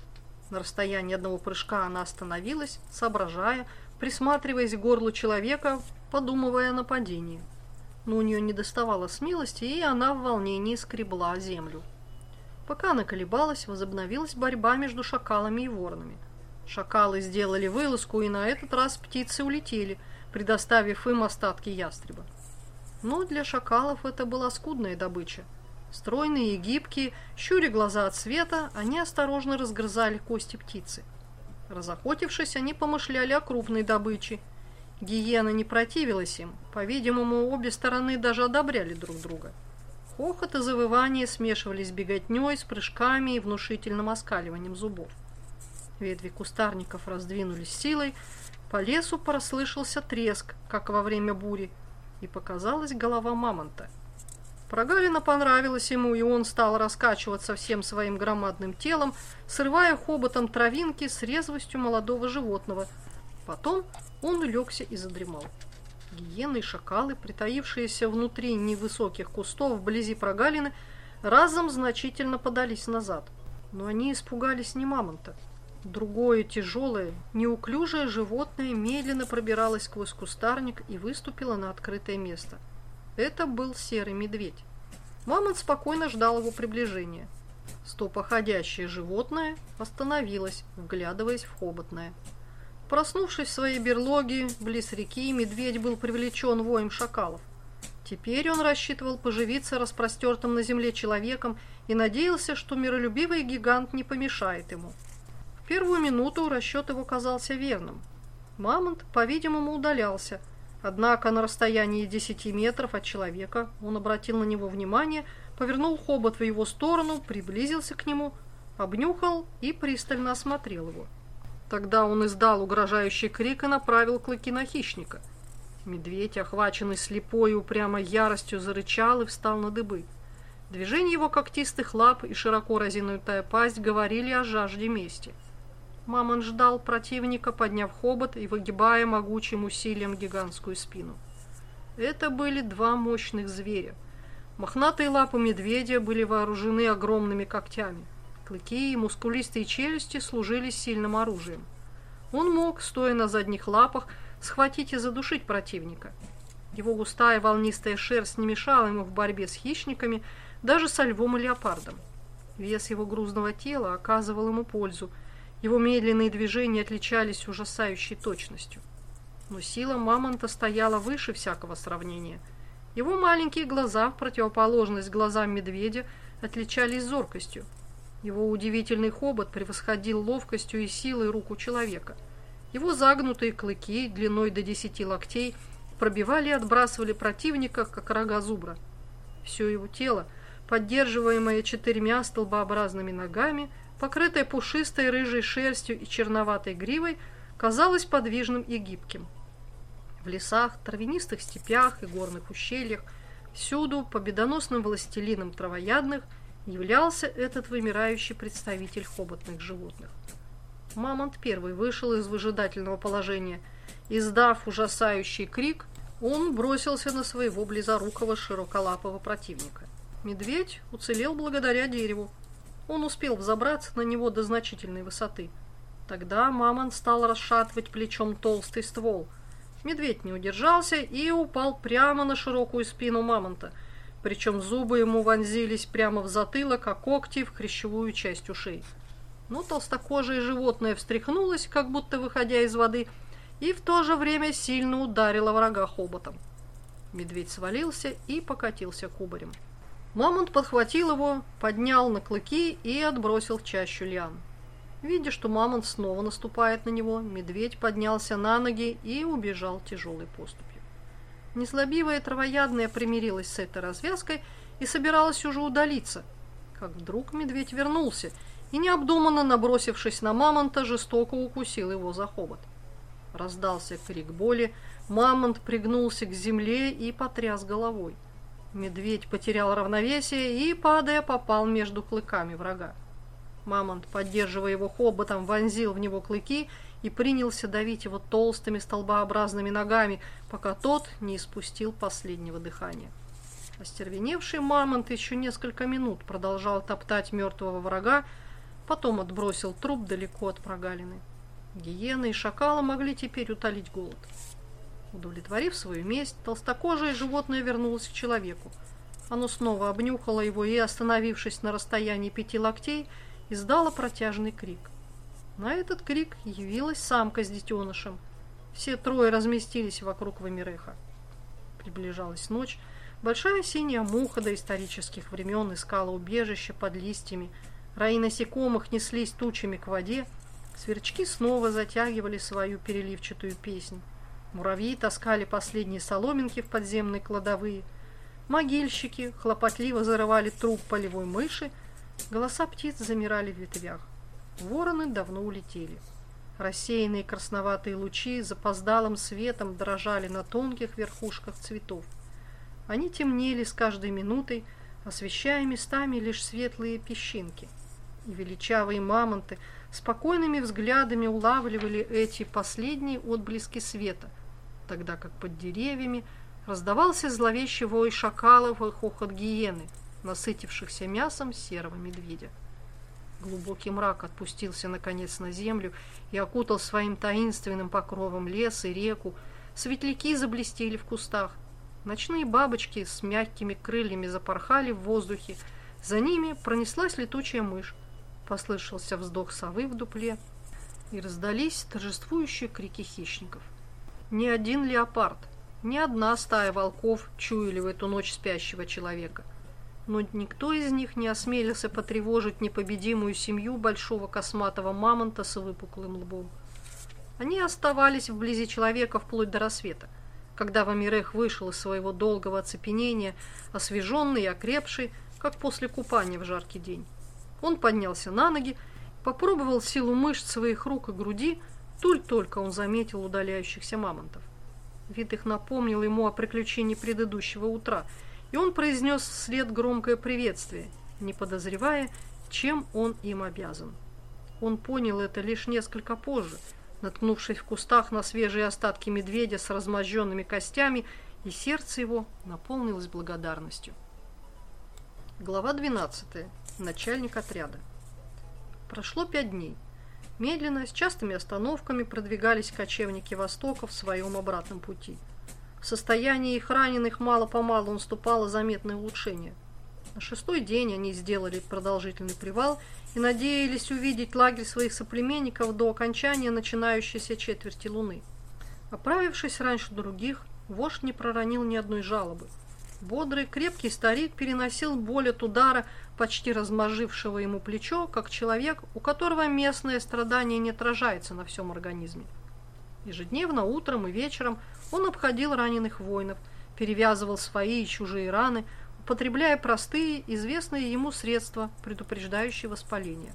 на расстоянии одного прыжка она остановилась, соображая, присматриваясь к горлу человека, подумывая о нападении. Но у нее не доставало смелости, и она в волнении скребла землю. Пока она колебалась, возобновилась борьба между шакалами и воронами. Шакалы сделали вылазку, и на этот раз птицы улетели, предоставив им остатки ястреба. Но для шакалов это была скудная добыча – Стройные и гибкие, щуря глаза от света, они осторожно разгрызали кости птицы. Разохотившись, они помышляли о крупной добыче. Гиена не противилась им, по-видимому, обе стороны даже одобряли друг друга. Хохот и завывание смешивались с беготней, с прыжками и внушительным оскаливанием зубов. Ветви кустарников раздвинулись силой, по лесу прослышался треск, как во время бури, и показалась голова мамонта. Прогалина понравилась ему, и он стал раскачиваться всем своим громадным телом, срывая хоботом травинки с резвостью молодого животного. Потом он улегся и задремал. Гиены и шакалы, притаившиеся внутри невысоких кустов вблизи прогалины, разом значительно подались назад. Но они испугались не мамонта. Другое тяжелое, неуклюжее животное медленно пробиралось сквозь кустарник и выступило на открытое место – это был серый медведь. Мамонт спокойно ждал его приближения. Стопоходящее животное остановилось, вглядываясь в хоботное. Проснувшись в своей берлоге близ реки, медведь был привлечен воем шакалов. Теперь он рассчитывал поживиться распростертым на земле человеком и надеялся, что миролюбивый гигант не помешает ему. В первую минуту расчет его казался верным. Мамонт, по-видимому, удалялся – Однако на расстоянии 10 метров от человека он обратил на него внимание, повернул хобот в его сторону, приблизился к нему, обнюхал и пристально осмотрел его. Тогда он издал угрожающий крик и направил клыки на хищника. Медведь, охваченный слепой и упрямой яростью, зарычал и встал на дыбы. Движение его когтистых лап и широко разинутая пасть говорили о жажде мести. Мамон ждал противника, подняв хобот и выгибая могучим усилием гигантскую спину. Это были два мощных зверя. Мохнатые лапы медведя были вооружены огромными когтями. Клыки и мускулистые челюсти служили сильным оружием. Он мог, стоя на задних лапах, схватить и задушить противника. Его густая волнистая шерсть не мешала ему в борьбе с хищниками, даже со львом и леопардом. Вес его грузного тела оказывал ему пользу – его медленные движения отличались ужасающей точностью. Но сила мамонта стояла выше всякого сравнения. Его маленькие глаза, в противоположность глазам медведя, отличались зоркостью. Его удивительный хобот превосходил ловкостью и силой руку человека. Его загнутые клыки длиной до десяти локтей пробивали и отбрасывали противника, как рога зубра. Все его тело, поддерживаемое четырьмя столбообразными ногами, покрытое пушистой рыжей шерстью и черноватой гривой, казалось подвижным и гибким. В лесах, травянистых степях и горных ущельях, всюду победоносным властелином травоядных являлся этот вымирающий представитель хоботных животных. Мамонт первый вышел из выжидательного положения. Издав ужасающий крик, он бросился на своего близорукого широколапого противника. Медведь уцелел благодаря дереву. Он успел взобраться на него до значительной высоты. Тогда мамонт стал расшатывать плечом толстый ствол. Медведь не удержался и упал прямо на широкую спину мамонта, причем зубы ему вонзились прямо в затылок, а когти в хрящевую часть ушей. Но толстокожее животное встряхнулось, как будто выходя из воды, и в то же время сильно ударило врага хоботом. Медведь свалился и покатился кубарем. Мамонт подхватил его, поднял на клыки и отбросил в чащу лиан. Видя, что мамонт снова наступает на него, медведь поднялся на ноги и убежал тяжелой поступью. Незлобивая травоядная примирилась с этой развязкой и собиралась уже удалиться, как вдруг медведь вернулся и, необдуманно набросившись на мамонта, жестоко укусил его за хобот. Раздался крик боли, мамонт пригнулся к земле и потряс головой. Медведь потерял равновесие и, падая, попал между клыками врага. Мамонт, поддерживая его хоботом, вонзил в него клыки и принялся давить его толстыми столбообразными ногами, пока тот не испустил последнего дыхания. Остервеневший мамонт еще несколько минут продолжал топтать мертвого врага, потом отбросил труп далеко от прогалины. Гиены и шакалы могли теперь утолить голод. Удовлетворив свою месть, толстокожее животное вернулось к человеку. Оно снова обнюхало его и, остановившись на расстоянии пяти локтей, издало протяжный крик. На этот крик явилась самка с детенышем. Все трое разместились вокруг Вамиреха. Приближалась ночь. Большая синяя муха до исторических времен искала убежище под листьями, Раи насекомых неслись тучами к воде, сверчки снова затягивали свою переливчатую песнь. Муравьи таскали последние соломинки в подземные кладовые. Могильщики хлопотливо зарывали труп полевой мыши, голоса птиц замирали в ветвях. Вороны давно улетели. Рассеянные красноватые лучи запоздалым светом дрожали на тонких верхушках цветов. Они темнели с каждой минутой, освещая местами лишь светлые песчинки – и величавые мамонты спокойными взглядами улавливали эти последние отблески света, тогда как под деревьями раздавался зловещий вой шакалов и хохот гиены, насытившихся мясом серого медведя. Глубокий мрак отпустился наконец на землю и окутал своим таинственным покровом лес и реку, светляки заблестели в кустах, ночные бабочки с мягкими крыльями запорхали в воздухе, за ними пронеслась летучая мышь, Послышался вздох совы в дупле, и раздались торжествующие крики хищников. Ни один леопард, ни одна стая волков чуяли в эту ночь спящего человека. Но никто из них не осмелился потревожить непобедимую семью большого косматого мамонта с выпуклым лбом. Они оставались вблизи человека вплоть до рассвета, когда Вамирех вышел из своего долгого оцепенения, освеженный и окрепший, как после купания в жаркий день. Он поднялся на ноги, попробовал силу мышц своих рук и груди, Туль только он заметил удаляющихся мамонтов. Вид их напомнил ему о приключении предыдущего утра, и он произнес вслед громкое приветствие, не подозревая, чем он им обязан. Он понял это лишь несколько позже, наткнувшись в кустах на свежие остатки медведя с размозженными костями, и сердце его наполнилось благодарностью. Глава 12. Начальник отряда. Прошло пять дней. Медленно, с частыми остановками продвигались кочевники Востока в своем обратном пути. В состоянии их раненых мало-помалу наступало заметное улучшение. На шестой день они сделали продолжительный привал и надеялись увидеть лагерь своих соплеменников до окончания начинающейся четверти луны. Оправившись раньше других, вождь не проронил ни одной жалобы – Бодрый, крепкий старик переносил боль от удара, почти размажившего ему плечо, как человек, у которого местное страдание не отражается на всем организме. Ежедневно утром и вечером он обходил раненых воинов, перевязывал свои и чужие раны, употребляя простые, известные ему средства, предупреждающие воспаление.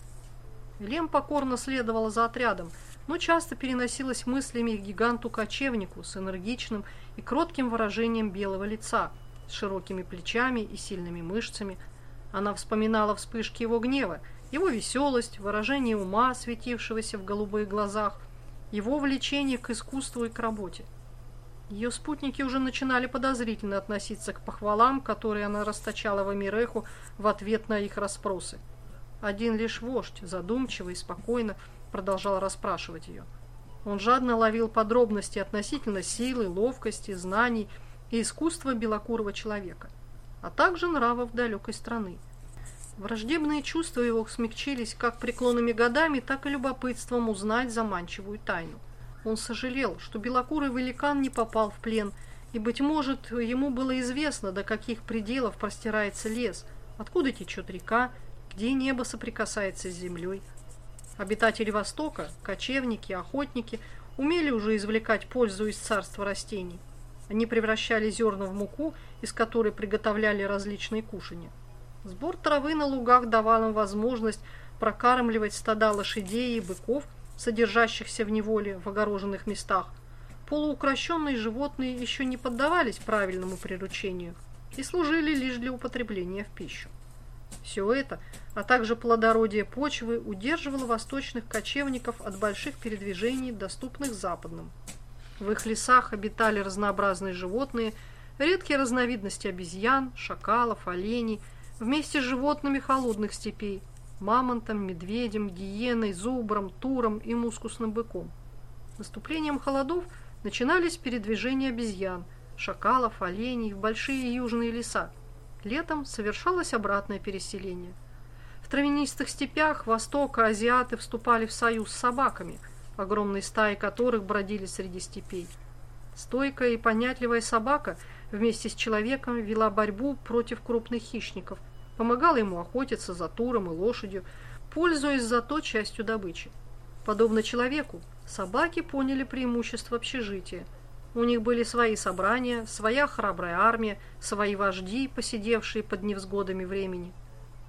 Лем покорно следовала за отрядом, но часто переносилась мыслями к гиганту-кочевнику с энергичным и кротким выражением белого лица, с широкими плечами и сильными мышцами. Она вспоминала вспышки его гнева, его веселость, выражение ума, светившегося в голубых глазах, его влечение к искусству и к работе. Ее спутники уже начинали подозрительно относиться к похвалам, которые она расточала в Амиреху в ответ на их расспросы. Один лишь вождь, задумчиво и спокойно, продолжал расспрашивать ее. Он жадно ловил подробности относительно силы, ловкости, знаний и искусства белокурого человека, а также нравов далекой страны. Враждебные чувства его смягчились как преклонными годами, так и любопытством узнать заманчивую тайну. Он сожалел, что белокурый великан не попал в плен, и, быть может, ему было известно, до каких пределов простирается лес, откуда течет река, где небо соприкасается с землей. Обитатели Востока, кочевники, охотники, умели уже извлекать пользу из царства растений. Они превращали зерна в муку, из которой приготовляли различные кушания. Сбор травы на лугах давал им возможность прокармливать стада лошадей и быков, содержащихся в неволе в огороженных местах. Полуукращенные животные еще не поддавались правильному приручению и служили лишь для употребления в пищу. Все это, а также плодородие почвы, удерживало восточных кочевников от больших передвижений, доступных западным. В их лесах обитали разнообразные животные, редкие разновидности обезьян, шакалов, оленей, вместе с животными холодных степей – мамонтом, медведем, гиеной, зубром, туром и мускусным быком. Наступлением холодов начинались передвижения обезьян, шакалов, оленей в большие южные леса – Летом совершалось обратное переселение. В травянистых степях Востока азиаты вступали в союз с собаками, огромные стаи которых бродили среди степей. Стойкая и понятливая собака вместе с человеком вела борьбу против крупных хищников, помогала ему охотиться за туром и лошадью, пользуясь зато частью добычи. Подобно человеку, собаки поняли преимущество общежития – у них были свои собрания, своя храбрая армия, свои вожди, посидевшие под невзгодами времени.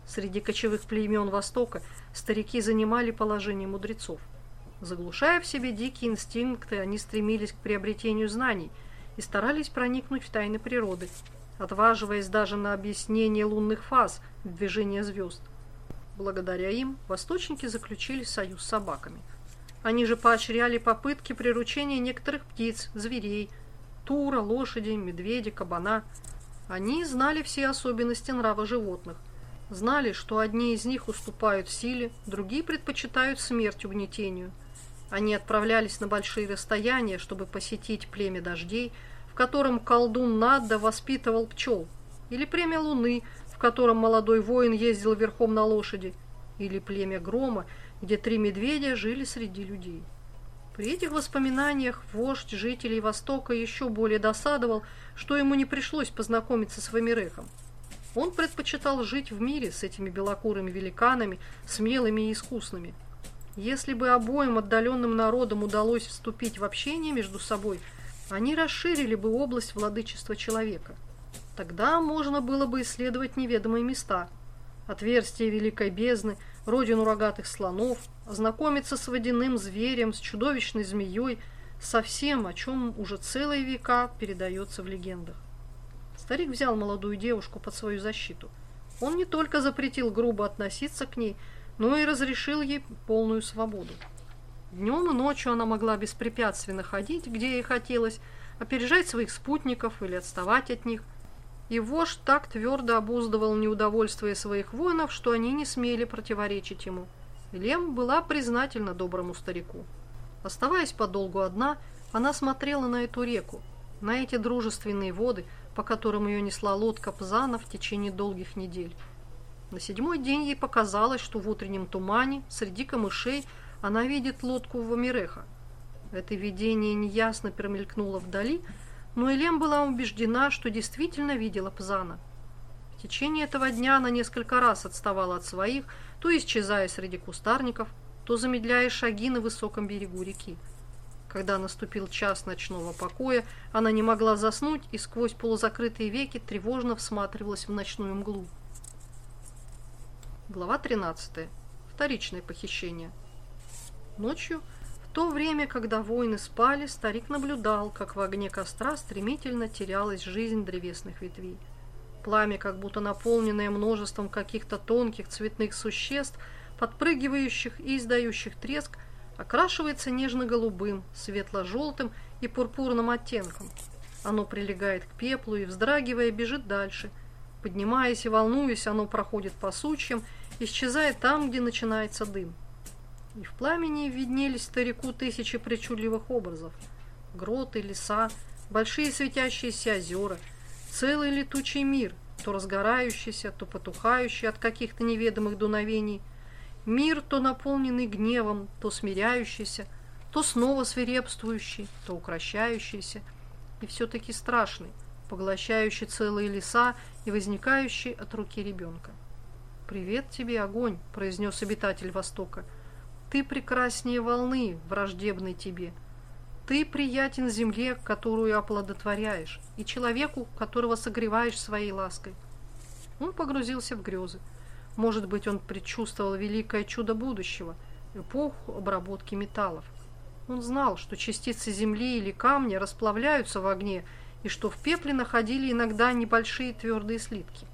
Среди кочевых племен Востока старики занимали положение мудрецов. Заглушая в себе дикие инстинкты, они стремились к приобретению знаний и старались проникнуть в тайны природы, отваживаясь даже на объяснение лунных фаз движения звезд. Благодаря им восточники заключили союз с собаками – они же поощряли попытки приручения некоторых птиц, зверей, тура, лошади, медведя, кабана. Они знали все особенности нрава животных. Знали, что одни из них уступают силе, другие предпочитают смерть угнетению. Они отправлялись на большие расстояния, чтобы посетить племя дождей, в котором колдун Надда воспитывал пчел, или племя Луны, в котором молодой воин ездил верхом на лошади, или племя Грома, где три медведя жили среди людей. При этих воспоминаниях вождь жителей Востока еще более досадовал, что ему не пришлось познакомиться с Вамирехом. Он предпочитал жить в мире с этими белокурыми великанами, смелыми и искусными. Если бы обоим отдаленным народам удалось вступить в общение между собой, они расширили бы область владычества человека. Тогда можно было бы исследовать неведомые места, отверстия великой бездны – родину рогатых слонов, ознакомиться с водяным зверем, с чудовищной змеей, со всем, о чем уже целые века передается в легендах. Старик взял молодую девушку под свою защиту. Он не только запретил грубо относиться к ней, но и разрешил ей полную свободу. Днем и ночью она могла беспрепятственно ходить, где ей хотелось, опережать своих спутников или отставать от них, и вождь так твердо обуздывал неудовольствие своих воинов, что они не смели противоречить ему. Лем была признательна доброму старику. Оставаясь подолгу одна, она смотрела на эту реку, на эти дружественные воды, по которым ее несла лодка Пзана в течение долгих недель. На седьмой день ей показалось, что в утреннем тумане, среди камышей, она видит лодку Вамиреха. Это видение неясно промелькнуло вдали, но Элем была убеждена, что действительно видела Пзана. В течение этого дня она несколько раз отставала от своих, то исчезая среди кустарников, то замедляя шаги на высоком берегу реки. Когда наступил час ночного покоя, она не могла заснуть и сквозь полузакрытые веки тревожно всматривалась в ночную мглу. Глава 13. Вторичное похищение. Ночью, в то время, когда воины спали, старик наблюдал, как в огне костра стремительно терялась жизнь древесных ветвей. Пламя, как будто наполненное множеством каких-то тонких цветных существ, подпрыгивающих и издающих треск, окрашивается нежно-голубым, светло-желтым и пурпурным оттенком. Оно прилегает к пеплу и, вздрагивая, бежит дальше. Поднимаясь и волнуясь, оно проходит по сучьям, исчезая там, где начинается дым. И в пламени виднелись старику тысячи причудливых образов. Гроты, леса, большие светящиеся озера, целый летучий мир, то разгорающийся, то потухающий от каких-то неведомых дуновений – Мир, то наполненный гневом, то смиряющийся, то снова свирепствующий, то укращающийся, и все-таки страшный, поглощающий целые леса и возникающий от руки ребенка. «Привет тебе, огонь!» – произнес обитатель Востока. «Ты прекраснее волны, враждебной тебе. Ты приятен земле, которую оплодотворяешь, и человеку, которого согреваешь своей лаской». Он погрузился в грезы. Может быть, он предчувствовал великое чудо будущего – эпоху обработки металлов. Он знал, что частицы земли или камня расплавляются в огне, и что в пепле находили иногда небольшие твердые слитки.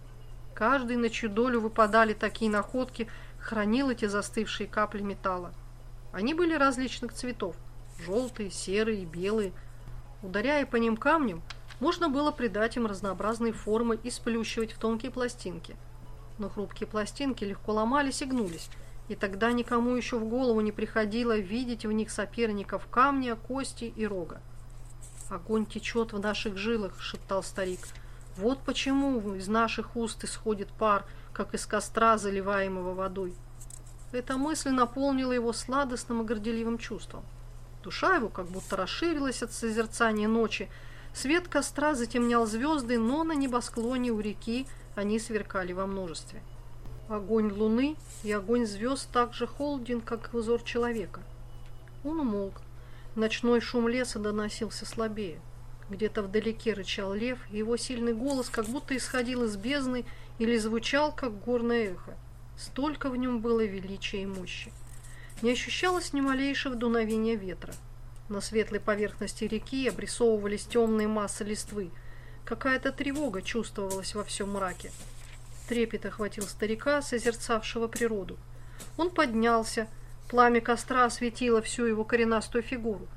Каждый, на чью долю выпадали такие находки, хранил эти застывшие капли металла. Они были различных цветов – желтые, серые, белые. Ударяя по ним камнем, можно было придать им разнообразные формы и сплющивать в тонкие пластинки – но хрупкие пластинки легко ломались и гнулись, и тогда никому еще в голову не приходило видеть в них соперников камня, кости и рога. «Огонь течет в наших жилах», — шептал старик. «Вот почему из наших уст исходит пар, как из костра, заливаемого водой». Эта мысль наполнила его сладостным и горделивым чувством. Душа его как будто расширилась от созерцания ночи. Свет костра затемнял звезды, но на небосклоне у реки они сверкали во множестве. Огонь луны и огонь звезд так же холоден, как и взор человека. Он умолк. Ночной шум леса доносился слабее. Где-то вдалеке рычал лев, и его сильный голос как будто исходил из бездны или звучал, как горное эхо. Столько в нем было величия и мощи. Не ощущалось ни малейшего дуновения ветра. На светлой поверхности реки обрисовывались темные массы листвы – Какая-то тревога чувствовалась во всем мраке. Трепет охватил старика, созерцавшего природу. Он поднялся, пламя костра осветило всю его коренастую фигуру.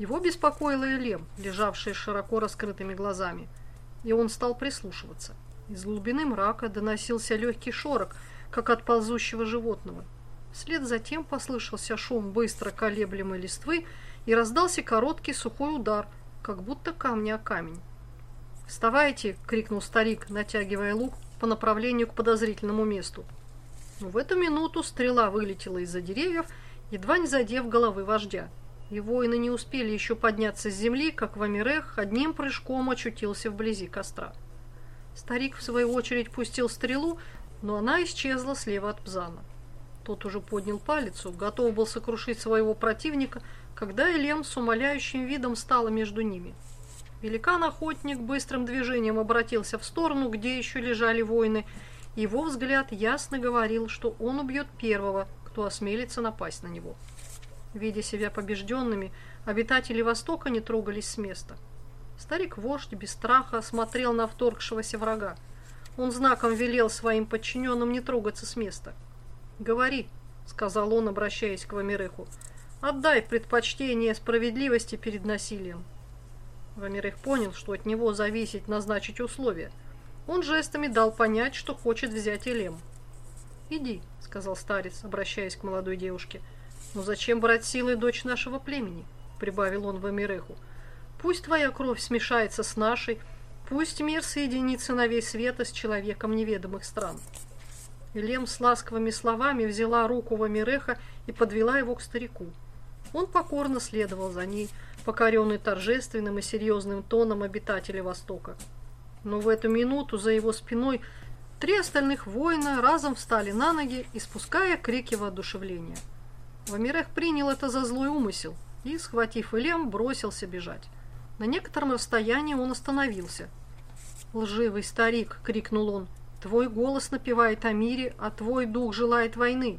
Его беспокоила Элем, лежавшая широко раскрытыми глазами, и он стал прислушиваться. Из глубины мрака доносился легкий шорох, как от ползущего животного. Вслед за тем послышался шум быстро колеблемой листвы и раздался короткий сухой удар, как будто камня о камень. «Вставайте!» — крикнул старик, натягивая лук по направлению к подозрительному месту. Но в эту минуту стрела вылетела из-за деревьев, едва не задев головы вождя. И воины не успели еще подняться с земли, как Вамирех одним прыжком очутился вблизи костра. Старик, в свою очередь, пустил стрелу, но она исчезла слева от Пзана. Тот уже поднял палец, готов был сокрушить своего противника, когда Элем с умоляющим видом стала между ними – Великан-охотник быстрым движением обратился в сторону, где еще лежали воины. Его взгляд ясно говорил, что он убьет первого, кто осмелится напасть на него. Видя себя побежденными, обитатели Востока не трогались с места. Старик-вождь без страха смотрел на вторгшегося врага. Он знаком велел своим подчиненным не трогаться с места. «Говори», — сказал он, обращаясь к Вамиреху, — «отдай предпочтение справедливости перед насилием». Вамирых понял, что от него зависит назначить условия. Он жестами дал понять, что хочет взять Элем. «Иди», — сказал старец, обращаясь к молодой девушке. «Но зачем брать силой дочь нашего племени?» — прибавил он Вамиреху. «Пусть твоя кровь смешается с нашей, пусть мир соединится на весь свет с человеком неведомых стран». Элем с ласковыми словами взяла руку Вамиреха и подвела его к старику. Он покорно следовал за ней, — покоренный торжественным и серьезным тоном обитателей Востока. Но в эту минуту за его спиной три остальных воина разом встали на ноги, испуская крики воодушевления. Вамирех принял это за злой умысел и, схватив Илем, бросился бежать. На некотором расстоянии он остановился. «Лживый старик!» — крикнул он. «Твой голос напевает о мире, а твой дух желает войны.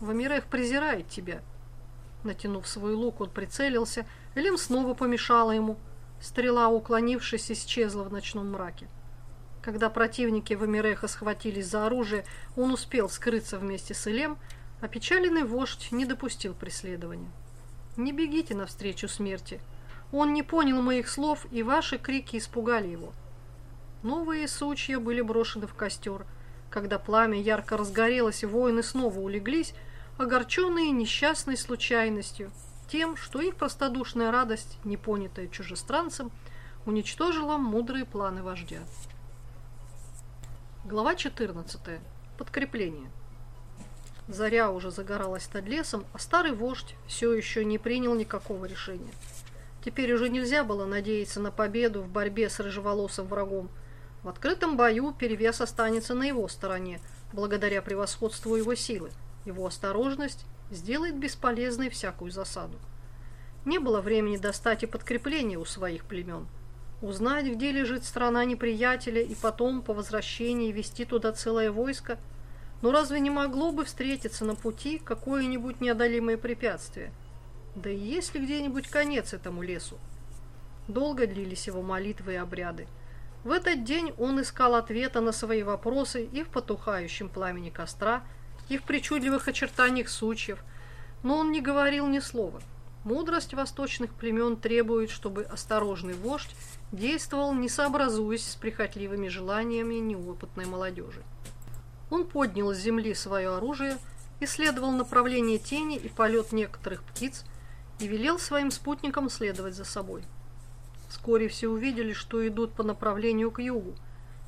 Вамирех презирает тебя». Натянув свой лук, он прицелился. Элем снова помешала ему. Стрела, уклонившись, исчезла в ночном мраке. Когда противники Вамиреха схватились за оружие, он успел скрыться вместе с Элем, Опечаленный вождь не допустил преследования. «Не бегите навстречу смерти. Он не понял моих слов, и ваши крики испугали его». Новые сучья были брошены в костер. Когда пламя ярко разгорелось, и воины снова улеглись, огорченные несчастной случайностью, тем, что их простодушная радость, не понятая чужестранцем, уничтожила мудрые планы вождя. Глава 14. Подкрепление. Заря уже загоралась над лесом, а старый вождь все еще не принял никакого решения. Теперь уже нельзя было надеяться на победу в борьбе с рыжеволосым врагом. В открытом бою перевес останется на его стороне, благодаря превосходству его силы. Его осторожность сделает бесполезной всякую засаду. Не было времени достать и подкрепление у своих племен. Узнать, где лежит страна неприятеля, и потом, по возвращении, вести туда целое войско – но разве не могло бы встретиться на пути какое-нибудь неодолимое препятствие? Да и есть ли где-нибудь конец этому лесу? Долго длились его молитвы и обряды. В этот день он искал ответа на свои вопросы и в потухающем пламени костра, и в причудливых очертаниях сучьев, но он не говорил ни слова. Мудрость восточных племен требует, чтобы осторожный вождь действовал, не сообразуясь с прихотливыми желаниями неопытной молодежи. Он поднял с земли свое оружие, исследовал направление тени и полет некоторых птиц и велел своим спутникам следовать за собой. Вскоре все увидели, что идут по направлению к югу.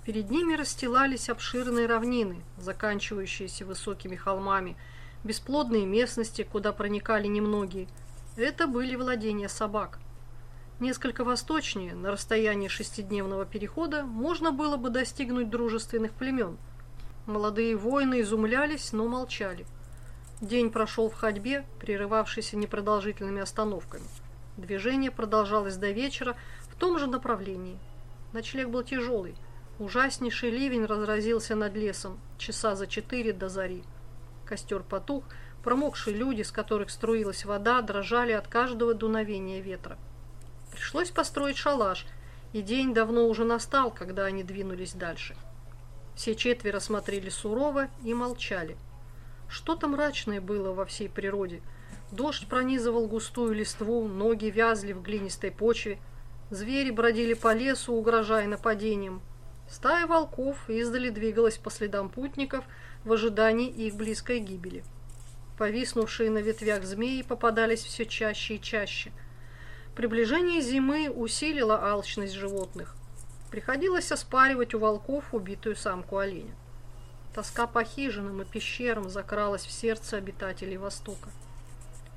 Перед ними расстилались обширные равнины, заканчивающиеся высокими холмами, бесплодные местности, куда проникали немногие. Это были владения собак. Несколько восточнее, на расстоянии шестидневного перехода, можно было бы достигнуть дружественных племен – Молодые воины изумлялись, но молчали. День прошел в ходьбе, прерывавшийся непродолжительными остановками. Движение продолжалось до вечера в том же направлении. Ночлег был тяжелый. Ужаснейший ливень разразился над лесом, часа за четыре до зари. Костер потух, промокшие люди, с которых струилась вода, дрожали от каждого дуновения ветра. Пришлось построить шалаш, и день давно уже настал, когда они двинулись дальше. Все четверо смотрели сурово и молчали. Что-то мрачное было во всей природе. Дождь пронизывал густую листву, ноги вязли в глинистой почве. Звери бродили по лесу, угрожая нападением. Стая волков издали двигалась по следам путников в ожидании их близкой гибели. Повиснувшие на ветвях змеи попадались все чаще и чаще. Приближение зимы усилило алчность животных. Приходилось оспаривать у волков убитую самку оленя. Тоска по хижинам и пещерам закралась в сердце обитателей Востока.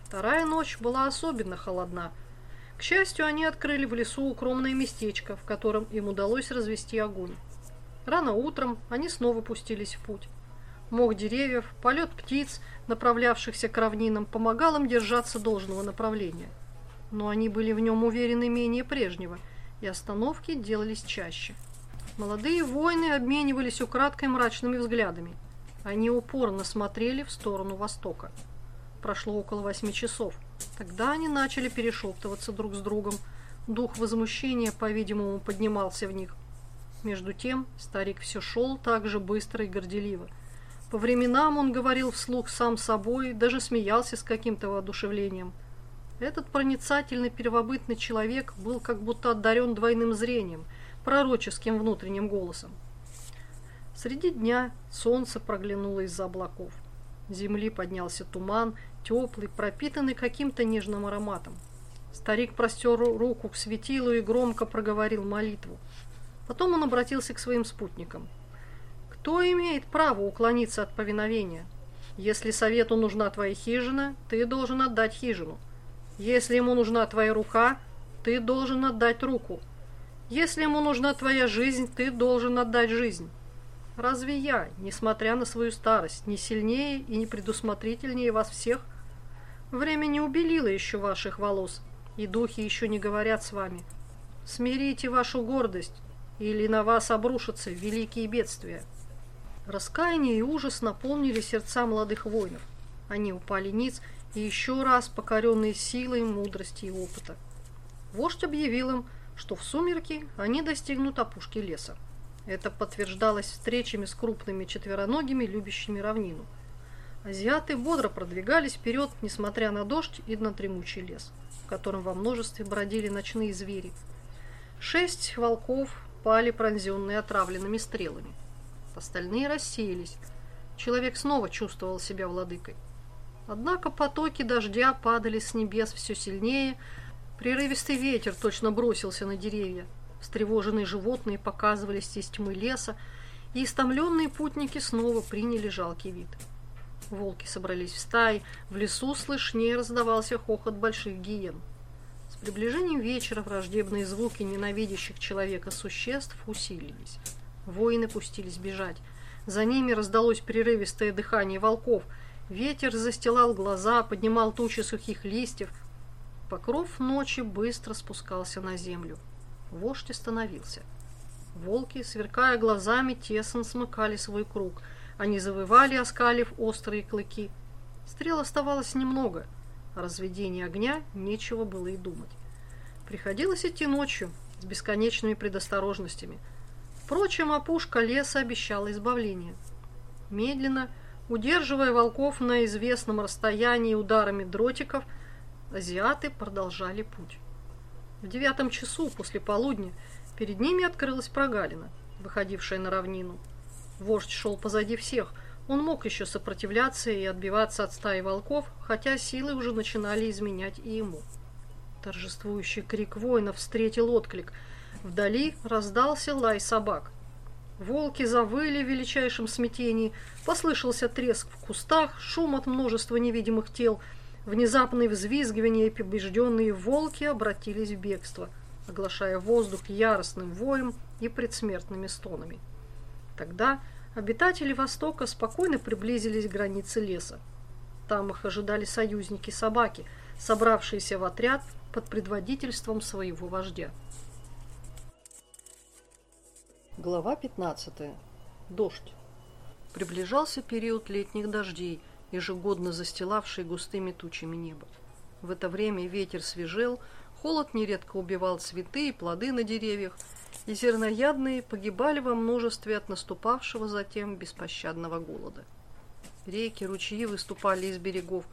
Вторая ночь была особенно холодна. К счастью, они открыли в лесу укромное местечко, в котором им удалось развести огонь. Рано утром они снова пустились в путь. Мох деревьев, полет птиц, направлявшихся к равнинам, помогал им держаться должного направления. Но они были в нем уверены менее прежнего – и остановки делались чаще. Молодые воины обменивались украдкой мрачными взглядами. Они упорно смотрели в сторону востока. Прошло около восьми часов. Тогда они начали перешептываться друг с другом. Дух возмущения, по-видимому, поднимался в них. Между тем старик все шел так же быстро и горделиво. По временам он говорил вслух сам собой, даже смеялся с каким-то воодушевлением – этот проницательный первобытный человек был как будто одарен двойным зрением, пророческим внутренним голосом. Среди дня солнце проглянуло из-за облаков. Земли поднялся туман, теплый, пропитанный каким-то нежным ароматом. Старик простер руку к светилу и громко проговорил молитву. Потом он обратился к своим спутникам. «Кто имеет право уклониться от повиновения? Если совету нужна твоя хижина, ты должен отдать хижину. Если ему нужна твоя рука, ты должен отдать руку. Если ему нужна твоя жизнь, ты должен отдать жизнь. Разве я, несмотря на свою старость, не сильнее и не предусмотрительнее вас всех? Время не убелило еще ваших волос, и духи еще не говорят с вами. Смирите вашу гордость, или на вас обрушатся великие бедствия. Раскаяние и ужас наполнили сердца молодых воинов. Они упали ниц и еще раз покоренные силой, мудрости и опыта. Вождь объявил им, что в сумерки они достигнут опушки леса. Это подтверждалось встречами с крупными четвероногими, любящими равнину. Азиаты бодро продвигались вперед, несмотря на дождь и на дремучий лес, в котором во множестве бродили ночные звери. Шесть волков пали пронзенные отравленными стрелами. Остальные рассеялись. Человек снова чувствовал себя владыкой. Однако потоки дождя падали с небес все сильнее, прерывистый ветер точно бросился на деревья, Встревоженные животные показывались из тьмы леса, и истомленные путники снова приняли жалкий вид. Волки собрались в стаи, в лесу слышнее раздавался хохот больших гиен. С приближением вечера враждебные звуки ненавидящих человека существ усилились. Воины пустились бежать. За ними раздалось прерывистое дыхание волков. Ветер застилал глаза, поднимал тучи сухих листьев. Покров ночи быстро спускался на землю. Вождь остановился. Волки, сверкая глазами, тесно смыкали свой круг. Они завывали, оскалив острые клыки. Стрел оставалось немного. О разведении огня нечего было и думать. Приходилось идти ночью, с бесконечными предосторожностями. Впрочем, опушка леса обещала избавление. Медленно, удерживая волков на известном расстоянии ударами дротиков, азиаты продолжали путь. В девятом часу после полудня перед ними открылась прогалина, выходившая на равнину. Вождь шел позади всех. Он мог еще сопротивляться и отбиваться от стаи волков, хотя силы уже начинали изменять и ему. Торжествующий крик воинов встретил отклик. Вдали раздался лай собак. Волки завыли в величайшем смятении, послышался треск в кустах, шум от множества невидимых тел – Внезапные взвизгивания и побежденные волки обратились в бегство, оглашая воздух яростным воем и предсмертными стонами. Тогда обитатели Востока спокойно приблизились к границе леса. Там их ожидали союзники собаки, собравшиеся в отряд под предводительством своего вождя. Глава 15. Дождь. Приближался период летних дождей, ежегодно застилавший густыми тучами небо. В это время ветер свежел, холод нередко убивал цветы и плоды на деревьях, и зерноядные погибали во множестве от наступавшего затем беспощадного голода. Реки, ручьи выступали из берегов.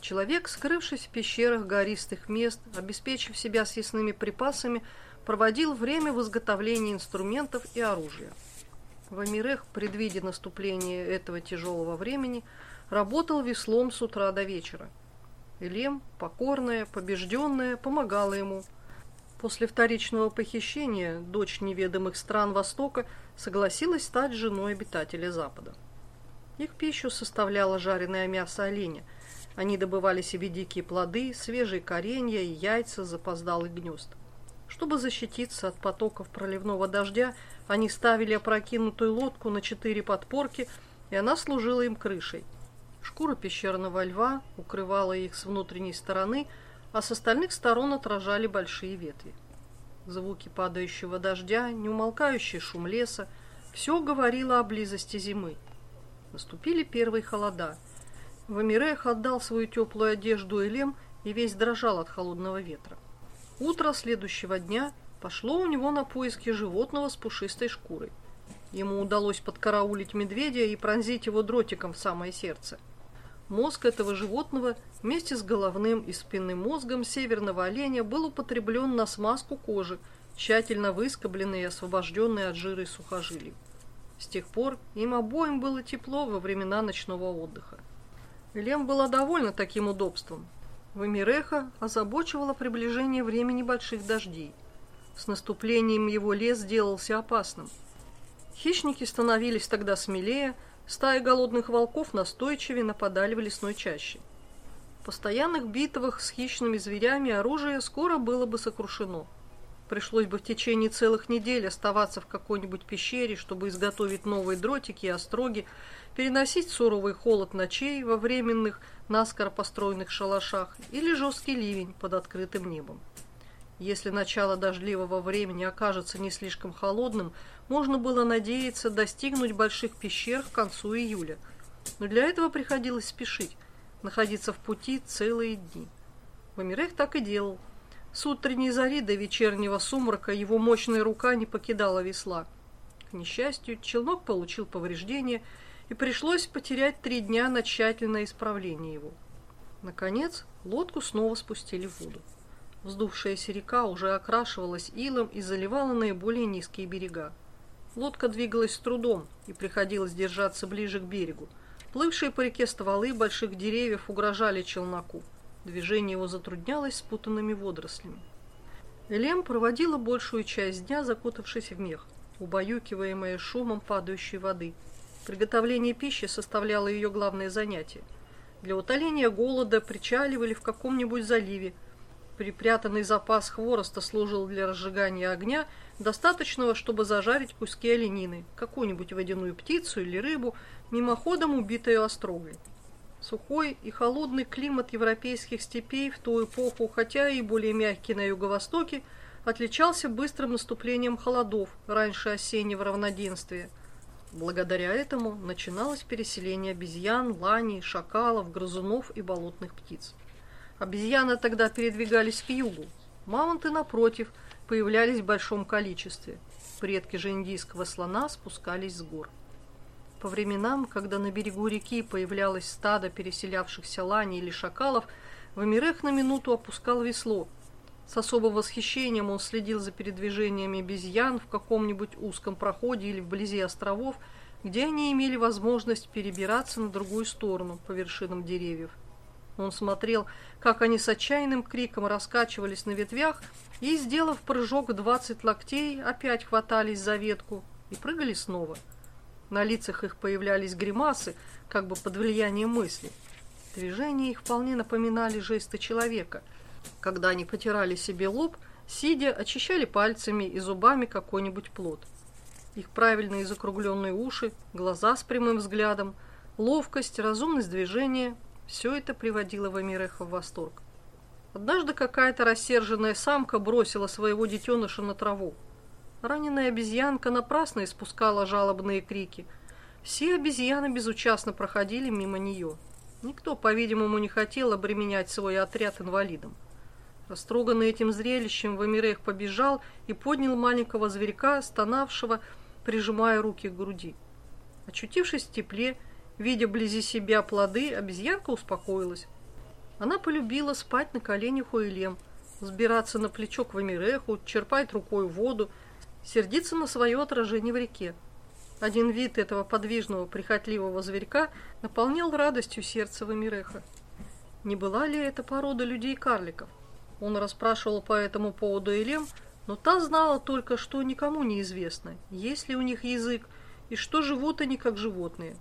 Человек, скрывшись в пещерах гористых мест, обеспечив себя съестными припасами, проводил время в изготовлении инструментов и оружия. В Амирех, предвидя наступление этого тяжелого времени, работал веслом с утра до вечера. Элем, покорная, побежденная, помогала ему. После вторичного похищения дочь неведомых стран Востока согласилась стать женой обитателя Запада. Их пищу составляло жареное мясо оленя. Они добывали себе дикие плоды, свежие коренья и яйца запоздалых гнезд. Чтобы защититься от потоков проливного дождя, они ставили опрокинутую лодку на четыре подпорки, и она служила им крышей. Шкура пещерного льва укрывала их с внутренней стороны, а с остальных сторон отражали большие ветви. Звуки падающего дождя, неумолкающий шум леса – все говорило о близости зимы. Наступили первые холода. Вамирех отдал свою теплую одежду Элем и весь дрожал от холодного ветра. Утро следующего дня пошло у него на поиски животного с пушистой шкурой. Ему удалось подкараулить медведя и пронзить его дротиком в самое сердце – Мозг этого животного вместе с головным и спинным мозгом северного оленя был употреблен на смазку кожи, тщательно выскобленной и освобожденной от жира и сухожилий. С тех пор им обоим было тепло во времена ночного отдыха. Лем была довольна таким удобством. Вамиреха озабочивало приближение времени больших дождей. С наступлением его лес сделался опасным. Хищники становились тогда смелее, Стаи голодных волков настойчивее нападали в лесной чаще. В постоянных битвах с хищными зверями оружие скоро было бы сокрушено. Пришлось бы в течение целых недель оставаться в какой-нибудь пещере, чтобы изготовить новые дротики и остроги, переносить суровый холод ночей во временных, наскоро построенных шалашах или жесткий ливень под открытым небом. Если начало дождливого времени окажется не слишком холодным, можно было надеяться достигнуть больших пещер к концу июля. Но для этого приходилось спешить, находиться в пути целые дни. Вамирех так и делал. С утренней зари до вечернего сумрака его мощная рука не покидала весла. К несчастью, челнок получил повреждения, и пришлось потерять три дня на тщательное исправление его. Наконец, лодку снова спустили в воду. Вздувшаяся река уже окрашивалась илом и заливала наиболее низкие берега. Лодка двигалась с трудом, и приходилось держаться ближе к берегу. Плывшие по реке стволы больших деревьев угрожали челноку. Движение его затруднялось спутанными водорослями. Элем проводила большую часть дня, закутавшись в мех, убаюкиваемая шумом падающей воды. Приготовление пищи составляло ее главное занятие. Для утоления голода причаливали в каком-нибудь заливе. Припрятанный запас хвороста служил для разжигания огня, достаточного, чтобы зажарить куски оленины, какую-нибудь водяную птицу или рыбу, мимоходом убитую острогой. Сухой и холодный климат европейских степей в ту эпоху, хотя и более мягкий на юго-востоке, отличался быстрым наступлением холодов раньше осеннего равноденствия. Благодаря этому начиналось переселение обезьян, ланей, шакалов, грызунов и болотных птиц. Обезьяны тогда передвигались к югу. Мамонты, напротив, появлялись в большом количестве. Предки же индийского слона спускались с гор. По временам, когда на берегу реки появлялось стадо переселявшихся ланей или шакалов, Вамирех на минуту опускал весло. С особым восхищением он следил за передвижениями обезьян в каком-нибудь узком проходе или вблизи островов, где они имели возможность перебираться на другую сторону по вершинам деревьев. Он смотрел, как они с отчаянным криком раскачивались на ветвях и, сделав прыжок в двадцать локтей, опять хватались за ветку и прыгали снова – на лицах их появлялись гримасы, как бы под влиянием мысли. Движения их вполне напоминали жесты человека. Когда они потирали себе лоб, сидя, очищали пальцами и зубами какой-нибудь плод. Их правильные закругленные уши, глаза с прямым взглядом, ловкость, разумность движения – все это приводило Вамиреха в восторг. Однажды какая-то рассерженная самка бросила своего детеныша на траву. Раненая обезьянка напрасно испускала жалобные крики. Все обезьяны безучастно проходили мимо нее. Никто, по-видимому, не хотел обременять свой отряд инвалидом. Растроганный этим зрелищем, Вамирех побежал и поднял маленького зверька, стонавшего, прижимая руки к груди. Очутившись в тепле, видя вблизи себя плоды, обезьянка успокоилась. Она полюбила спать на коленях у Элем, взбираться на плечо к Вамиреху, черпать рукой воду, сердиться на свое отражение в реке. Один вид этого подвижного, прихотливого зверька наполнял радостью сердце Вамиреха. Не была ли это порода людей-карликов? Он расспрашивал по этому поводу Элем, но та знала только, что никому не известно, есть ли у них язык и что живут они как животные.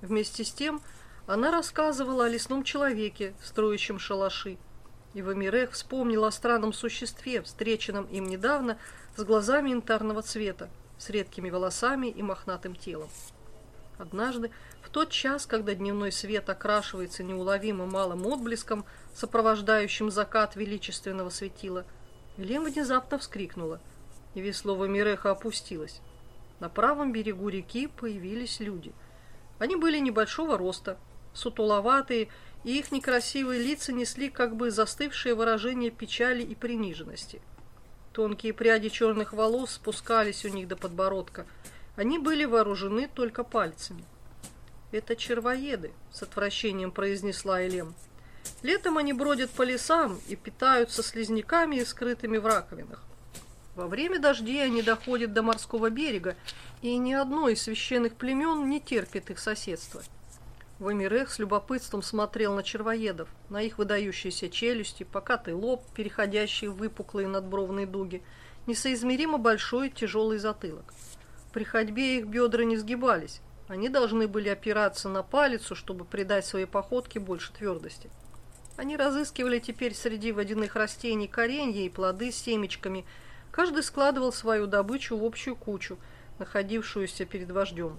Вместе с тем она рассказывала о лесном человеке, строящем шалаши. И Вамирех вспомнил о странном существе, встреченном им недавно с глазами янтарного цвета, с редкими волосами и мохнатым телом. Однажды, в тот час, когда дневной свет окрашивается неуловимо малым отблеском, сопровождающим закат величественного светила, Элем внезапно вскрикнула, и весло Вамиреха опустилось. На правом берегу реки появились люди. Они были небольшого роста, сутуловатые, и их некрасивые лица несли как бы застывшее выражение печали и приниженности – Тонкие пряди черных волос спускались у них до подбородка. Они были вооружены только пальцами. «Это червоеды», — с отвращением произнесла Элем. «Летом они бродят по лесам и питаются слизняками и скрытыми в раковинах. Во время дождей они доходят до морского берега, и ни одно из священных племен не терпит их соседства. Вамирех с любопытством смотрел на червоедов, на их выдающиеся челюсти, покатый лоб, переходящий в выпуклые надбровные дуги, несоизмеримо большой тяжелый затылок. При ходьбе их бедра не сгибались, они должны были опираться на палицу, чтобы придать своей походке больше твердости. Они разыскивали теперь среди водяных растений коренья и плоды с семечками, Каждый складывал свою добычу в общую кучу, находившуюся перед вождем.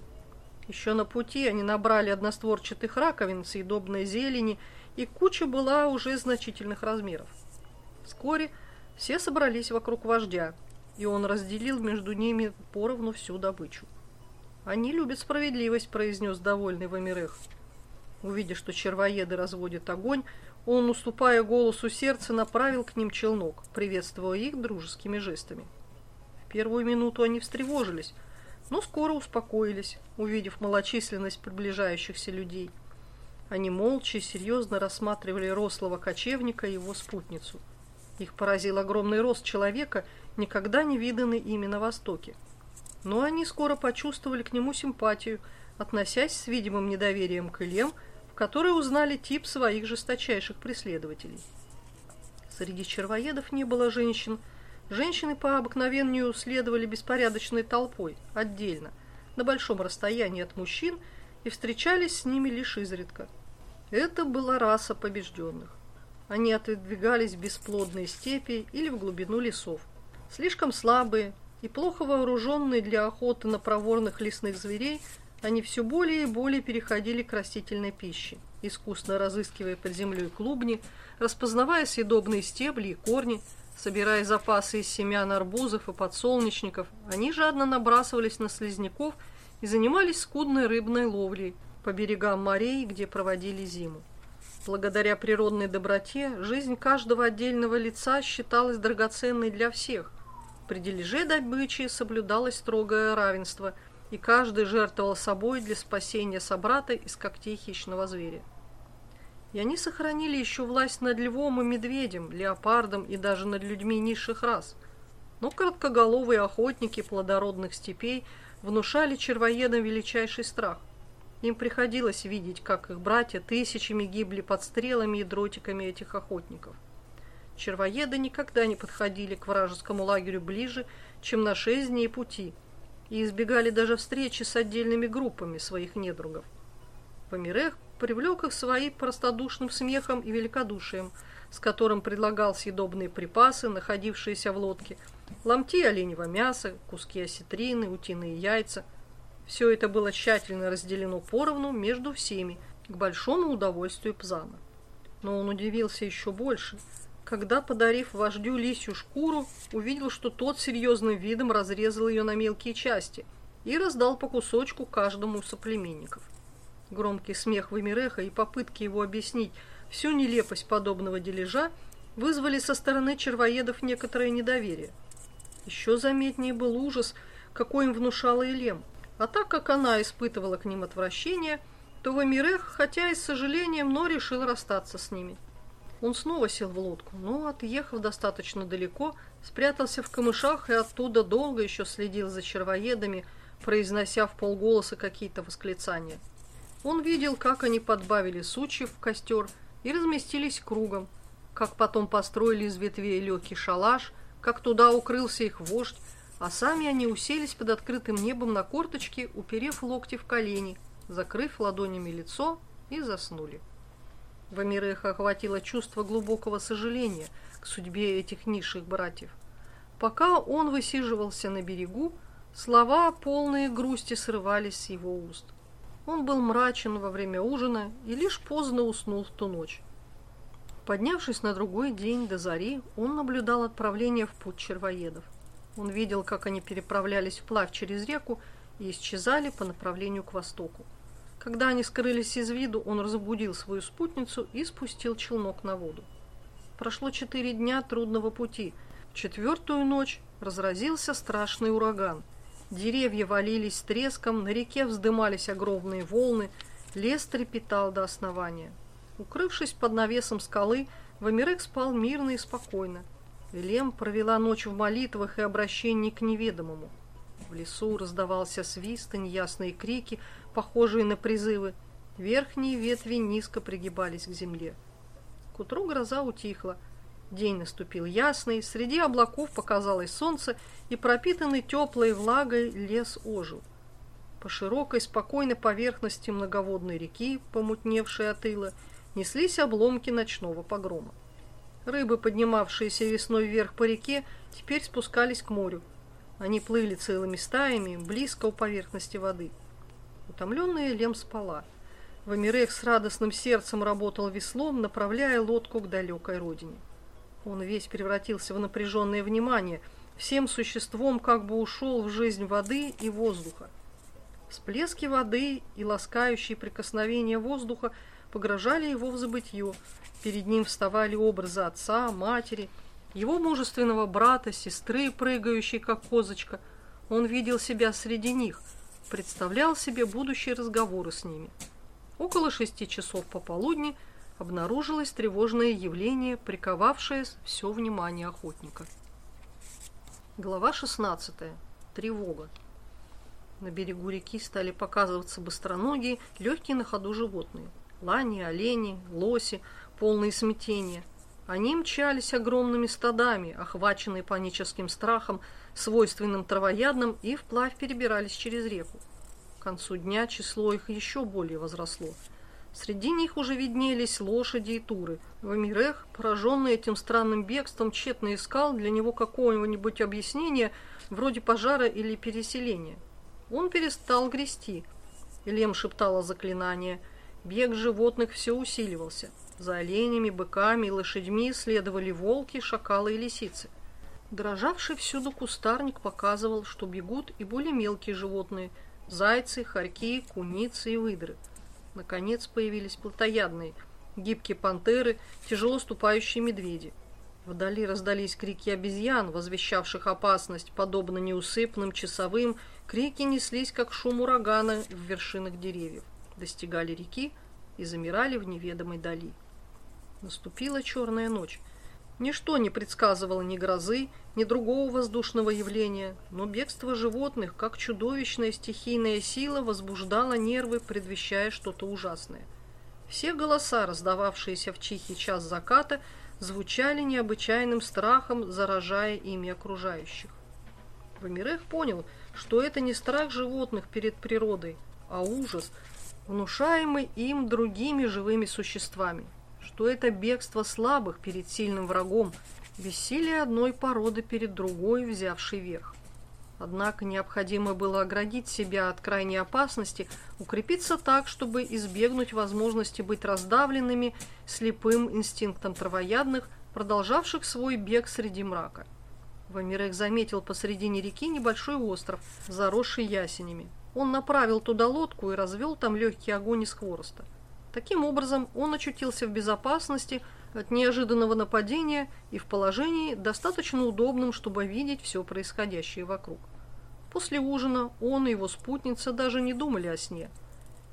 Еще на пути они набрали одностворчатых раковин, съедобной зелени, и куча была уже значительных размеров. Вскоре все собрались вокруг вождя, и он разделил между ними поровну всю добычу. «Они любят справедливость», — произнес довольный Вамирех. Увидя, что червоеды разводят огонь, он, уступая голосу сердца, направил к ним челнок, приветствуя их дружескими жестами. В первую минуту они встревожились, но скоро успокоились, увидев малочисленность приближающихся людей. Они молча и серьезно рассматривали рослого кочевника и его спутницу. Их поразил огромный рост человека, никогда не виданный ими на Востоке. Но они скоро почувствовали к нему симпатию, относясь с видимым недоверием к Илем, которые узнали тип своих жесточайших преследователей. Среди червоедов не было женщин. Женщины по обыкновению следовали беспорядочной толпой, отдельно, на большом расстоянии от мужчин, и встречались с ними лишь изредка. Это была раса побежденных. Они отодвигались в бесплодные степи или в глубину лесов. Слишком слабые и плохо вооруженные для охоты на проворных лесных зверей – они все более и более переходили к растительной пище, искусно разыскивая под землей клубни, распознавая съедобные стебли и корни, собирая запасы из семян арбузов и подсолнечников, они жадно набрасывались на слизняков и занимались скудной рыбной ловлей по берегам морей, где проводили зиму. Благодаря природной доброте жизнь каждого отдельного лица считалась драгоценной для всех. При дележе добычи соблюдалось строгое равенство – и каждый жертвовал собой для спасения собрата из когтей хищного зверя. И они сохранили еще власть над львом и медведем, леопардом и даже над людьми низших рас. Но короткоголовые охотники плодородных степей внушали червоедам величайший страх. Им приходилось видеть, как их братья тысячами гибли под стрелами и дротиками этих охотников. Червоеды никогда не подходили к вражескому лагерю ближе, чем на шесть дней пути – и избегали даже встречи с отдельными группами своих недругов. Помирех привлек их своим простодушным смехом и великодушием, с которым предлагал съедобные припасы, находившиеся в лодке, ломти оленевого мяса, куски осетрины, утиные яйца. Все это было тщательно разделено поровну между всеми, к большому удовольствию Пзана. Но он удивился еще больше – когда, подарив вождю лисью шкуру, увидел, что тот серьезным видом разрезал ее на мелкие части и раздал по кусочку каждому из соплеменников. Громкий смех Вамиреха и попытки его объяснить всю нелепость подобного дележа вызвали со стороны червоедов некоторое недоверие. Еще заметнее был ужас, какой им внушала Элем, а так как она испытывала к ним отвращение, то Вамирех, хотя и с сожалением, но решил расстаться с ними. Он снова сел в лодку, но, отъехав достаточно далеко, спрятался в камышах и оттуда долго еще следил за червоедами, произнося в полголоса какие-то восклицания. Он видел, как они подбавили сучьев в костер и разместились кругом, как потом построили из ветвей легкий шалаш, как туда укрылся их вождь, а сами они уселись под открытым небом на корточки, уперев локти в колени, закрыв ладонями лицо и заснули. Вамиреха охватило чувство глубокого сожаления к судьбе этих низших братьев. Пока он высиживался на берегу, слова, полные грусти, срывались с его уст. Он был мрачен во время ужина и лишь поздно уснул в ту ночь. Поднявшись на другой день до зари, он наблюдал отправление в путь червоедов. Он видел, как они переправлялись вплавь через реку и исчезали по направлению к востоку. Когда они скрылись из виду, он разбудил свою спутницу и спустил челнок на воду. Прошло четыре дня трудного пути. В четвертую ночь разразился страшный ураган. Деревья валились с треском, на реке вздымались огромные волны, лес трепетал до основания. Укрывшись под навесом скалы, Вамирек спал мирно и спокойно. Элем провела ночь в молитвах и обращении к неведомому. В лесу раздавался свист и неясные крики, похожие на призывы. Верхние ветви низко пригибались к земле. К утру гроза утихла. День наступил ясный, среди облаков показалось солнце, и пропитанный теплой влагой лес ожил. По широкой, спокойной поверхности многоводной реки, помутневшей от ила, неслись обломки ночного погрома. Рыбы, поднимавшиеся весной вверх по реке, теперь спускались к морю. Они плыли целыми стаями, близко у поверхности воды. Утомленная Лем спала. Вамирех с радостным сердцем работал веслом, направляя лодку к далекой родине. Он весь превратился в напряженное внимание, всем существом как бы ушел в жизнь воды и воздуха. Всплески воды и ласкающие прикосновения воздуха погрожали его в забытье. Перед ним вставали образы отца, матери, его мужественного брата, сестры, прыгающей как козочка. Он видел себя среди них, представлял себе будущие разговоры с ними. Около шести часов пополудни обнаружилось тревожное явление, приковавшее все внимание охотника. Глава 16. Тревога. На берегу реки стали показываться быстроногие, легкие на ходу животные. Лани, олени, лоси, полные смятения. Они мчались огромными стадами, охваченные паническим страхом, свойственным травоядным, и вплавь перебирались через реку. К концу дня число их еще более возросло. Среди них уже виднелись лошади и туры. Вамирех, пораженный этим странным бегством, тщетно искал для него какого-нибудь объяснения, вроде пожара или переселения. Он перестал грести. Элем шептала заклинание. Бег животных все усиливался. За оленями, быками и лошадьми следовали волки, шакалы и лисицы. Дрожавший всюду кустарник показывал, что бегут и более мелкие животные – зайцы, хорьки, куницы и выдры. Наконец появились плотоядные – гибкие пантеры, тяжело ступающие медведи – Вдали раздались крики обезьян, возвещавших опасность, подобно неусыпным часовым. Крики неслись, как шум урагана в вершинах деревьев, достигали реки и замирали в неведомой дали. Наступила черная ночь. Ничто не предсказывало ни грозы, ни другого воздушного явления, но бегство животных, как чудовищная стихийная сила, возбуждало нервы, предвещая что-то ужасное. Все голоса, раздававшиеся в тихий час заката, звучали необычайным страхом, заражая ими окружающих. Вамирех понял, что это не страх животных перед природой, а ужас, внушаемый им другими живыми существами, что это бегство слабых перед сильным врагом, бессилие одной породы перед другой, взявшей верх. Однако необходимо было оградить себя от крайней опасности, укрепиться так, чтобы избегнуть возможности быть раздавленными слепым инстинктом травоядных, продолжавших свой бег среди мрака. Вамирек заметил посредине реки небольшой остров, заросший ясенями. Он направил туда лодку и развел там легкий огонь из хвороста. Таким образом, он очутился в безопасности от неожиданного нападения и в положении, достаточно удобном, чтобы видеть все происходящее вокруг. После ужина он и его спутница даже не думали о сне.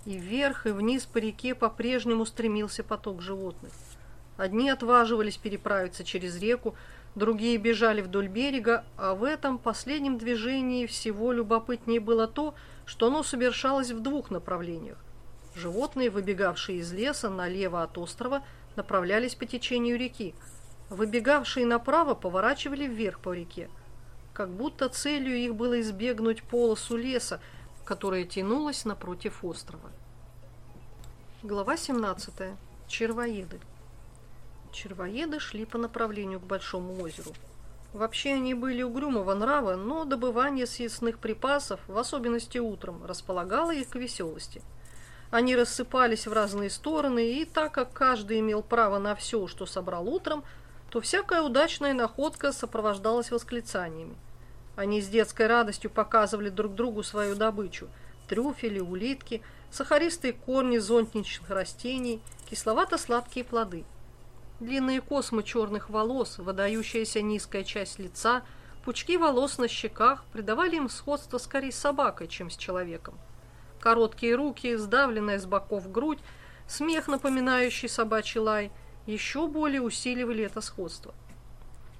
И вверх, и вниз по реке по-прежнему стремился поток животных. Одни отваживались переправиться через реку, другие бежали вдоль берега, а в этом последнем движении всего любопытнее было то, что оно совершалось в двух направлениях. Животные, выбегавшие из леса налево от острова, направлялись по течению реки. Выбегавшие направо поворачивали вверх по реке. Как будто целью их было избегнуть полосу леса, которая тянулась напротив острова. Глава 17. Червоеды. Червоеды шли по направлению к Большому озеру. Вообще они были угрюмого нрава, но добывание съестных припасов, в особенности утром, располагало их к веселости – они рассыпались в разные стороны, и так как каждый имел право на все, что собрал утром, то всякая удачная находка сопровождалась восклицаниями. Они с детской радостью показывали друг другу свою добычу – трюфели, улитки, сахаристые корни зонтничных растений, кисловато-сладкие плоды. Длинные космы черных волос, выдающаяся низкая часть лица, пучки волос на щеках придавали им сходство скорее с собакой, чем с человеком. Короткие руки, сдавленная с боков грудь, смех, напоминающий собачий лай, еще более усиливали это сходство.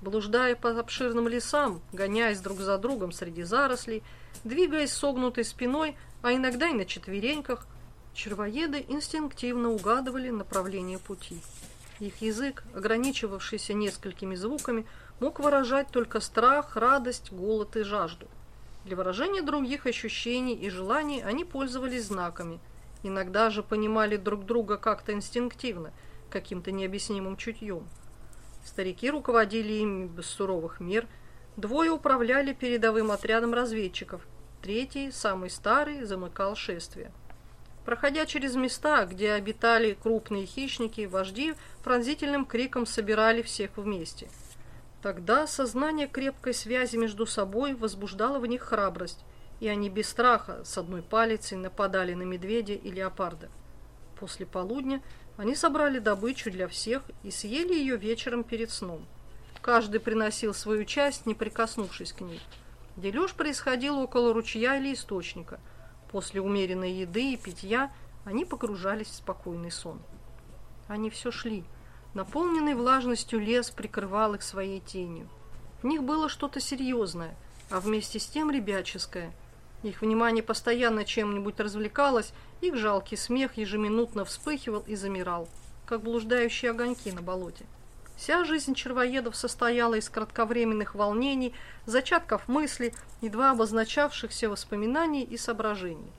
Блуждая по обширным лесам, гоняясь друг за другом среди зарослей, двигаясь согнутой спиной, а иногда и на четвереньках, червоеды инстинктивно угадывали направление пути. Их язык, ограничивавшийся несколькими звуками, мог выражать только страх, радость, голод и жажду – для выражения других ощущений и желаний они пользовались знаками. Иногда же понимали друг друга как-то инстинктивно, каким-то необъяснимым чутьем. Старики руководили ими без суровых мер, двое управляли передовым отрядом разведчиков, третий, самый старый, замыкал шествие. Проходя через места, где обитали крупные хищники, вожди пронзительным криком собирали всех вместе. Тогда сознание крепкой связи между собой возбуждало в них храбрость, и они без страха с одной палицей нападали на медведя и леопарда. После полудня они собрали добычу для всех и съели ее вечером перед сном. Каждый приносил свою часть, не прикоснувшись к ней. Дележ происходил около ручья или источника – После умеренной еды и питья они погружались в спокойный сон. Они все шли. Наполненный влажностью лес прикрывал их своей тенью. В них было что-то серьезное, а вместе с тем ребяческое. Их внимание постоянно чем-нибудь развлекалось, их жалкий смех ежеминутно вспыхивал и замирал, как блуждающие огоньки на болоте. Вся жизнь червоедов состояла из кратковременных волнений, зачатков мысли, едва обозначавшихся воспоминаний и соображений.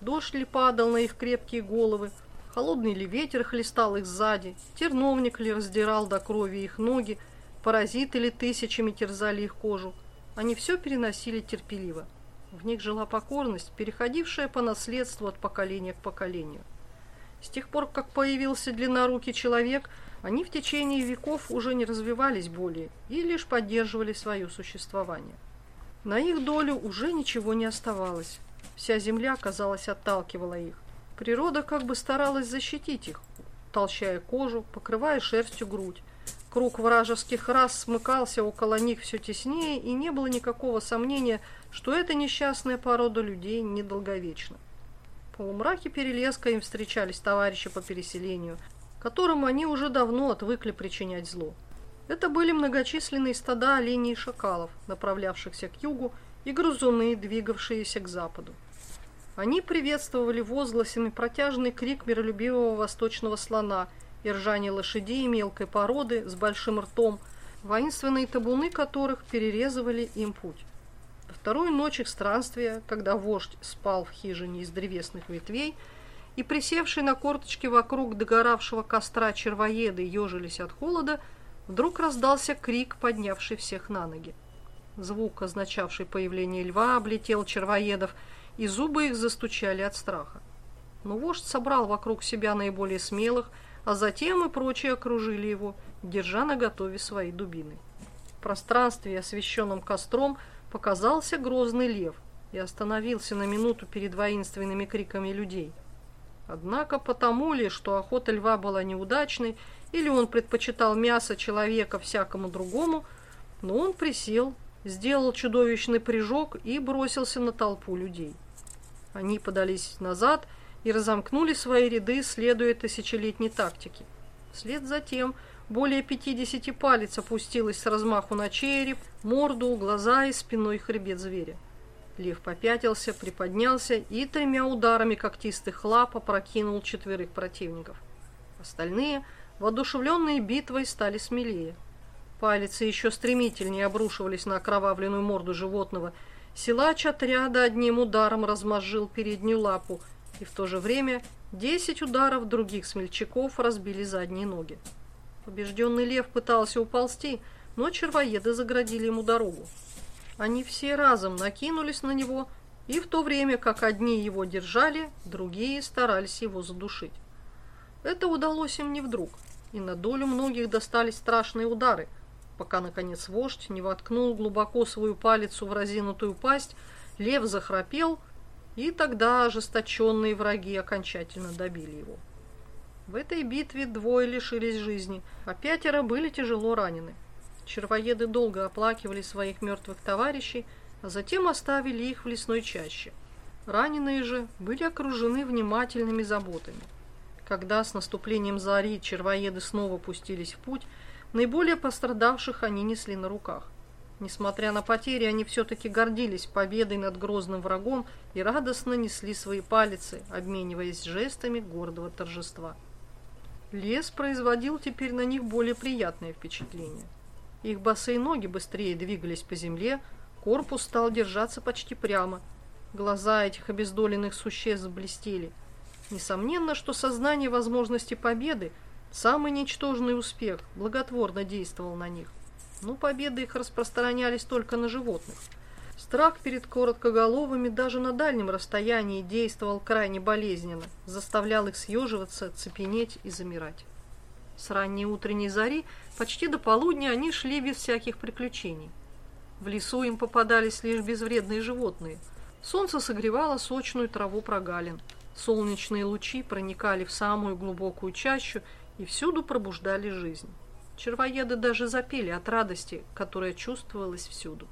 Дождь ли падал на их крепкие головы, холодный ли ветер хлестал их сзади, терновник ли раздирал до крови их ноги, паразиты ли тысячами терзали их кожу. Они все переносили терпеливо. В них жила покорность, переходившая по наследству от поколения к поколению. С тех пор, как появился длиннорукий человек – они в течение веков уже не развивались более и лишь поддерживали свое существование. На их долю уже ничего не оставалось. Вся земля, казалось, отталкивала их. Природа как бы старалась защитить их, толщая кожу, покрывая шерстью грудь. Круг вражеских рас смыкался около них все теснее, и не было никакого сомнения, что эта несчастная порода людей недолговечна. В полумраке перелеска им встречались товарищи по переселению – которым они уже давно отвыкли причинять зло. Это были многочисленные стада оленей и шакалов, направлявшихся к югу, и грызуны, двигавшиеся к западу. Они приветствовали возгласами протяжный крик миролюбивого восточного слона и ржание лошадей мелкой породы с большим ртом, воинственные табуны которых перерезывали им путь. Вторую ночь их странствия, когда вождь спал в хижине из древесных ветвей, и присевшие на корточки вокруг догоравшего костра червоеды ежились от холода, вдруг раздался крик, поднявший всех на ноги. Звук, означавший появление льва, облетел червоедов, и зубы их застучали от страха. Но вождь собрал вокруг себя наиболее смелых, а затем и прочие окружили его, держа на готове свои дубины. В пространстве, освещенном костром, показался грозный лев и остановился на минуту перед воинственными криками людей – Однако потому ли, что охота льва была неудачной, или он предпочитал мясо человека всякому другому, но он присел, сделал чудовищный прыжок и бросился на толпу людей. Они подались назад и разомкнули свои ряды, следуя тысячелетней тактике. Вслед за тем более пятидесяти палец опустилась с размаху на череп, морду, глаза и спиной хребет зверя. Лев попятился, приподнялся и тремя ударами когтистых лап опрокинул четверых противников. Остальные, воодушевленные битвой, стали смелее. Палицы еще стремительнее обрушивались на окровавленную морду животного. Силач отряда одним ударом размозжил переднюю лапу, и в то же время десять ударов других смельчаков разбили задние ноги. Побежденный лев пытался уползти, но червоеды заградили ему дорогу. Они все разом накинулись на него, и в то время как одни его держали, другие старались его задушить. Это удалось им не вдруг, и на долю многих достались страшные удары, пока, наконец, вождь не воткнул глубоко свою палицу в разинутую пасть, лев захрапел, и тогда ожесточенные враги окончательно добили его. В этой битве двое лишились жизни, а пятеро были тяжело ранены. Червоеды долго оплакивали своих мертвых товарищей, а затем оставили их в лесной чаще. Раненые же были окружены внимательными заботами. Когда с наступлением зари червоеды снова пустились в путь, наиболее пострадавших они несли на руках. Несмотря на потери, они все-таки гордились победой над грозным врагом и радостно несли свои палицы, обмениваясь жестами гордого торжества. Лес производил теперь на них более приятное впечатление. Их босые ноги быстрее двигались по земле, корпус стал держаться почти прямо. Глаза этих обездоленных существ блестели. Несомненно, что сознание возможности победы, Самый ничтожный успех благотворно действовал на них. Но победы их распространялись только на животных. Страх перед короткоголовыми даже на дальнем расстоянии действовал крайне болезненно, заставлял их съеживаться, цепенеть и замирать. С ранней утренней зари почти до полудня они шли без всяких приключений. В лесу им попадались лишь безвредные животные. Солнце согревало сочную траву прогалин. Солнечные лучи проникали в самую глубокую чащу и всюду пробуждали жизнь. Червоеды даже запели от радости, которая чувствовалась всюду.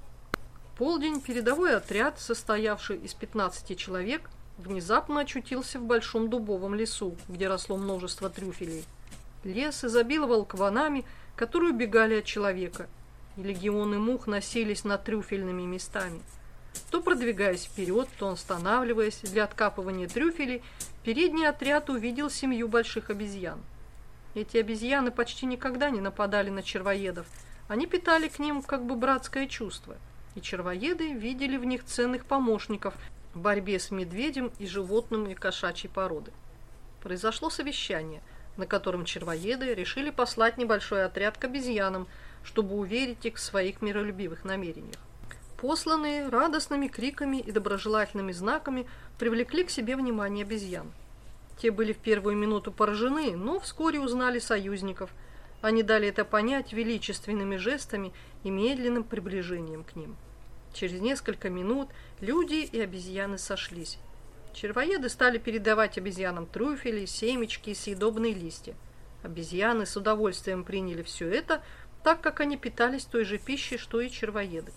полдень передовой отряд, состоявший из 15 человек, внезапно очутился в большом дубовом лесу, где росло множество трюфелей. Лес изобиловал кабанами, которые убегали от человека, и легионы мух носились над трюфельными местами. То продвигаясь вперед, то останавливаясь для откапывания трюфелей, передний отряд увидел семью больших обезьян. Эти обезьяны почти никогда не нападали на червоедов. Они питали к ним как бы братское чувство. И червоеды видели в них ценных помощников в борьбе с медведем и животными кошачьей породы. Произошло совещание, на котором червоеды решили послать небольшой отряд к обезьянам, чтобы уверить их в своих миролюбивых намерениях. Посланные радостными криками и доброжелательными знаками привлекли к себе внимание обезьян. Те были в первую минуту поражены, но вскоре узнали союзников. Они дали это понять величественными жестами и медленным приближением к ним. Через несколько минут люди и обезьяны сошлись. Червоеды стали передавать обезьянам трюфели, семечки и съедобные листья. Обезьяны с удовольствием приняли все это, так как они питались той же пищей, что и червоеды.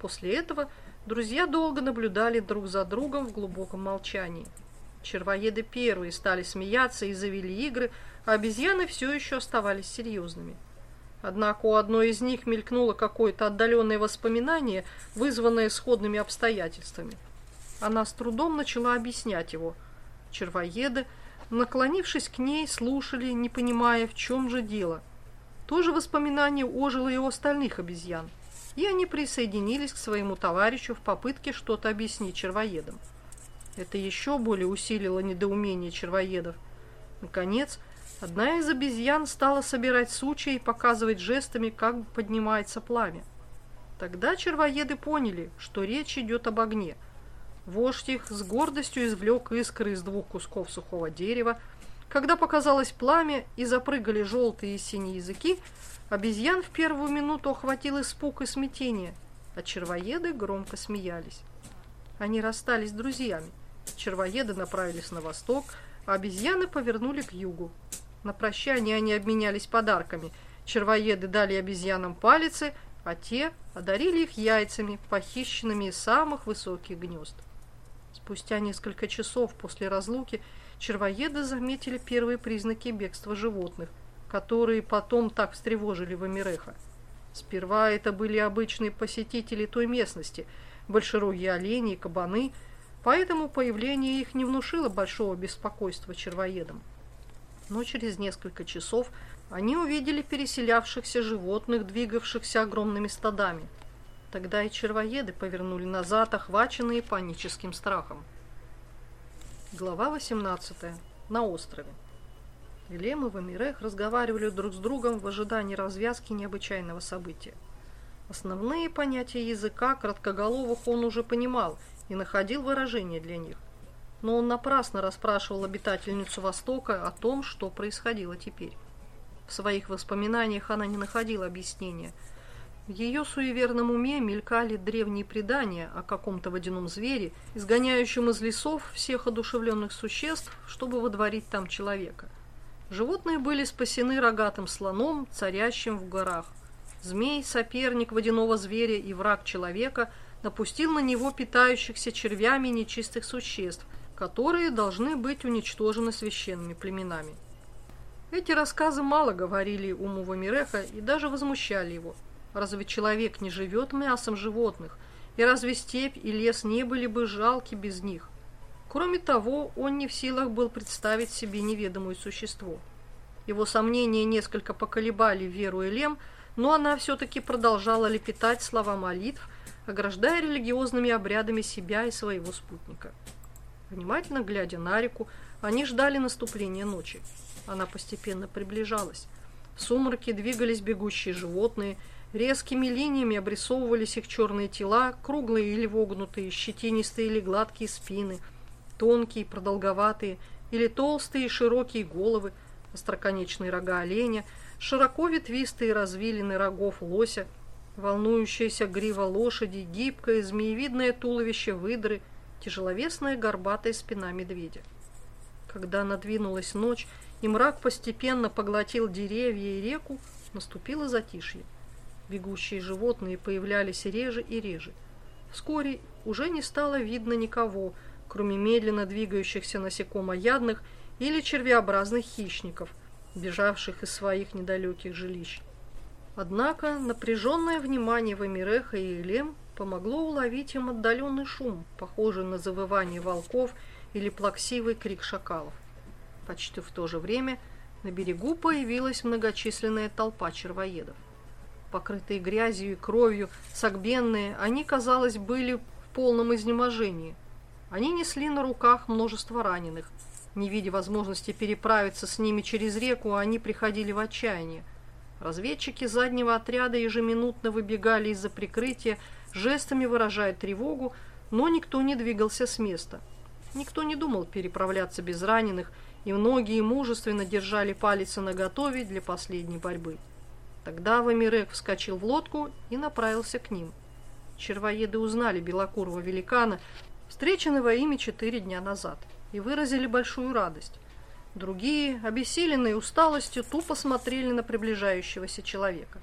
После этого друзья долго наблюдали друг за другом в глубоком молчании. Червоеды первые стали смеяться и завели игры, а обезьяны все еще оставались серьезными. Однако у одной из них мелькнуло какое-то отдаленное воспоминание, вызванное сходными обстоятельствами. Она с трудом начала объяснять его. Червоеды, наклонившись к ней, слушали, не понимая, в чем же дело. То же воспоминание ожило и у остальных обезьян, и они присоединились к своему товарищу в попытке что-то объяснить червоедам. Это еще более усилило недоумение червоедов. Наконец, одна из обезьян стала собирать сучья и показывать жестами, как поднимается пламя. Тогда червоеды поняли, что речь идет об огне. Вождь их с гордостью извлек искры из двух кусков сухого дерева. Когда показалось пламя и запрыгали желтые и синие языки, обезьян в первую минуту охватил испуг и смятение, а червоеды громко смеялись. Они расстались с друзьями. Червоеды направились на восток, а обезьяны повернули к югу. На прощание они обменялись подарками. Червоеды дали обезьянам палицы, а те одарили их яйцами, похищенными из самых высоких гнезд. Спустя несколько часов после разлуки червоеды заметили первые признаки бегства животных, которые потом так встревожили Вамиреха. Сперва это были обычные посетители той местности, большерогие олени и кабаны – Поэтому появление их не внушило большого беспокойства червоедам. Но через несколько часов они увидели переселявшихся животных, двигавшихся огромными стадами. Тогда и червоеды повернули назад, охваченные паническим страхом. Глава 18. На острове. Вилем и Вамирех разговаривали друг с другом в ожидании развязки необычайного события. Основные понятия языка краткоголовых он уже понимал – и находил выражение для них. Но он напрасно расспрашивал обитательницу Востока о том, что происходило теперь. В своих воспоминаниях она не находила объяснения. В ее суеверном уме мелькали древние предания о каком-то водяном звере, изгоняющем из лесов всех одушевленных существ, чтобы водворить там человека. Животные были спасены рогатым слоном, царящим в горах. Змей, соперник водяного зверя и враг человека – напустил на него питающихся червями нечистых существ, которые должны быть уничтожены священными племенами. Эти рассказы мало говорили уму Вамиреха и даже возмущали его. Разве человек не живет мясом животных? И разве степь и лес не были бы жалки без них? Кроме того, он не в силах был представить себе неведомое существо. Его сомнения несколько поколебали веру Элем, но она все-таки продолжала лепетать слова молитв, ограждая религиозными обрядами себя и своего спутника. Внимательно глядя на реку, они ждали наступления ночи. Она постепенно приближалась. В сумраке двигались бегущие животные, резкими линиями обрисовывались их черные тела, круглые или вогнутые, щетинистые или гладкие спины, тонкие, продолговатые или толстые широкие головы, остроконечные рога оленя, широко ветвистые развилины рогов лося, волнующаяся грива лошади, гибкое змеевидное туловище выдры, тяжеловесная горбатая спина медведя. Когда надвинулась ночь, и мрак постепенно поглотил деревья и реку, наступило затишье. Бегущие животные появлялись реже и реже. Вскоре уже не стало видно никого, кроме медленно двигающихся насекомоядных или червеобразных хищников, бежавших из своих недалеких жилищ. Однако напряженное внимание Вамиреха и Элем помогло уловить им отдаленный шум, похожий на завывание волков или плаксивый крик шакалов. Почти в то же время на берегу появилась многочисленная толпа червоедов. Покрытые грязью и кровью, согбенные, они, казалось, были в полном изнеможении. Они несли на руках множество раненых. Не видя возможности переправиться с ними через реку, они приходили в отчаяние. Разведчики заднего отряда ежеминутно выбегали из-за прикрытия, жестами выражая тревогу, но никто не двигался с места. Никто не думал переправляться без раненых, и многие мужественно держали палицы наготове для последней борьбы. Тогда Вамирек вскочил в лодку и направился к ним. Червоеды узнали белокурого великана, встреченного ими четыре дня назад, и выразили большую радость. Другие, обессиленные усталостью, тупо смотрели на приближающегося человека.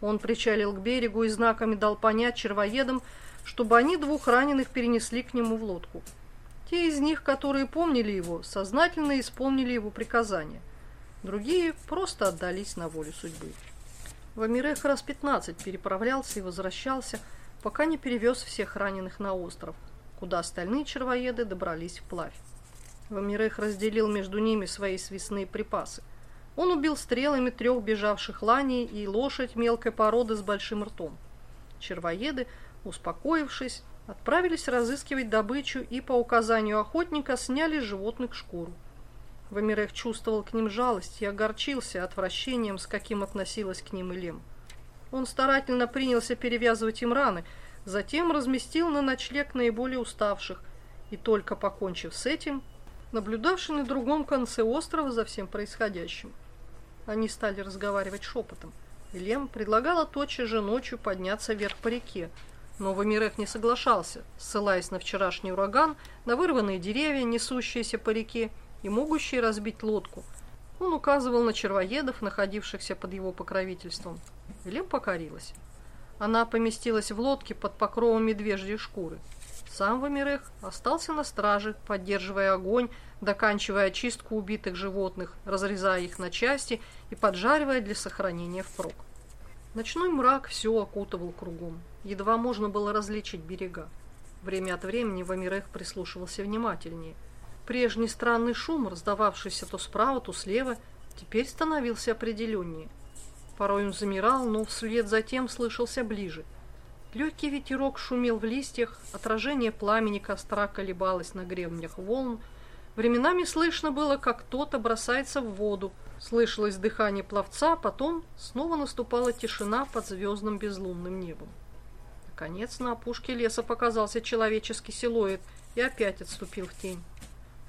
Он причалил к берегу и знаками дал понять червоедам, чтобы они двух раненых перенесли к нему в лодку. Те из них, которые помнили его, сознательно исполнили его приказания. Другие просто отдались на волю судьбы. Вамирех раз пятнадцать переправлялся и возвращался, пока не перевез всех раненых на остров, куда остальные червоеды добрались вплавь. Вамирех разделил между ними свои свистные припасы. Он убил стрелами трех бежавших ланей и лошадь мелкой породы с большим ртом. Червоеды, успокоившись, отправились разыскивать добычу и по указанию охотника сняли животных шкуру. Вамирех чувствовал к ним жалость и огорчился отвращением, с каким относилась к ним Илем. Он старательно принялся перевязывать им раны, затем разместил на ночлег наиболее уставших, и только покончив с этим, наблюдавший на другом конце острова за всем происходящим. Они стали разговаривать шепотом. Илем предлагала тотчас же ночью подняться вверх по реке, но Вамирех не соглашался, ссылаясь на вчерашний ураган, на вырванные деревья, несущиеся по реке и могущие разбить лодку. Он указывал на червоедов, находившихся под его покровительством. Илем покорилась. Она поместилась в лодке под покровом медвежьей шкуры. Сам Вамирех остался на страже, поддерживая огонь, доканчивая очистку убитых животных, разрезая их на части и поджаривая для сохранения впрок. Ночной мрак все окутывал кругом. Едва можно было различить берега. Время от времени Вамирех прислушивался внимательнее. Прежний странный шум, раздававшийся то справа, то слева, теперь становился определеннее. Порой он замирал, но вслед за тем слышался ближе. Легкий ветерок шумел в листьях, отражение пламени костра колебалось на гребнях волн. Временами слышно было, как кто-то бросается в воду, Слышалось дыхание пловца, потом снова наступала тишина под звездным безлунным небом. Наконец на опушке леса показался человеческий силуэт и опять отступил в тень.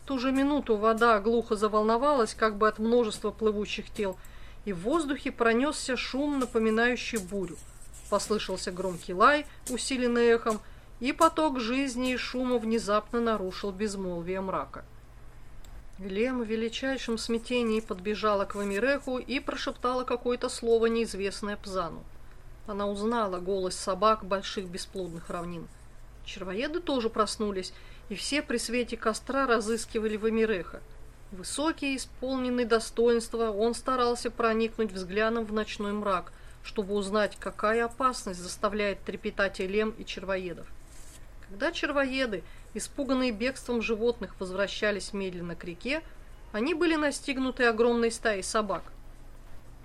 В ту же минуту вода глухо заволновалась, как бы от множества плывущих тел, и в воздухе пронесся шум, напоминающий бурю. Послышался громкий лай, усиленный эхом, и поток жизни и шума внезапно нарушил безмолвие мрака. Лем в величайшем смятении подбежала к Вамиреху и прошептала какое-то слово, неизвестное Пзану. Она узнала голос собак больших бесплодных равнин. Червоеды тоже проснулись, и все при свете костра разыскивали Вамиреха. Высокий, исполненный достоинства, он старался проникнуть взглядом в ночной мрак, чтобы узнать, какая опасность заставляет трепетать Элем и червоедов. Когда червоеды, испуганные бегством животных, возвращались медленно к реке, они были настигнуты огромной стаей собак.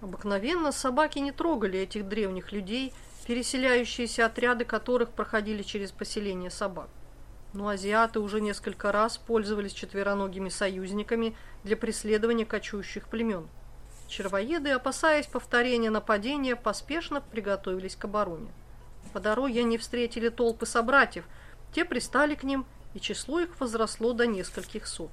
Обыкновенно собаки не трогали этих древних людей, переселяющиеся отряды которых проходили через поселение собак. но азиаты уже несколько раз пользовались четвероногими союзниками для преследования кочующих племен. Червоеды, опасаясь повторения нападения, поспешно приготовились к обороне. По дороге они встретили толпы собратьев, те пристали к ним, и число их возросло до нескольких сот.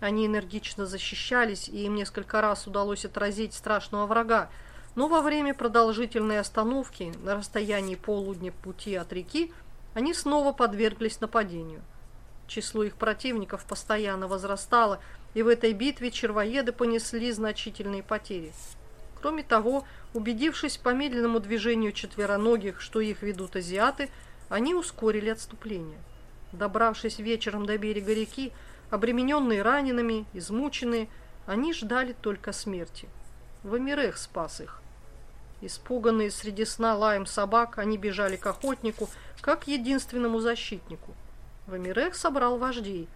Они энергично защищались, и им несколько раз удалось отразить страшного врага, но во время продолжительной остановки на расстоянии полудня пути от реки они снова подверглись нападению. Число их противников постоянно возрастало, и в этой битве червоеды понесли значительные потери. Кроме того, убедившись по медленному движению четвероногих, что их ведут азиаты, они ускорили отступление. Добравшись вечером до берега реки, обремененные ранеными, измученные, они ждали только смерти. Вамирех спас их. Испуганные среди сна лаем собак, они бежали к охотнику, как единственному защитнику. Вамирех собрал вождей.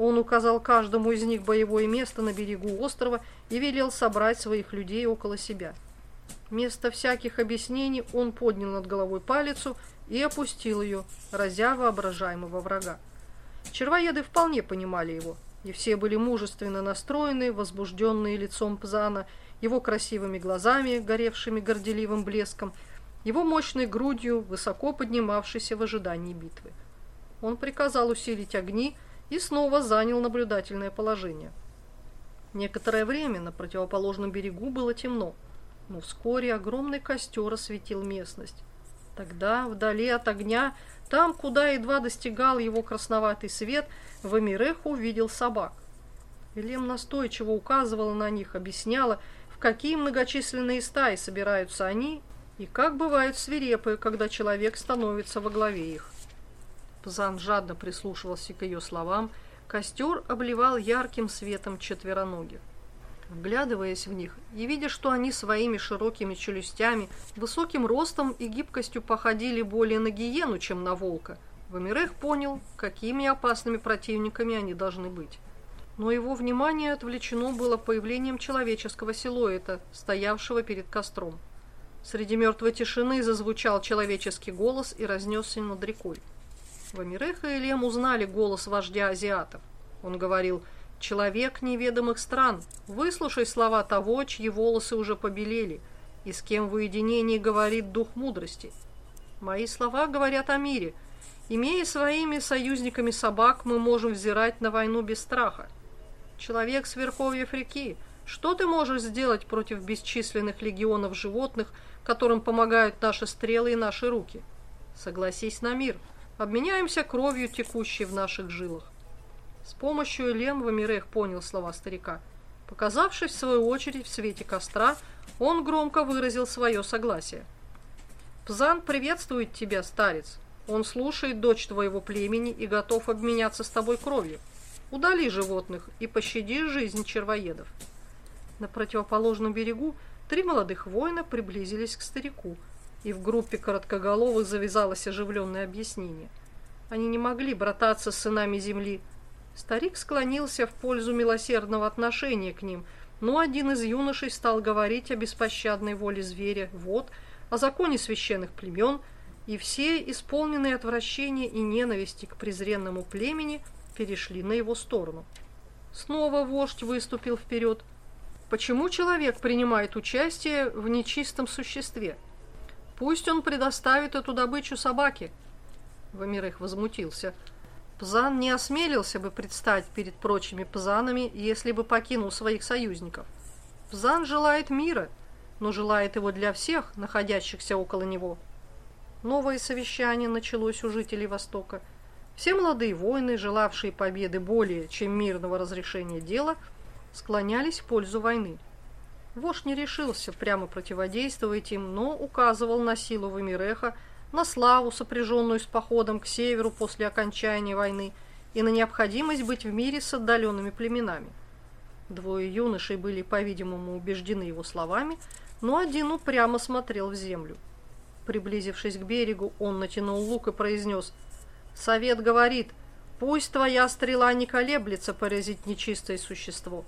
Он указал каждому из них боевое место на берегу острова и велел собрать своих людей около себя. Вместо всяких объяснений он поднял над головой палицу и опустил ее, разя воображаемого врага. Червоеды вполне понимали его, и все были мужественно настроены, возбужденные лицом Пзана, его красивыми глазами, горевшими горделивым блеском, его мощной грудью, высоко поднимавшейся в ожидании битвы. Он приказал усилить огни и снова занял наблюдательное положение. Некоторое время на противоположном берегу было темно, но вскоре огромный костер осветил местность. Тогда, вдали от огня, там, куда едва достигал его красноватый свет, Вамирех увидел собак. Велем настойчиво указывала на них, объясняла, в какие многочисленные стаи собираются они и как бывают свирепые, когда человек становится во главе их. Пзан жадно прислушивался к ее словам, костер обливал ярким светом четвероногих. Вглядываясь в них и видя, что они своими широкими челюстями, высоким ростом и гибкостью походили более на гиену, чем на волка, Вамирех понял, какими опасными противниками они должны быть. Но его внимание отвлечено было появлением человеческого силуэта, стоявшего перед костром. Среди мертвой тишины зазвучал человеческий голос и разнесся над рекой. Вамиреха и Лем узнали голос вождя азиатов. Он говорил – Человек неведомых стран, выслушай слова того, чьи волосы уже побелели, и с кем в уединении говорит дух мудрости. Мои слова говорят о мире. Имея своими союзниками собак, мы можем взирать на войну без страха. Человек с верховьев реки, что ты можешь сделать против бесчисленных легионов животных, которым помогают наши стрелы и наши руки? Согласись на мир. Обменяемся кровью, текущей в наших жилах. С помощью Элен Вамирех понял слова старика. Показавшись в свою очередь в свете костра, он громко выразил свое согласие. «Пзан приветствует тебя, старец. Он слушает дочь твоего племени и готов обменяться с тобой кровью. Удали животных и пощади жизнь червоедов». На противоположном берегу три молодых воина приблизились к старику, и в группе короткоголовых завязалось оживленное объяснение. Они не могли брататься с сынами земли, Старик склонился в пользу милосердного отношения к ним, но один из юношей стал говорить о беспощадной воле зверя, вот, о законе священных племен, и все, исполненные отвращения и ненависти к презренному племени, перешли на его сторону. Снова вождь выступил вперед. Почему человек принимает участие в нечистом существе? Пусть он предоставит эту добычу собаке. Вамирых возмутился. Пзан не осмелился бы предстать перед прочими пзанами, если бы покинул своих союзников. Пзан желает мира, но желает его для всех, находящихся около него. Новое совещание началось у жителей Востока. Все молодые воины, желавшие победы более, чем мирного разрешения дела, склонялись в пользу войны. Вождь не решился прямо противодействовать им, но указывал на силу Вамиреха, на славу, сопряженную с походом к северу после окончания войны, и на необходимость быть в мире с отдаленными племенами. Двое юношей были, по-видимому, убеждены его словами, но один упрямо смотрел в землю. Приблизившись к берегу, он натянул лук и произнес «Совет говорит, пусть твоя стрела не колеблется поразить нечистое существо».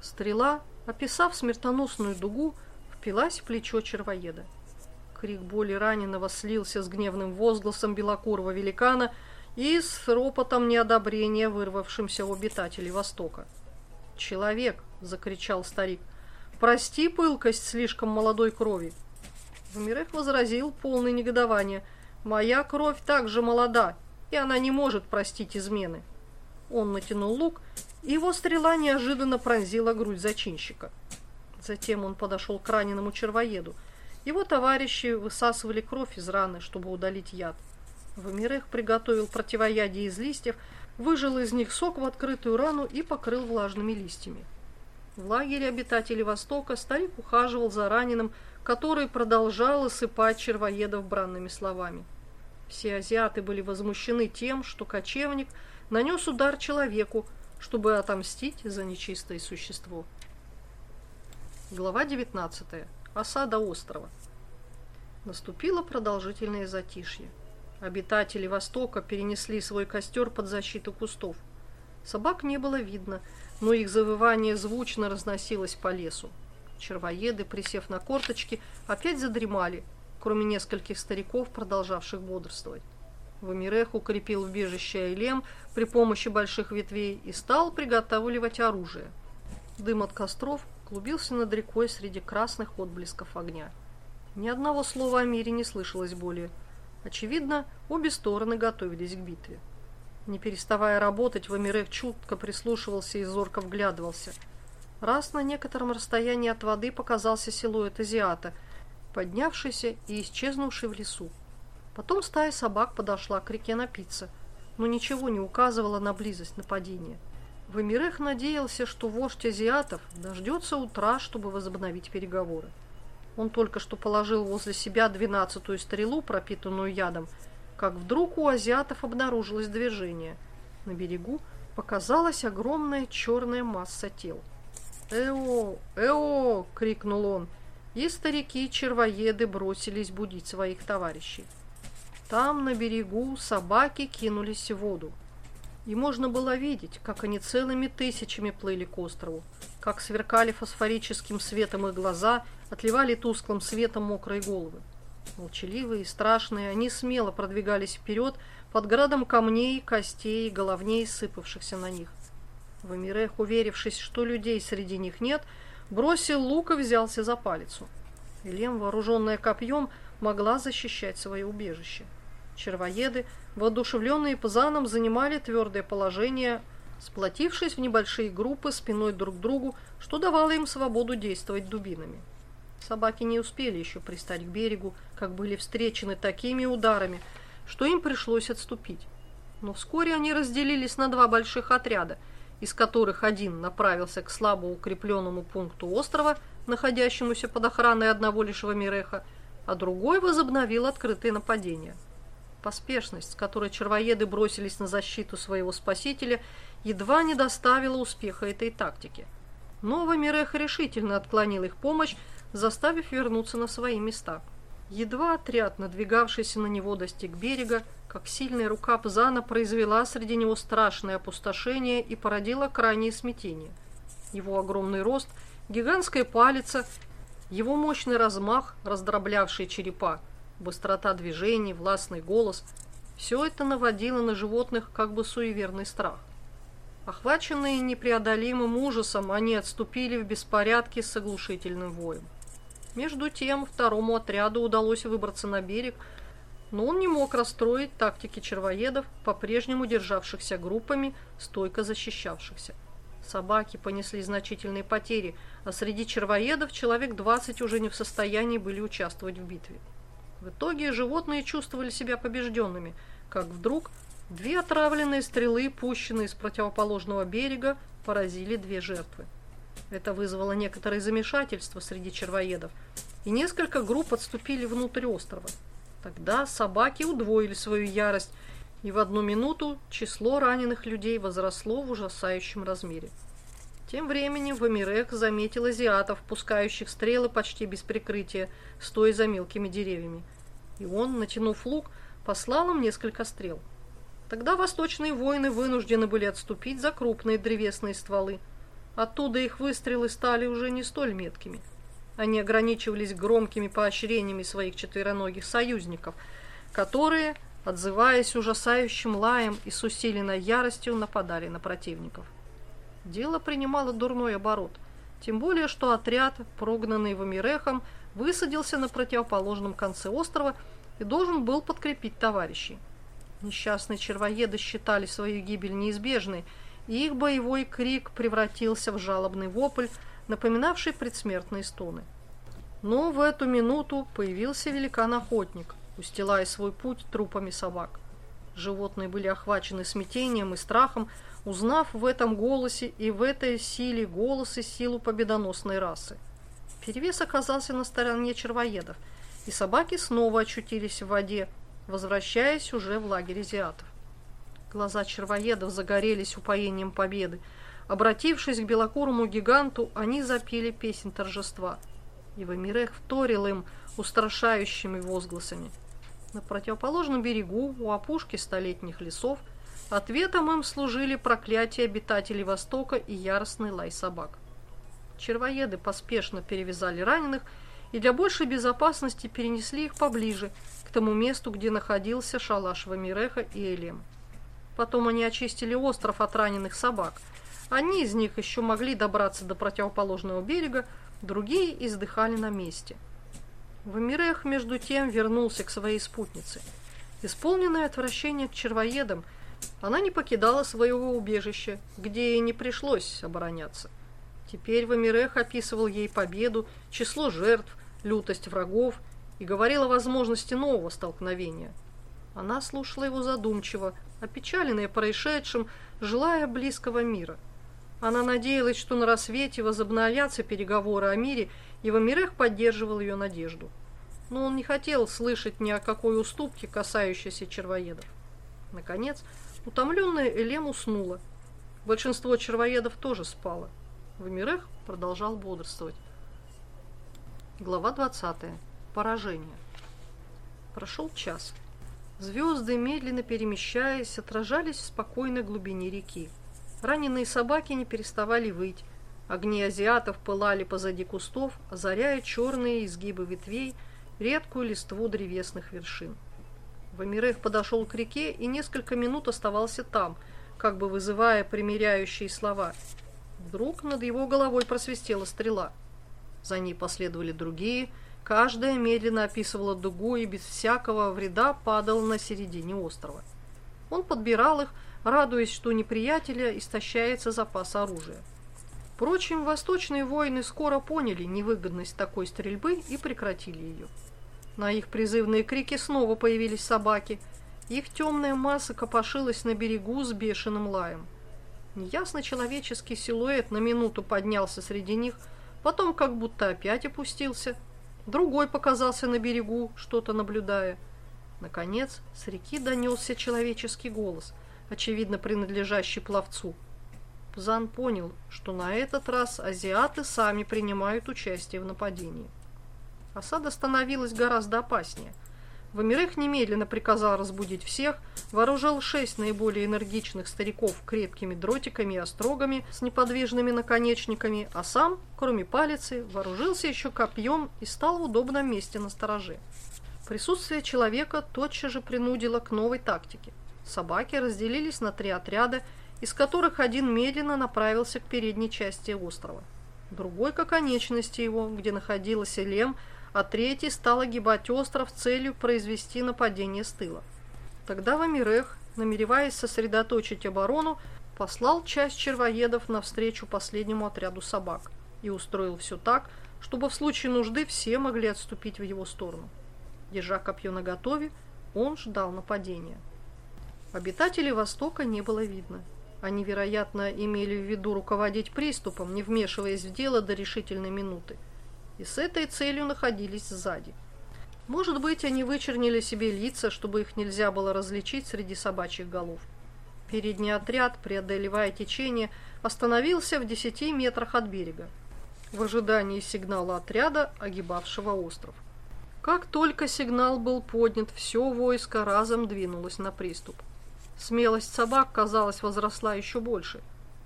Стрела, описав смертоносную дугу, впилась в плечо червоеда. Крик боли раненого слился с гневным возгласом белокурого великана, и с ропотом неодобрения, вырвавшимся у обитателей Востока. «Человек!» — закричал старик. «Прости пылкость слишком молодой крови!» Вамирех возразил, полный негодования. «Моя кровь также молода, и она не может простить измены». Он натянул лук, его стрела неожиданно пронзила грудь зачинщика. Затем он подошел к раненому червоеду. Его товарищи высасывали кровь из раны, чтобы удалить яд. Вамирех приготовил противоядие из листьев, выжил из них сок в открытую рану и покрыл влажными листьями. В лагере обитателей Востока старик ухаживал за раненым, который продолжал осыпать червоедов бранными словами. Все азиаты были возмущены тем, что кочевник нанес удар человеку, чтобы отомстить за нечистое существо. Глава 19. Осада острова. Наступило продолжительное затишье. Обитатели Востока перенесли свой костер под защиту кустов. Собак не было видно, но их завывание звучно разносилось по лесу. Червоеды, присев на корточки, опять задремали, кроме нескольких стариков, продолжавших бодрствовать. Вамирех укрепил убежище Айлем при помощи больших ветвей и стал приготавливать оружие. Дым от костров клубился над рекой среди красных отблесков огня. Ни одного слова о мире не слышалось более – Очевидно, обе стороны готовились к битве. Не переставая работать, Вамирек чутко прислушивался и зорко вглядывался. Раз на некотором расстоянии от воды показался силуэт азиата, поднявшийся и исчезнувший в лесу. Потом стая собак подошла к реке напиться, но ничего не указывало на близость нападения. Вамирех надеялся, что вождь азиатов дождется утра, чтобы возобновить переговоры. Он только что положил возле себя двенадцатую стрелу, пропитанную ядом, как вдруг у азиатов обнаружилось движение. На берегу показалась огромная черная масса тел. «Эо! Эо!» — крикнул он, и старики-червоеды бросились будить своих товарищей. Там, на берегу, собаки кинулись в воду. И можно было видеть, как они целыми тысячами плыли к острову, как сверкали фосфорическим светом их глаза — отливали тусклым светом мокрые головы. Молчаливые и страшные, они смело продвигались вперед под градом камней, костей и головней, сыпавшихся на них. Вамирех, уверившись, что людей среди них нет, бросил лук и взялся за палицу. Элем, вооруженная копьем, могла защищать свое убежище. Червоеды, воодушевленные Пазаном, занимали твердое положение, сплотившись в небольшие группы спиной друг к другу, что давало им свободу действовать дубинами. Собаки не успели еще пристать к берегу, как были встречены такими ударами, что им пришлось отступить. Но вскоре они разделились на два больших отряда, из которых один направился к слабо укрепленному пункту острова, находящемуся под охраной одного лишь Вамиреха, а другой возобновил открытые нападения. Поспешность, с которой червоеды бросились на защиту своего спасителя, едва не доставила успеха этой тактике. Но Вамирех решительно отклонил их помощь, заставив вернуться на свои места. Едва отряд, надвигавшийся на него, достиг берега, как сильная рука Пзана произвела среди него страшное опустошение и породила крайнее смятение. Его огромный рост, гигантская палица, его мощный размах, раздроблявший черепа, быстрота движений, властный голос – все это наводило на животных как бы суеверный страх. Охваченные непреодолимым ужасом, они отступили в беспорядке с оглушительным воем. Между тем, второму отряду удалось выбраться на берег, но он не мог расстроить тактики червоедов, по-прежнему державшихся группами, стойко защищавшихся. Собаки понесли значительные потери, а среди червоедов человек 20 уже не в состоянии были участвовать в битве. В итоге животные чувствовали себя побежденными, как вдруг две отравленные стрелы, пущенные с противоположного берега, поразили две жертвы. Это вызвало некоторое замешательство среди червоедов, и несколько групп отступили внутрь острова. Тогда собаки удвоили свою ярость, и в одну минуту число раненых людей возросло в ужасающем размере. Тем временем Вамирек заметил азиатов, пускающих стрелы почти без прикрытия, стоя за мелкими деревьями. И он, натянув лук, послал им несколько стрел. Тогда восточные воины вынуждены были отступить за крупные древесные стволы – Оттуда их выстрелы стали уже не столь меткими. Они ограничивались громкими поощрениями своих четвероногих союзников, которые отзываясь ужасающим лаем и с усиленной яростью нападали на противников. Дело принимало дурной оборот, тем более, что отряд, прогнанный Вамирехом, высадился на противоположном конце острова и должен был подкрепить товарищей. Несчастные червоеды считали свою гибель неизбежной, и их боевой крик превратился в жалобный вопль, напоминавший предсмертные стоны. Но в эту минуту появился великан-охотник, устилая свой путь трупами собак. Животные были охвачены смятением и страхом, узнав в этом голосе и в этой силе голос и силу победоносной расы. Перевес оказался на стороне червоедов, и собаки снова очутились в воде, возвращаясь уже в лагерь азиатов. Глаза червоедов загорелись упоением победы. Обратившись к белокурому гиганту, они запели песнь торжества. И Вамирех вторил им устрашающими возгласами. На противоположном берегу, у опушки столетних лесов, ответом им служили проклятия обитателей Востока и яростный лай собак. Червоеды поспешно перевязали раненых и для большей безопасности перенесли их поближе, к тому месту, где находился шалаш Вамиреха и Элем. Потом они очистили остров от раненых собак. Одни из них еще могли добраться до противоположного берега, другие издыхали на месте. Вамирех, между тем, вернулся к своей спутнице. Исполненное отвращение к червоедам, она не покидала своего убежища, где ей не пришлось обороняться. Теперь Вамирех описывал ей победу, число жертв, лютость врагов и говорил о возможности нового столкновения. Она слушала его задумчиво, опечаленная происшедшим, желая близкого мира. Она надеялась, что на рассвете возобновятся переговоры о мире, и Вамирех поддерживал ее надежду. Но он не хотел слышать ни о какой уступке, касающейся червоедов. Наконец, утомленная Элем уснула. Большинство червоедов тоже спало. Вамирех продолжал бодрствовать. Глава 20. Поражение. Прошел час. Звезды, медленно перемещаясь, отражались в спокойной глубине реки. Раненые собаки не переставали выть. Огни азиатов пылали позади кустов, озаряя черные изгибы ветвей, редкую листву древесных вершин. Вамирех подошел к реке и несколько минут оставался там, как бы вызывая примиряющие слова. Вдруг над его головой просвистела стрела. За ней последовали другие – Каждая медленно описывала дугу и без всякого вреда падала на середине острова. Он подбирал их, радуясь, что у неприятеля истощается запас оружия. Впрочем, восточные воины скоро поняли невыгодность такой стрельбы и прекратили ее. На их призывные крики снова появились собаки. Их темная масса копошилась на берегу с бешеным лаем. Неясный человеческий силуэт на минуту поднялся среди них, потом как будто опять опустился – Другой показался на берегу, что-то наблюдая. Наконец, с реки донесся человеческий голос, очевидно принадлежащий пловцу. Зан понял, что на этот раз азиаты сами принимают участие в нападении. Осада становилась гораздо опаснее – Вамирех немедленно приказал разбудить всех, вооружил шесть наиболее энергичных стариков крепкими дротиками и острогами с неподвижными наконечниками, а сам, кроме палицы, вооружился еще копьем и стал в удобном месте на стороже. Присутствие человека тотчас же принудило к новой тактике. Собаки разделились на три отряда, из которых один медленно направился к передней части острова. Другой к оконечности его, где находился Лем, а третий стал огибать остров с целью произвести нападение с тыла. Тогда Вамирех, намереваясь сосредоточить оборону, послал часть червоедов навстречу последнему отряду собак и устроил все так, чтобы в случае нужды все могли отступить в его сторону. Держа копье наготове, он ждал нападения. Обитателей Востока не было видно. Они, вероятно, имели в виду руководить приступом, не вмешиваясь в дело до решительной минуты и с этой целью находились сзади. Может быть, они вычернили себе лица, чтобы их нельзя было различить среди собачьих голов. Передний отряд, преодолевая течение, остановился в десяти метрах от берега, в ожидании сигнала отряда, огибавшего остров. Как только сигнал был поднят, все войско разом двинулось на приступ. Смелость собак, казалось, возросла еще больше.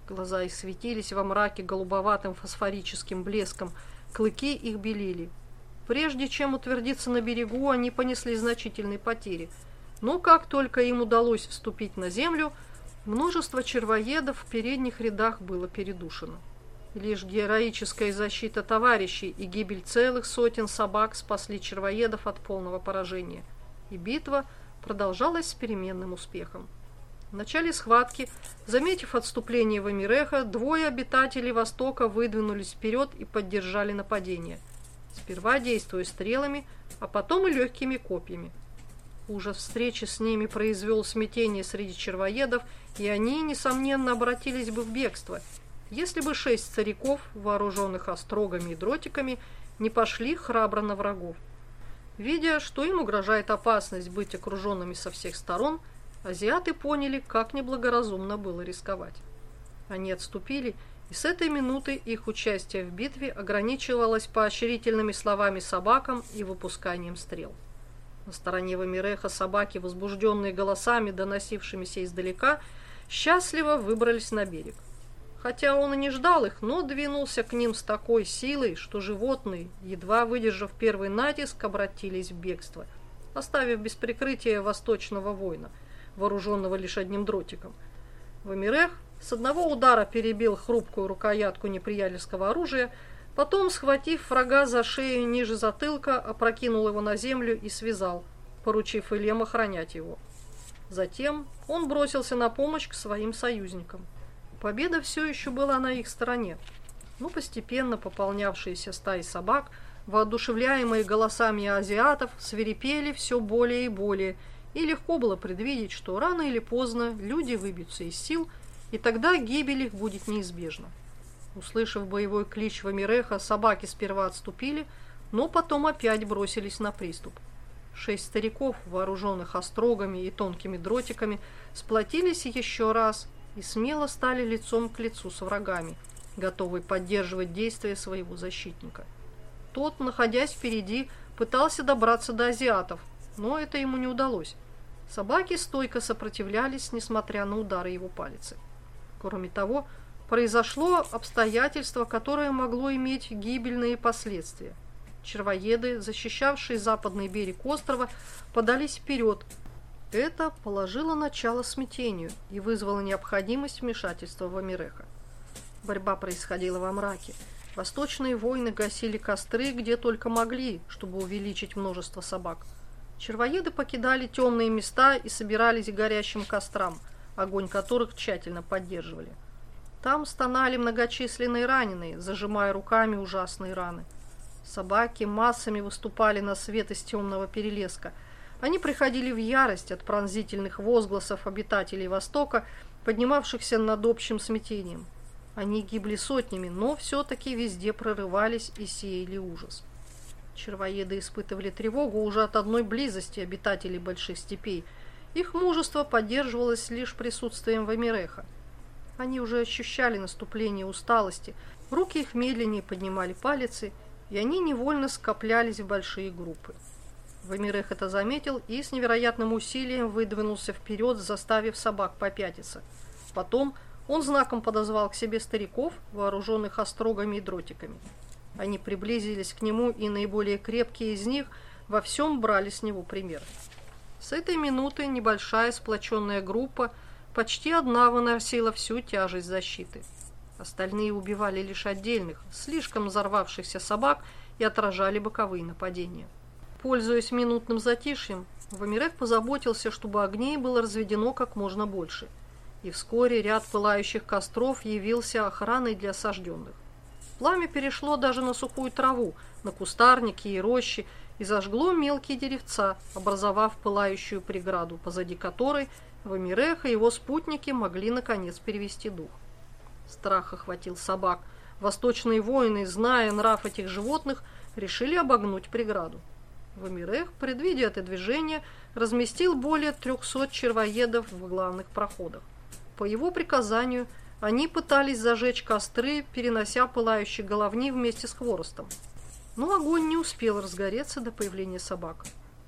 Глаза их светились во мраке голубоватым фосфорическим блеском – Клыки их белили. Прежде чем утвердиться на берегу, они понесли значительные потери. Но как только им удалось вступить на землю, множество червоедов в передних рядах было передушено. Лишь героическая защита товарищей и гибель целых сотен собак спасли червоедов от полного поражения. И битва продолжалась с переменным успехом. В начале схватки, заметив отступление Вамиреха, двое обитателей Востока выдвинулись вперед и поддержали нападение. Сперва действуя стрелами, а потом и легкими копьями. Ужас встречи с ними произвел смятение среди червоедов, и они, несомненно, обратились бы в бегство, если бы шесть цариков, вооруженных острогами и дротиками, не пошли храбро на врагов. Видя, что им угрожает опасность быть окруженными со всех сторон, азиаты поняли, как неблагоразумно было рисковать. Они отступили, и с этой минуты их участие в битве ограничивалось поощрительными словами собакам и выпусканием стрел. На стороне Вамиреха собаки, возбужденные голосами, доносившимися издалека, счастливо выбрались на берег. Хотя он и не ждал их, но двинулся к ним с такой силой, что животные, едва выдержав первый натиск, обратились в бегство, оставив без прикрытия восточного воина, вооруженного лишь одним дротиком. Вамирех с одного удара перебил хрупкую рукоятку неприятельского оружия, Потом, схватив врага за шею ниже затылка, опрокинул его на землю и связал, поручив Илем охранять его. Затем он бросился на помощь к своим союзникам. Победа все еще была на их стороне, но постепенно пополнявшиеся стаи собак, воодушевляемые голосами азиатов, свирепели все более и более, и легко было предвидеть, что рано или поздно люди выбьются из сил, и тогда гибель их будет неизбежна. Услышав боевой клич Вамиреха, собаки сперва отступили, но потом опять бросились на приступ. Шесть стариков, вооруженных острогами и тонкими дротиками, сплотились еще раз и смело стали лицом к лицу с врагами, готовые поддерживать действия своего защитника. Тот, находясь впереди, пытался добраться до азиатов, но это ему не удалось. Собаки стойко сопротивлялись, несмотря на удары его палицы. Кроме того, произошло обстоятельство, которое могло иметь гибельные последствия. Червоеды, защищавшие западный берег острова, подались вперед. Это положило начало смятению и вызвало необходимость вмешательства в Амиреха. Борьба происходила во мраке. Восточные воины гасили костры, где только могли, чтобы увеличить множество собак. Червоеды покидали темные места и собирались к горящим кострам, огонь которых тщательно поддерживали. Там стонали многочисленные раненые, зажимая руками ужасные раны. Собаки массами выступали на свет из темного перелеска. Они приходили в ярость от пронзительных возгласов обитателей Востока, поднимавшихся над общим смятением. Они гибли сотнями, но все-таки везде прорывались и сеяли ужас. Червоеды испытывали тревогу уже от одной близости обитателей больших степей. Их мужество поддерживалось лишь присутствием Вамиреха. Они уже ощущали наступление усталости, руки их медленнее поднимали палицы, и они невольно скоплялись в большие группы. Вамирех это заметил и с невероятным усилием выдвинулся вперед, заставив собак попятиться. Потом он знаком подозвал к себе стариков, вооруженных острогами и дротиками. Они приблизились к нему, и наиболее крепкие из них во всем брали с него пример. С этой минуты небольшая сплоченная группа – Почти одна выносила всю тяжесть защиты. Остальные убивали лишь отдельных, слишком взорвавшихся собак и отражали боковые нападения. Пользуясь минутным затишьем, Вамирев позаботился, чтобы огней было разведено как можно больше. И вскоре ряд пылающих костров явился охраной для осажденных. Пламя перешло даже на сухую траву, на кустарники и рощи, и зажгло мелкие деревца, образовав пылающую преграду, позади которой – Вамирех и его спутники могли наконец перевести дух. Страх охватил собак. Восточные воины, зная нрав этих животных, решили обогнуть преграду. Вамирех, предвидя это движение, разместил более 300 червоедов в главных проходах. По его приказанию они пытались зажечь костры, перенося пылающие головни вместе с хворостом. Но огонь не успел разгореться до появления собак.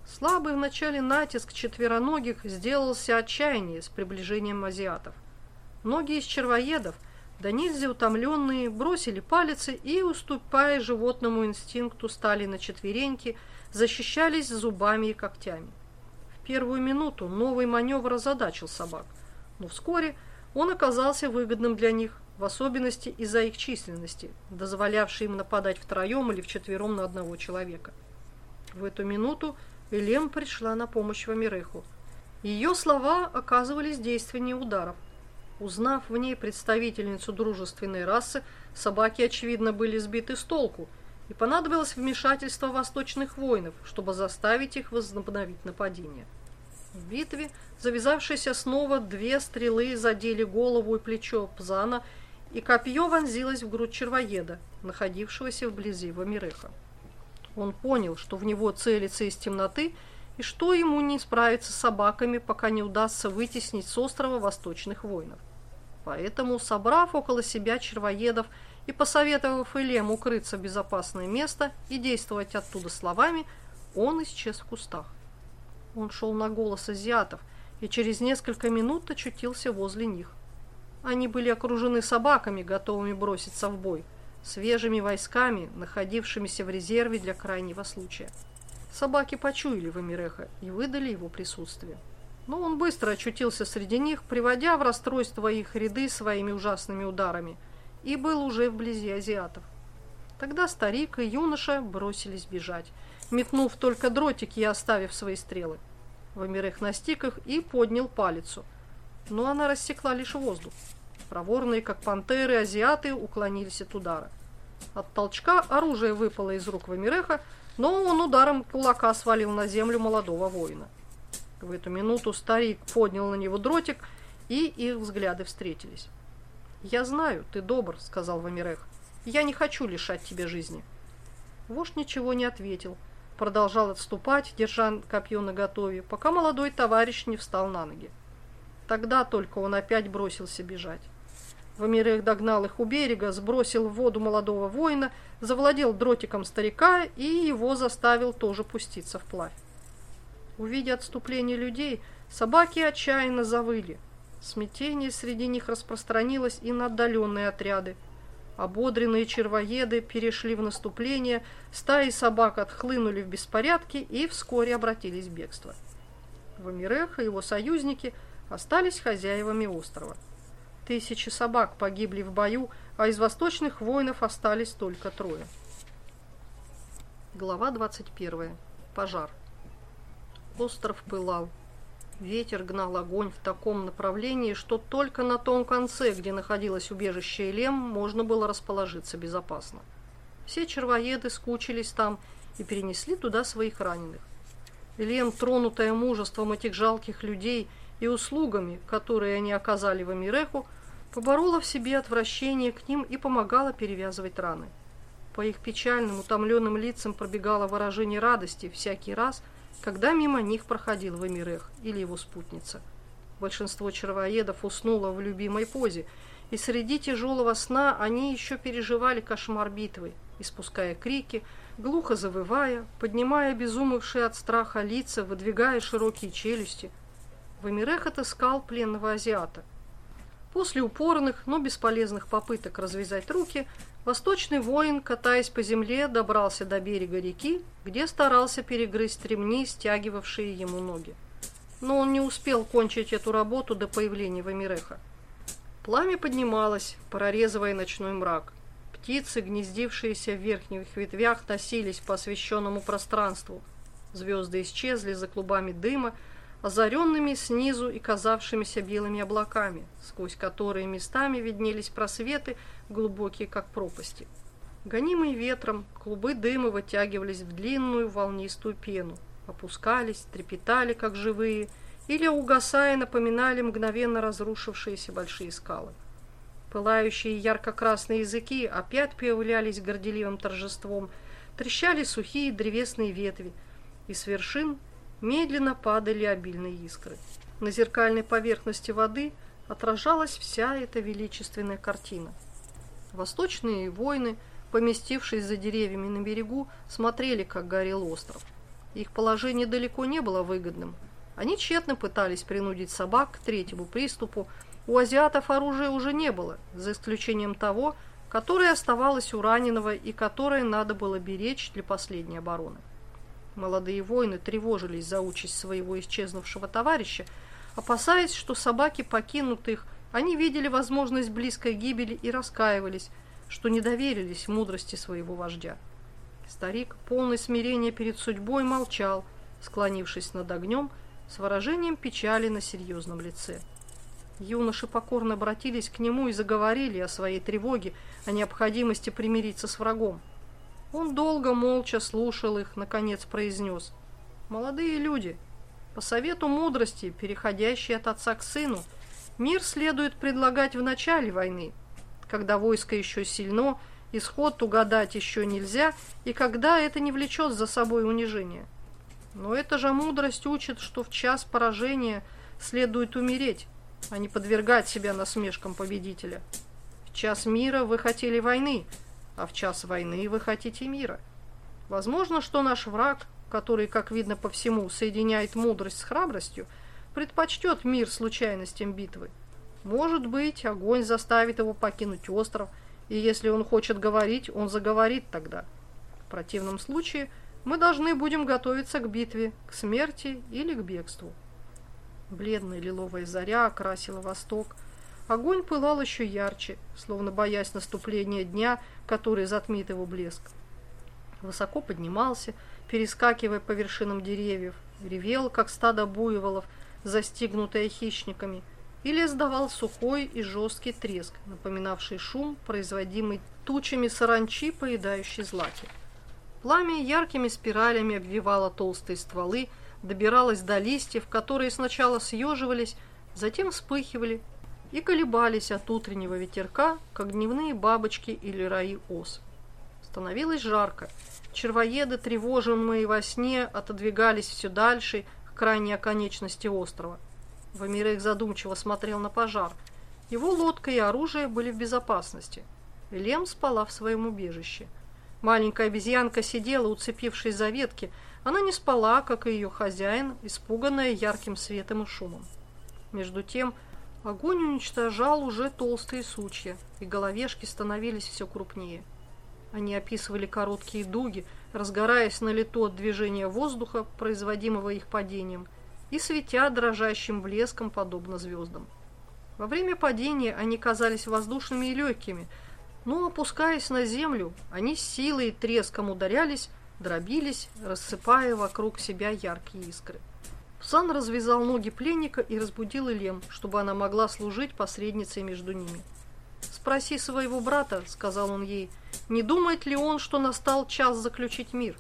Слабый в начале натиск четвероногих сделался отчаяние с приближением азиатов. Многие из червоедов, да нельзя утомленные, бросили палицы и, уступая животному инстинкту, стали на четвереньки, защищались зубами и когтями. первую минуту новый маневр озадачил собак, но вскоре он оказался выгодным для них, в особенности из-за их численности, дозволявшей им нападать втроем или вчетвером на одного человека. В эту минуту Элем пришла на помощь Вамиреху. Ее слова оказывались действеннее ударов. Узнав в ней представительницу дружественной расы, собаки, очевидно, были сбиты с толку, и понадобилось вмешательство восточных воинов, чтобы заставить их возобновить нападение. В битве, завязавшейся снова, две стрелы задели голову и плечо Пзана, и копье вонзилось в грудь червоеда, находившегося вблизи Вамиреха. Он понял, что в него целится из темноты, и что ему не справиться с собаками, пока не удастся вытеснить с острова восточных воинов. Поэтому, собрав около себя червоедов и посоветовав Илем укрыться в безопасное место и действовать оттуда словами, он исчез в кустах. Он шел на голос азиатов и через несколько минут очутился возле них. Они были окружены собаками, готовыми броситься в бой, свежими войсками, находившимися в резерве для крайнего случая. Собаки почуяли Вамиреха и выдали его присутствие. Но он быстро очутился среди них, приводя в расстройство их ряды своими ужасными ударами, и был уже вблизи азиатов. Тогда старик и юноша бросились бежать, метнув только дротики и оставив свои стрелы. Вамирех настиг их и поднял палицу, но она рассекла лишь воздух. Проворные, как пантеры, азиаты уклонились от удара. От толчка оружие выпало из рук Вамиреха, но он ударом кулака свалил на землю молодого воина. В эту минуту старик поднял на него дротик, и их взгляды встретились. «Я знаю, ты добр», — сказал Вамирех. «Я не хочу лишать тебя жизни». Вождь ничего не ответил, продолжал отступать, держа копье наготове, пока молодой товарищ не встал на ноги. Тогда только он опять бросился бежать. Вамирех догнал их у берега, сбросил в воду молодого воина, завладел дротиком старика и его заставил тоже пуститься вплавь. Увидя отступление людей, собаки отчаянно завыли. Смятение среди них распространилось и на отдаленные отряды. Ободренные червоеды перешли в наступление, стаи собак отхлынули в беспорядке и вскоре обратились в бегство. Вамирех и его союзники остались хозяевами острова. Тысячи собак погибли в бою, а из восточных воинов остались только трое. Глава 21. Пожар. Остров пылал. Ветер гнал огонь в таком направлении, что только на том конце, где находилось убежище Элем, можно было расположиться безопасно. Все червоеды скучились там и перенесли туда своих раненых. Элем, тронутая мужеством этих жалких людей и услугами, которые они оказали в Амиреху, поборола в себе отвращение к ним и помогала перевязывать раны. По их печальным, утомленным лицам пробегало выражение радости всякий раз, когда мимо них проходил Вамирех или его спутница. Большинство червоедов уснуло в любимой позе, и среди тяжелого сна они еще переживали кошмар битвы, испуская крики, глухо завывая, поднимая безумевшие от страха лица, выдвигая широкие челюсти. Вамирех отыскал пленного азиата. После упорных, но бесполезных попыток развязать руки, восточный воин, катаясь по земле, добрался до берега реки, где старался перегрызть ремни, стягивавшие ему ноги. Но он не успел кончить эту работу до появления Вамиреха. Пламя поднималось, прорезывая ночной мрак. Птицы, гнездившиеся в верхних ветвях, носились по освещенному пространству. Звезды исчезли за клубами дыма, озаренными снизу и казавшимися белыми облаками, сквозь которые местами виднелись просветы, глубокие как пропасти. Гонимые ветром, клубы дыма вытягивались в длинную волнистую пену, опускались, трепетали, как живые, или, угасая, напоминали мгновенно разрушившиеся большие скалы. Пылающие ярко-красные языки опять появлялись горделивым торжеством, трещали сухие древесные ветви, и с вершин – медленно падали обильные искры. На зеркальной поверхности воды отражалась вся эта величественная картина. Восточные воины, поместившись за деревьями на берегу, смотрели, как горел остров. Их положение далеко не было выгодным. Они тщетно пытались принудить собак к третьему приступу. У азиатов оружия уже не было, за исключением того, которое оставалось у раненого и которое надо было беречь для последней обороны. Молодые воины тревожились за участь своего исчезнувшего товарища, опасаясь, что собаки покинут их, они видели возможность близкой гибели и раскаивались, что не доверились мудрости своего вождя. Старик, полный смирения перед судьбой, молчал, склонившись над огнем, с выражением печали на серьезном лице. Юноши покорно обратились к нему и заговорили о своей тревоге, о необходимости примириться с врагом. Он долго, молча слушал их, наконец произнес. «Молодые люди, по совету мудрости, переходящей от отца к сыну, мир следует предлагать в начале войны, когда войско еще сильно, исход угадать еще нельзя, и когда это не влечет за собой унижение. Но эта же мудрость учит, что в час поражения следует умереть, а не подвергать себя насмешкам победителя. В час мира вы хотели войны, а в час войны вы хотите мира. Возможно, что наш враг, который, как видно по всему, соединяет мудрость с храбростью, предпочтет мир случайностям битвы. Может быть, огонь заставит его покинуть остров, и если он хочет говорить, он заговорит тогда. В противном случае мы должны будем готовиться к битве, к смерти или к бегству. Бледная лиловая заря окрасила восток. Огонь пылал еще ярче, словно боясь наступления дня, который затмит его блеск. Высоко поднимался, перескакивая по вершинам деревьев, ревел, как стадо буйволов, застигнутое хищниками, или издавал сухой и жесткий треск, напоминавший шум, производимый тучами саранчи, поедающей злаки. Пламя яркими спиралями обвивало толстые стволы, добиралось до листьев, которые сначала съеживались, затем вспыхивали и колебались от утреннего ветерка, как дневные бабочки или раи ос. Становилось жарко. Червоеды, тревожимые во сне, отодвигались все дальше к крайней оконечности острова. Вамирек задумчиво смотрел на пожар. Его лодка и оружие были в безопасности. Лем спала в своем убежище. Маленькая обезьянка сидела, уцепившись за ветки, она не спала, как и ее хозяин, испуганная ярким светом и шумом. Между тем, огонь уничтожал уже толстые сучья, и головешки становились все крупнее. Они описывали короткие дуги, разгораясь на лету от движения воздуха, производимого их падением, и светя дрожащим блеском, подобно звездам. Во время падения они казались воздушными и легкими, но, опускаясь на землю, они с силой и треском ударялись дробились, рассыпая вокруг себя яркие искры. Сан развязал ноги пленника и разбудил Илем, чтобы она могла служить посредницей между ними. «Спроси своего брата», — сказал он ей, — «не думает ли он, что настал час заключить мир?»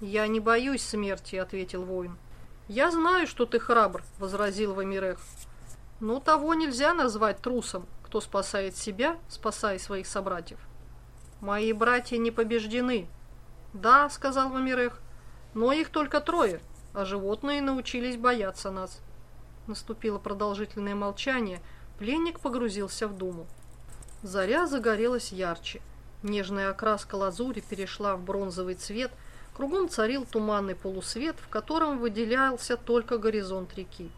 «Я не боюсь смерти», — ответил воин. «Я знаю, что ты храбр», — возразил Вамирех. «Но того нельзя назвать трусом, кто спасает себя, спасая своих собратьев». «Мои братья не побеждены», «Да», — сказал Мамирех, — «но их только трое, а животные научились бояться нас». Наступило продолжительное молчание, пленник погрузился в думу. Заря загорелась ярче. Нежная окраска лазури перешла в бронзовый цвет, кругом царил туманный полусвет, в котором выделялся только горизонт реки.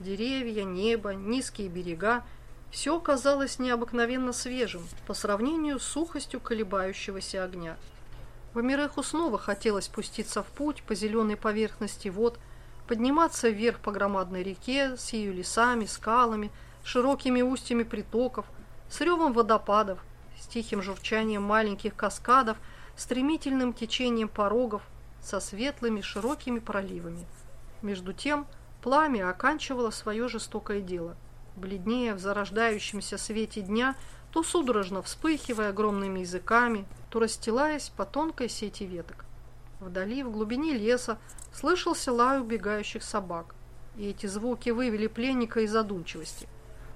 Деревья, небо, низкие берега — все казалось необыкновенно свежим по сравнению с сухостью колебающегося огня. Вамиреху снова хотелось спуститься в путь по зеленой поверхности вод, подниматься вверх по громадной реке с ее лесами, скалами, широкими устьями притоков, с ревом водопадов, с тихим журчанием маленьких каскадов, стремительным течением порогов, со светлыми широкими проливами. Между тем пламя оканчивало свое жестокое дело. Бледнее в зарождающемся свете дня – то судорожно вспыхивая огромными языками, то расстилаясь по тонкой сети веток. Вдали, в глубине леса, слышался лай убегающих собак, и эти звуки вывели пленника из задумчивости.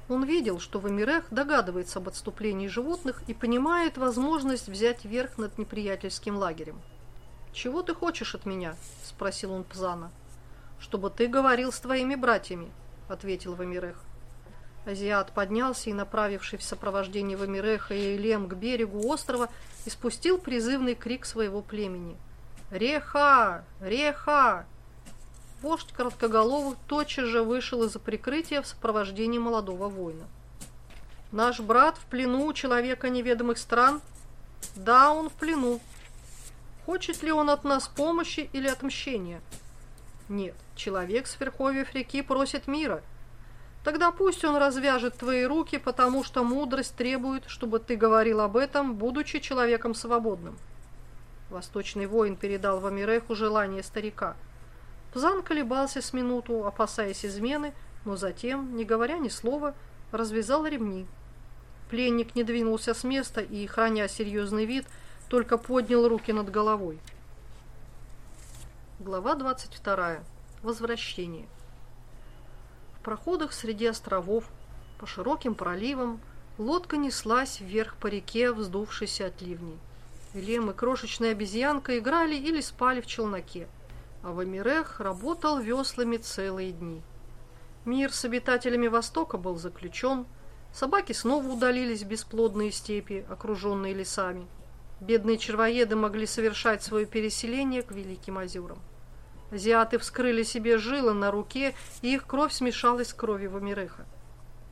Он видел, что Вамирех догадывается об отступлении животных и понимает возможность взять верх над неприятельским лагерем. «Чего ты хочешь от меня?» – спросил он Пзана. «Чтобы ты говорил с твоими братьями», – ответил Вамирех. Азиат поднялся и, направивший в сопровождении Вамиреха и Элем к берегу острова, испустил призывный крик своего племени. «Реха! Реха!» Вождь короткоголовых тотчас же вышел из-за прикрытия в сопровождении молодого воина. «Наш брат в плену у человека неведомых стран?» «Да, он в плену». Хочет ли он от нас помощи или отмщения? Нет, человек с верховьев реки просит мира. Тогда пусть он развяжет твои руки, потому что мудрость требует, чтобы ты говорил об этом, будучи человеком свободным. Восточный воин передал Вамиреху желание старика. Пзан колебался с минуту, опасаясь измены, но затем, не говоря ни слова, развязал ремни. Пленник не двинулся с места и, храня серьезный вид, только поднял руки над головой. Глава 22. Возвращение. Проходах среди островов, по широким проливам, лодка неслась вверх по реке, вздувшейся от ливней. Вилем и крошечная обезьянка играли или спали в челноке, а Вамирех работал веслами целые дни. Мир с обитателями Востока был заключен, собаки снова удалились в бесплодные степи, окруженные лесами. Бедные червоеды могли совершать свое переселение к Великим озерам. Азиаты вскрыли себе жилы на руке, и их кровь смешалась с кровью Вамиреха.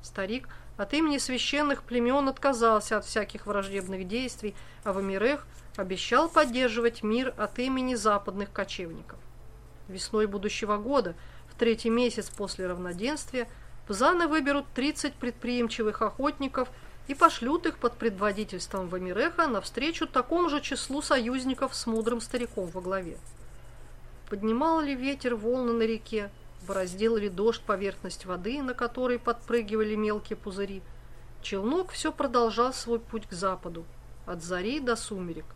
Старик от имени священных племен отказался от всяких враждебных действий, а Вамирех обещал поддерживать мир от имени западных кочевников. Весной будущего года – третий месяц после равноденствия Пзаны выберут 30 предприимчивых охотников и пошлют их под предводительством Вамиреха навстречу такому же числу союзников с мудрым стариком во главе. Поднимал ли ветер волны на реке, бороздил ли дождь поверхность воды, на которой подпрыгивали мелкие пузыри, челнок все продолжал свой путь к западу, от зари до сумерек.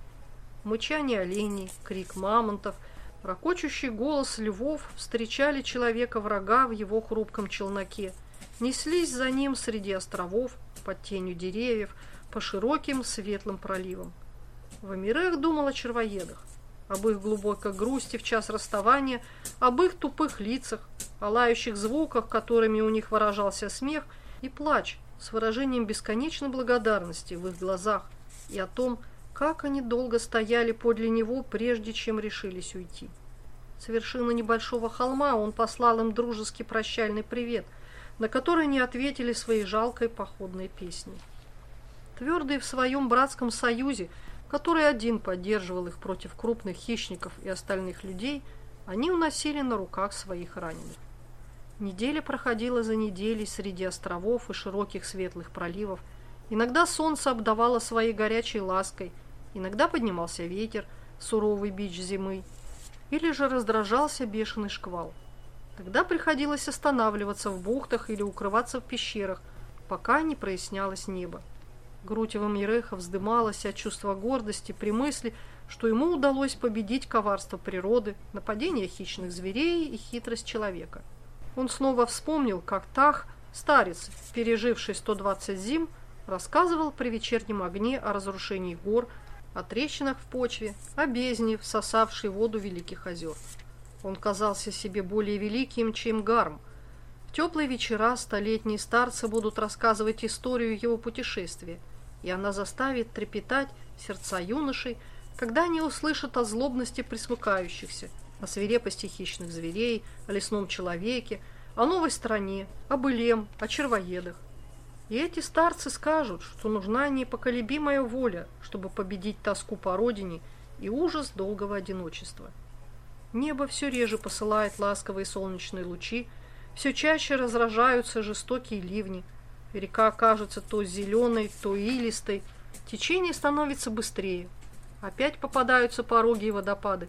Мычание оленей, крик мамонтов – Рокочущий голос львов встречали человека-врага в его хрупком челноке, неслись за ним среди островов, под тенью деревьев, по широким светлым проливам. В Амирех думал о червоедах, об их глубокой грусти в час расставания, об их тупых лицах, о лающих звуках, которыми у них выражался смех, и плач с выражением бесконечной благодарности в их глазах, и о том, как они долго стояли подле него, прежде чем решились уйти. С вершины небольшого холма он послал им дружеский прощальный привет, на который они ответили своей жалкой походной песней. Твердые в своем братском союзе, который один поддерживал их против крупных хищников и остальных людей, они уносили на руках своих раненых. Неделя проходила за неделей среди островов и широких светлых проливов. Иногда солнце обдавало своей горячей лаской – Иногда поднимался ветер, суровый бич зимы, или же раздражался бешеный шквал. Тогда приходилось останавливаться в бухтах или укрываться в пещерах, пока не прояснялось небо. Грудь Вамиреха вздымалась от чувства гордости при мысли, что ему удалось победить коварство природы, нападение хищных зверей и хитрость человека. Он снова вспомнил, как Тах, старец, переживший 120 зим, рассказывал при вечернем огне о разрушении гор, о трещинах в почве, о бездне, всосавшей воду великих озер. Он казался себе более великим, чем Гарм. В теплые вечера столетние старцы будут рассказывать историю его путешествия, и она заставит трепетать сердца юношей, когда они услышат о злобности присмыкающихся, о свирепости хищных зверей, о лесном человеке, о новой стране, о былем, о червоедах. И эти старцы скажут, что нужна непоколебимая воля, чтобы победить тоску по родине и ужас долгого одиночества. Небо все реже посылает ласковые солнечные лучи, все чаще разражаются жестокие ливни, река кажется то зеленой, то илистой, течение становится быстрее, опять попадаются пороги и водопады.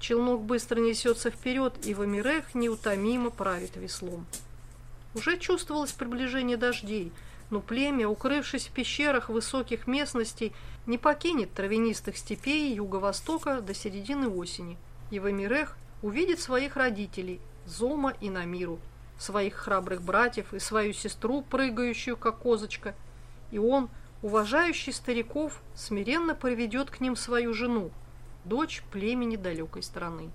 Челнок быстро несется вперед, и Вамирех неутомимо правит веслом. Уже чувствовалось приближение дождей, но племя, укрывшись в пещерах высоких местностей, не покинет травянистых степей юго-востока до середины осени. И Вамирех увидит своих родителей, Зома и Намиру, своих храбрых братьев и свою сестру, прыгающую, как козочка. И он, уважающий стариков, смиренно приведет к ним свою жену, дочь племени далекой страны.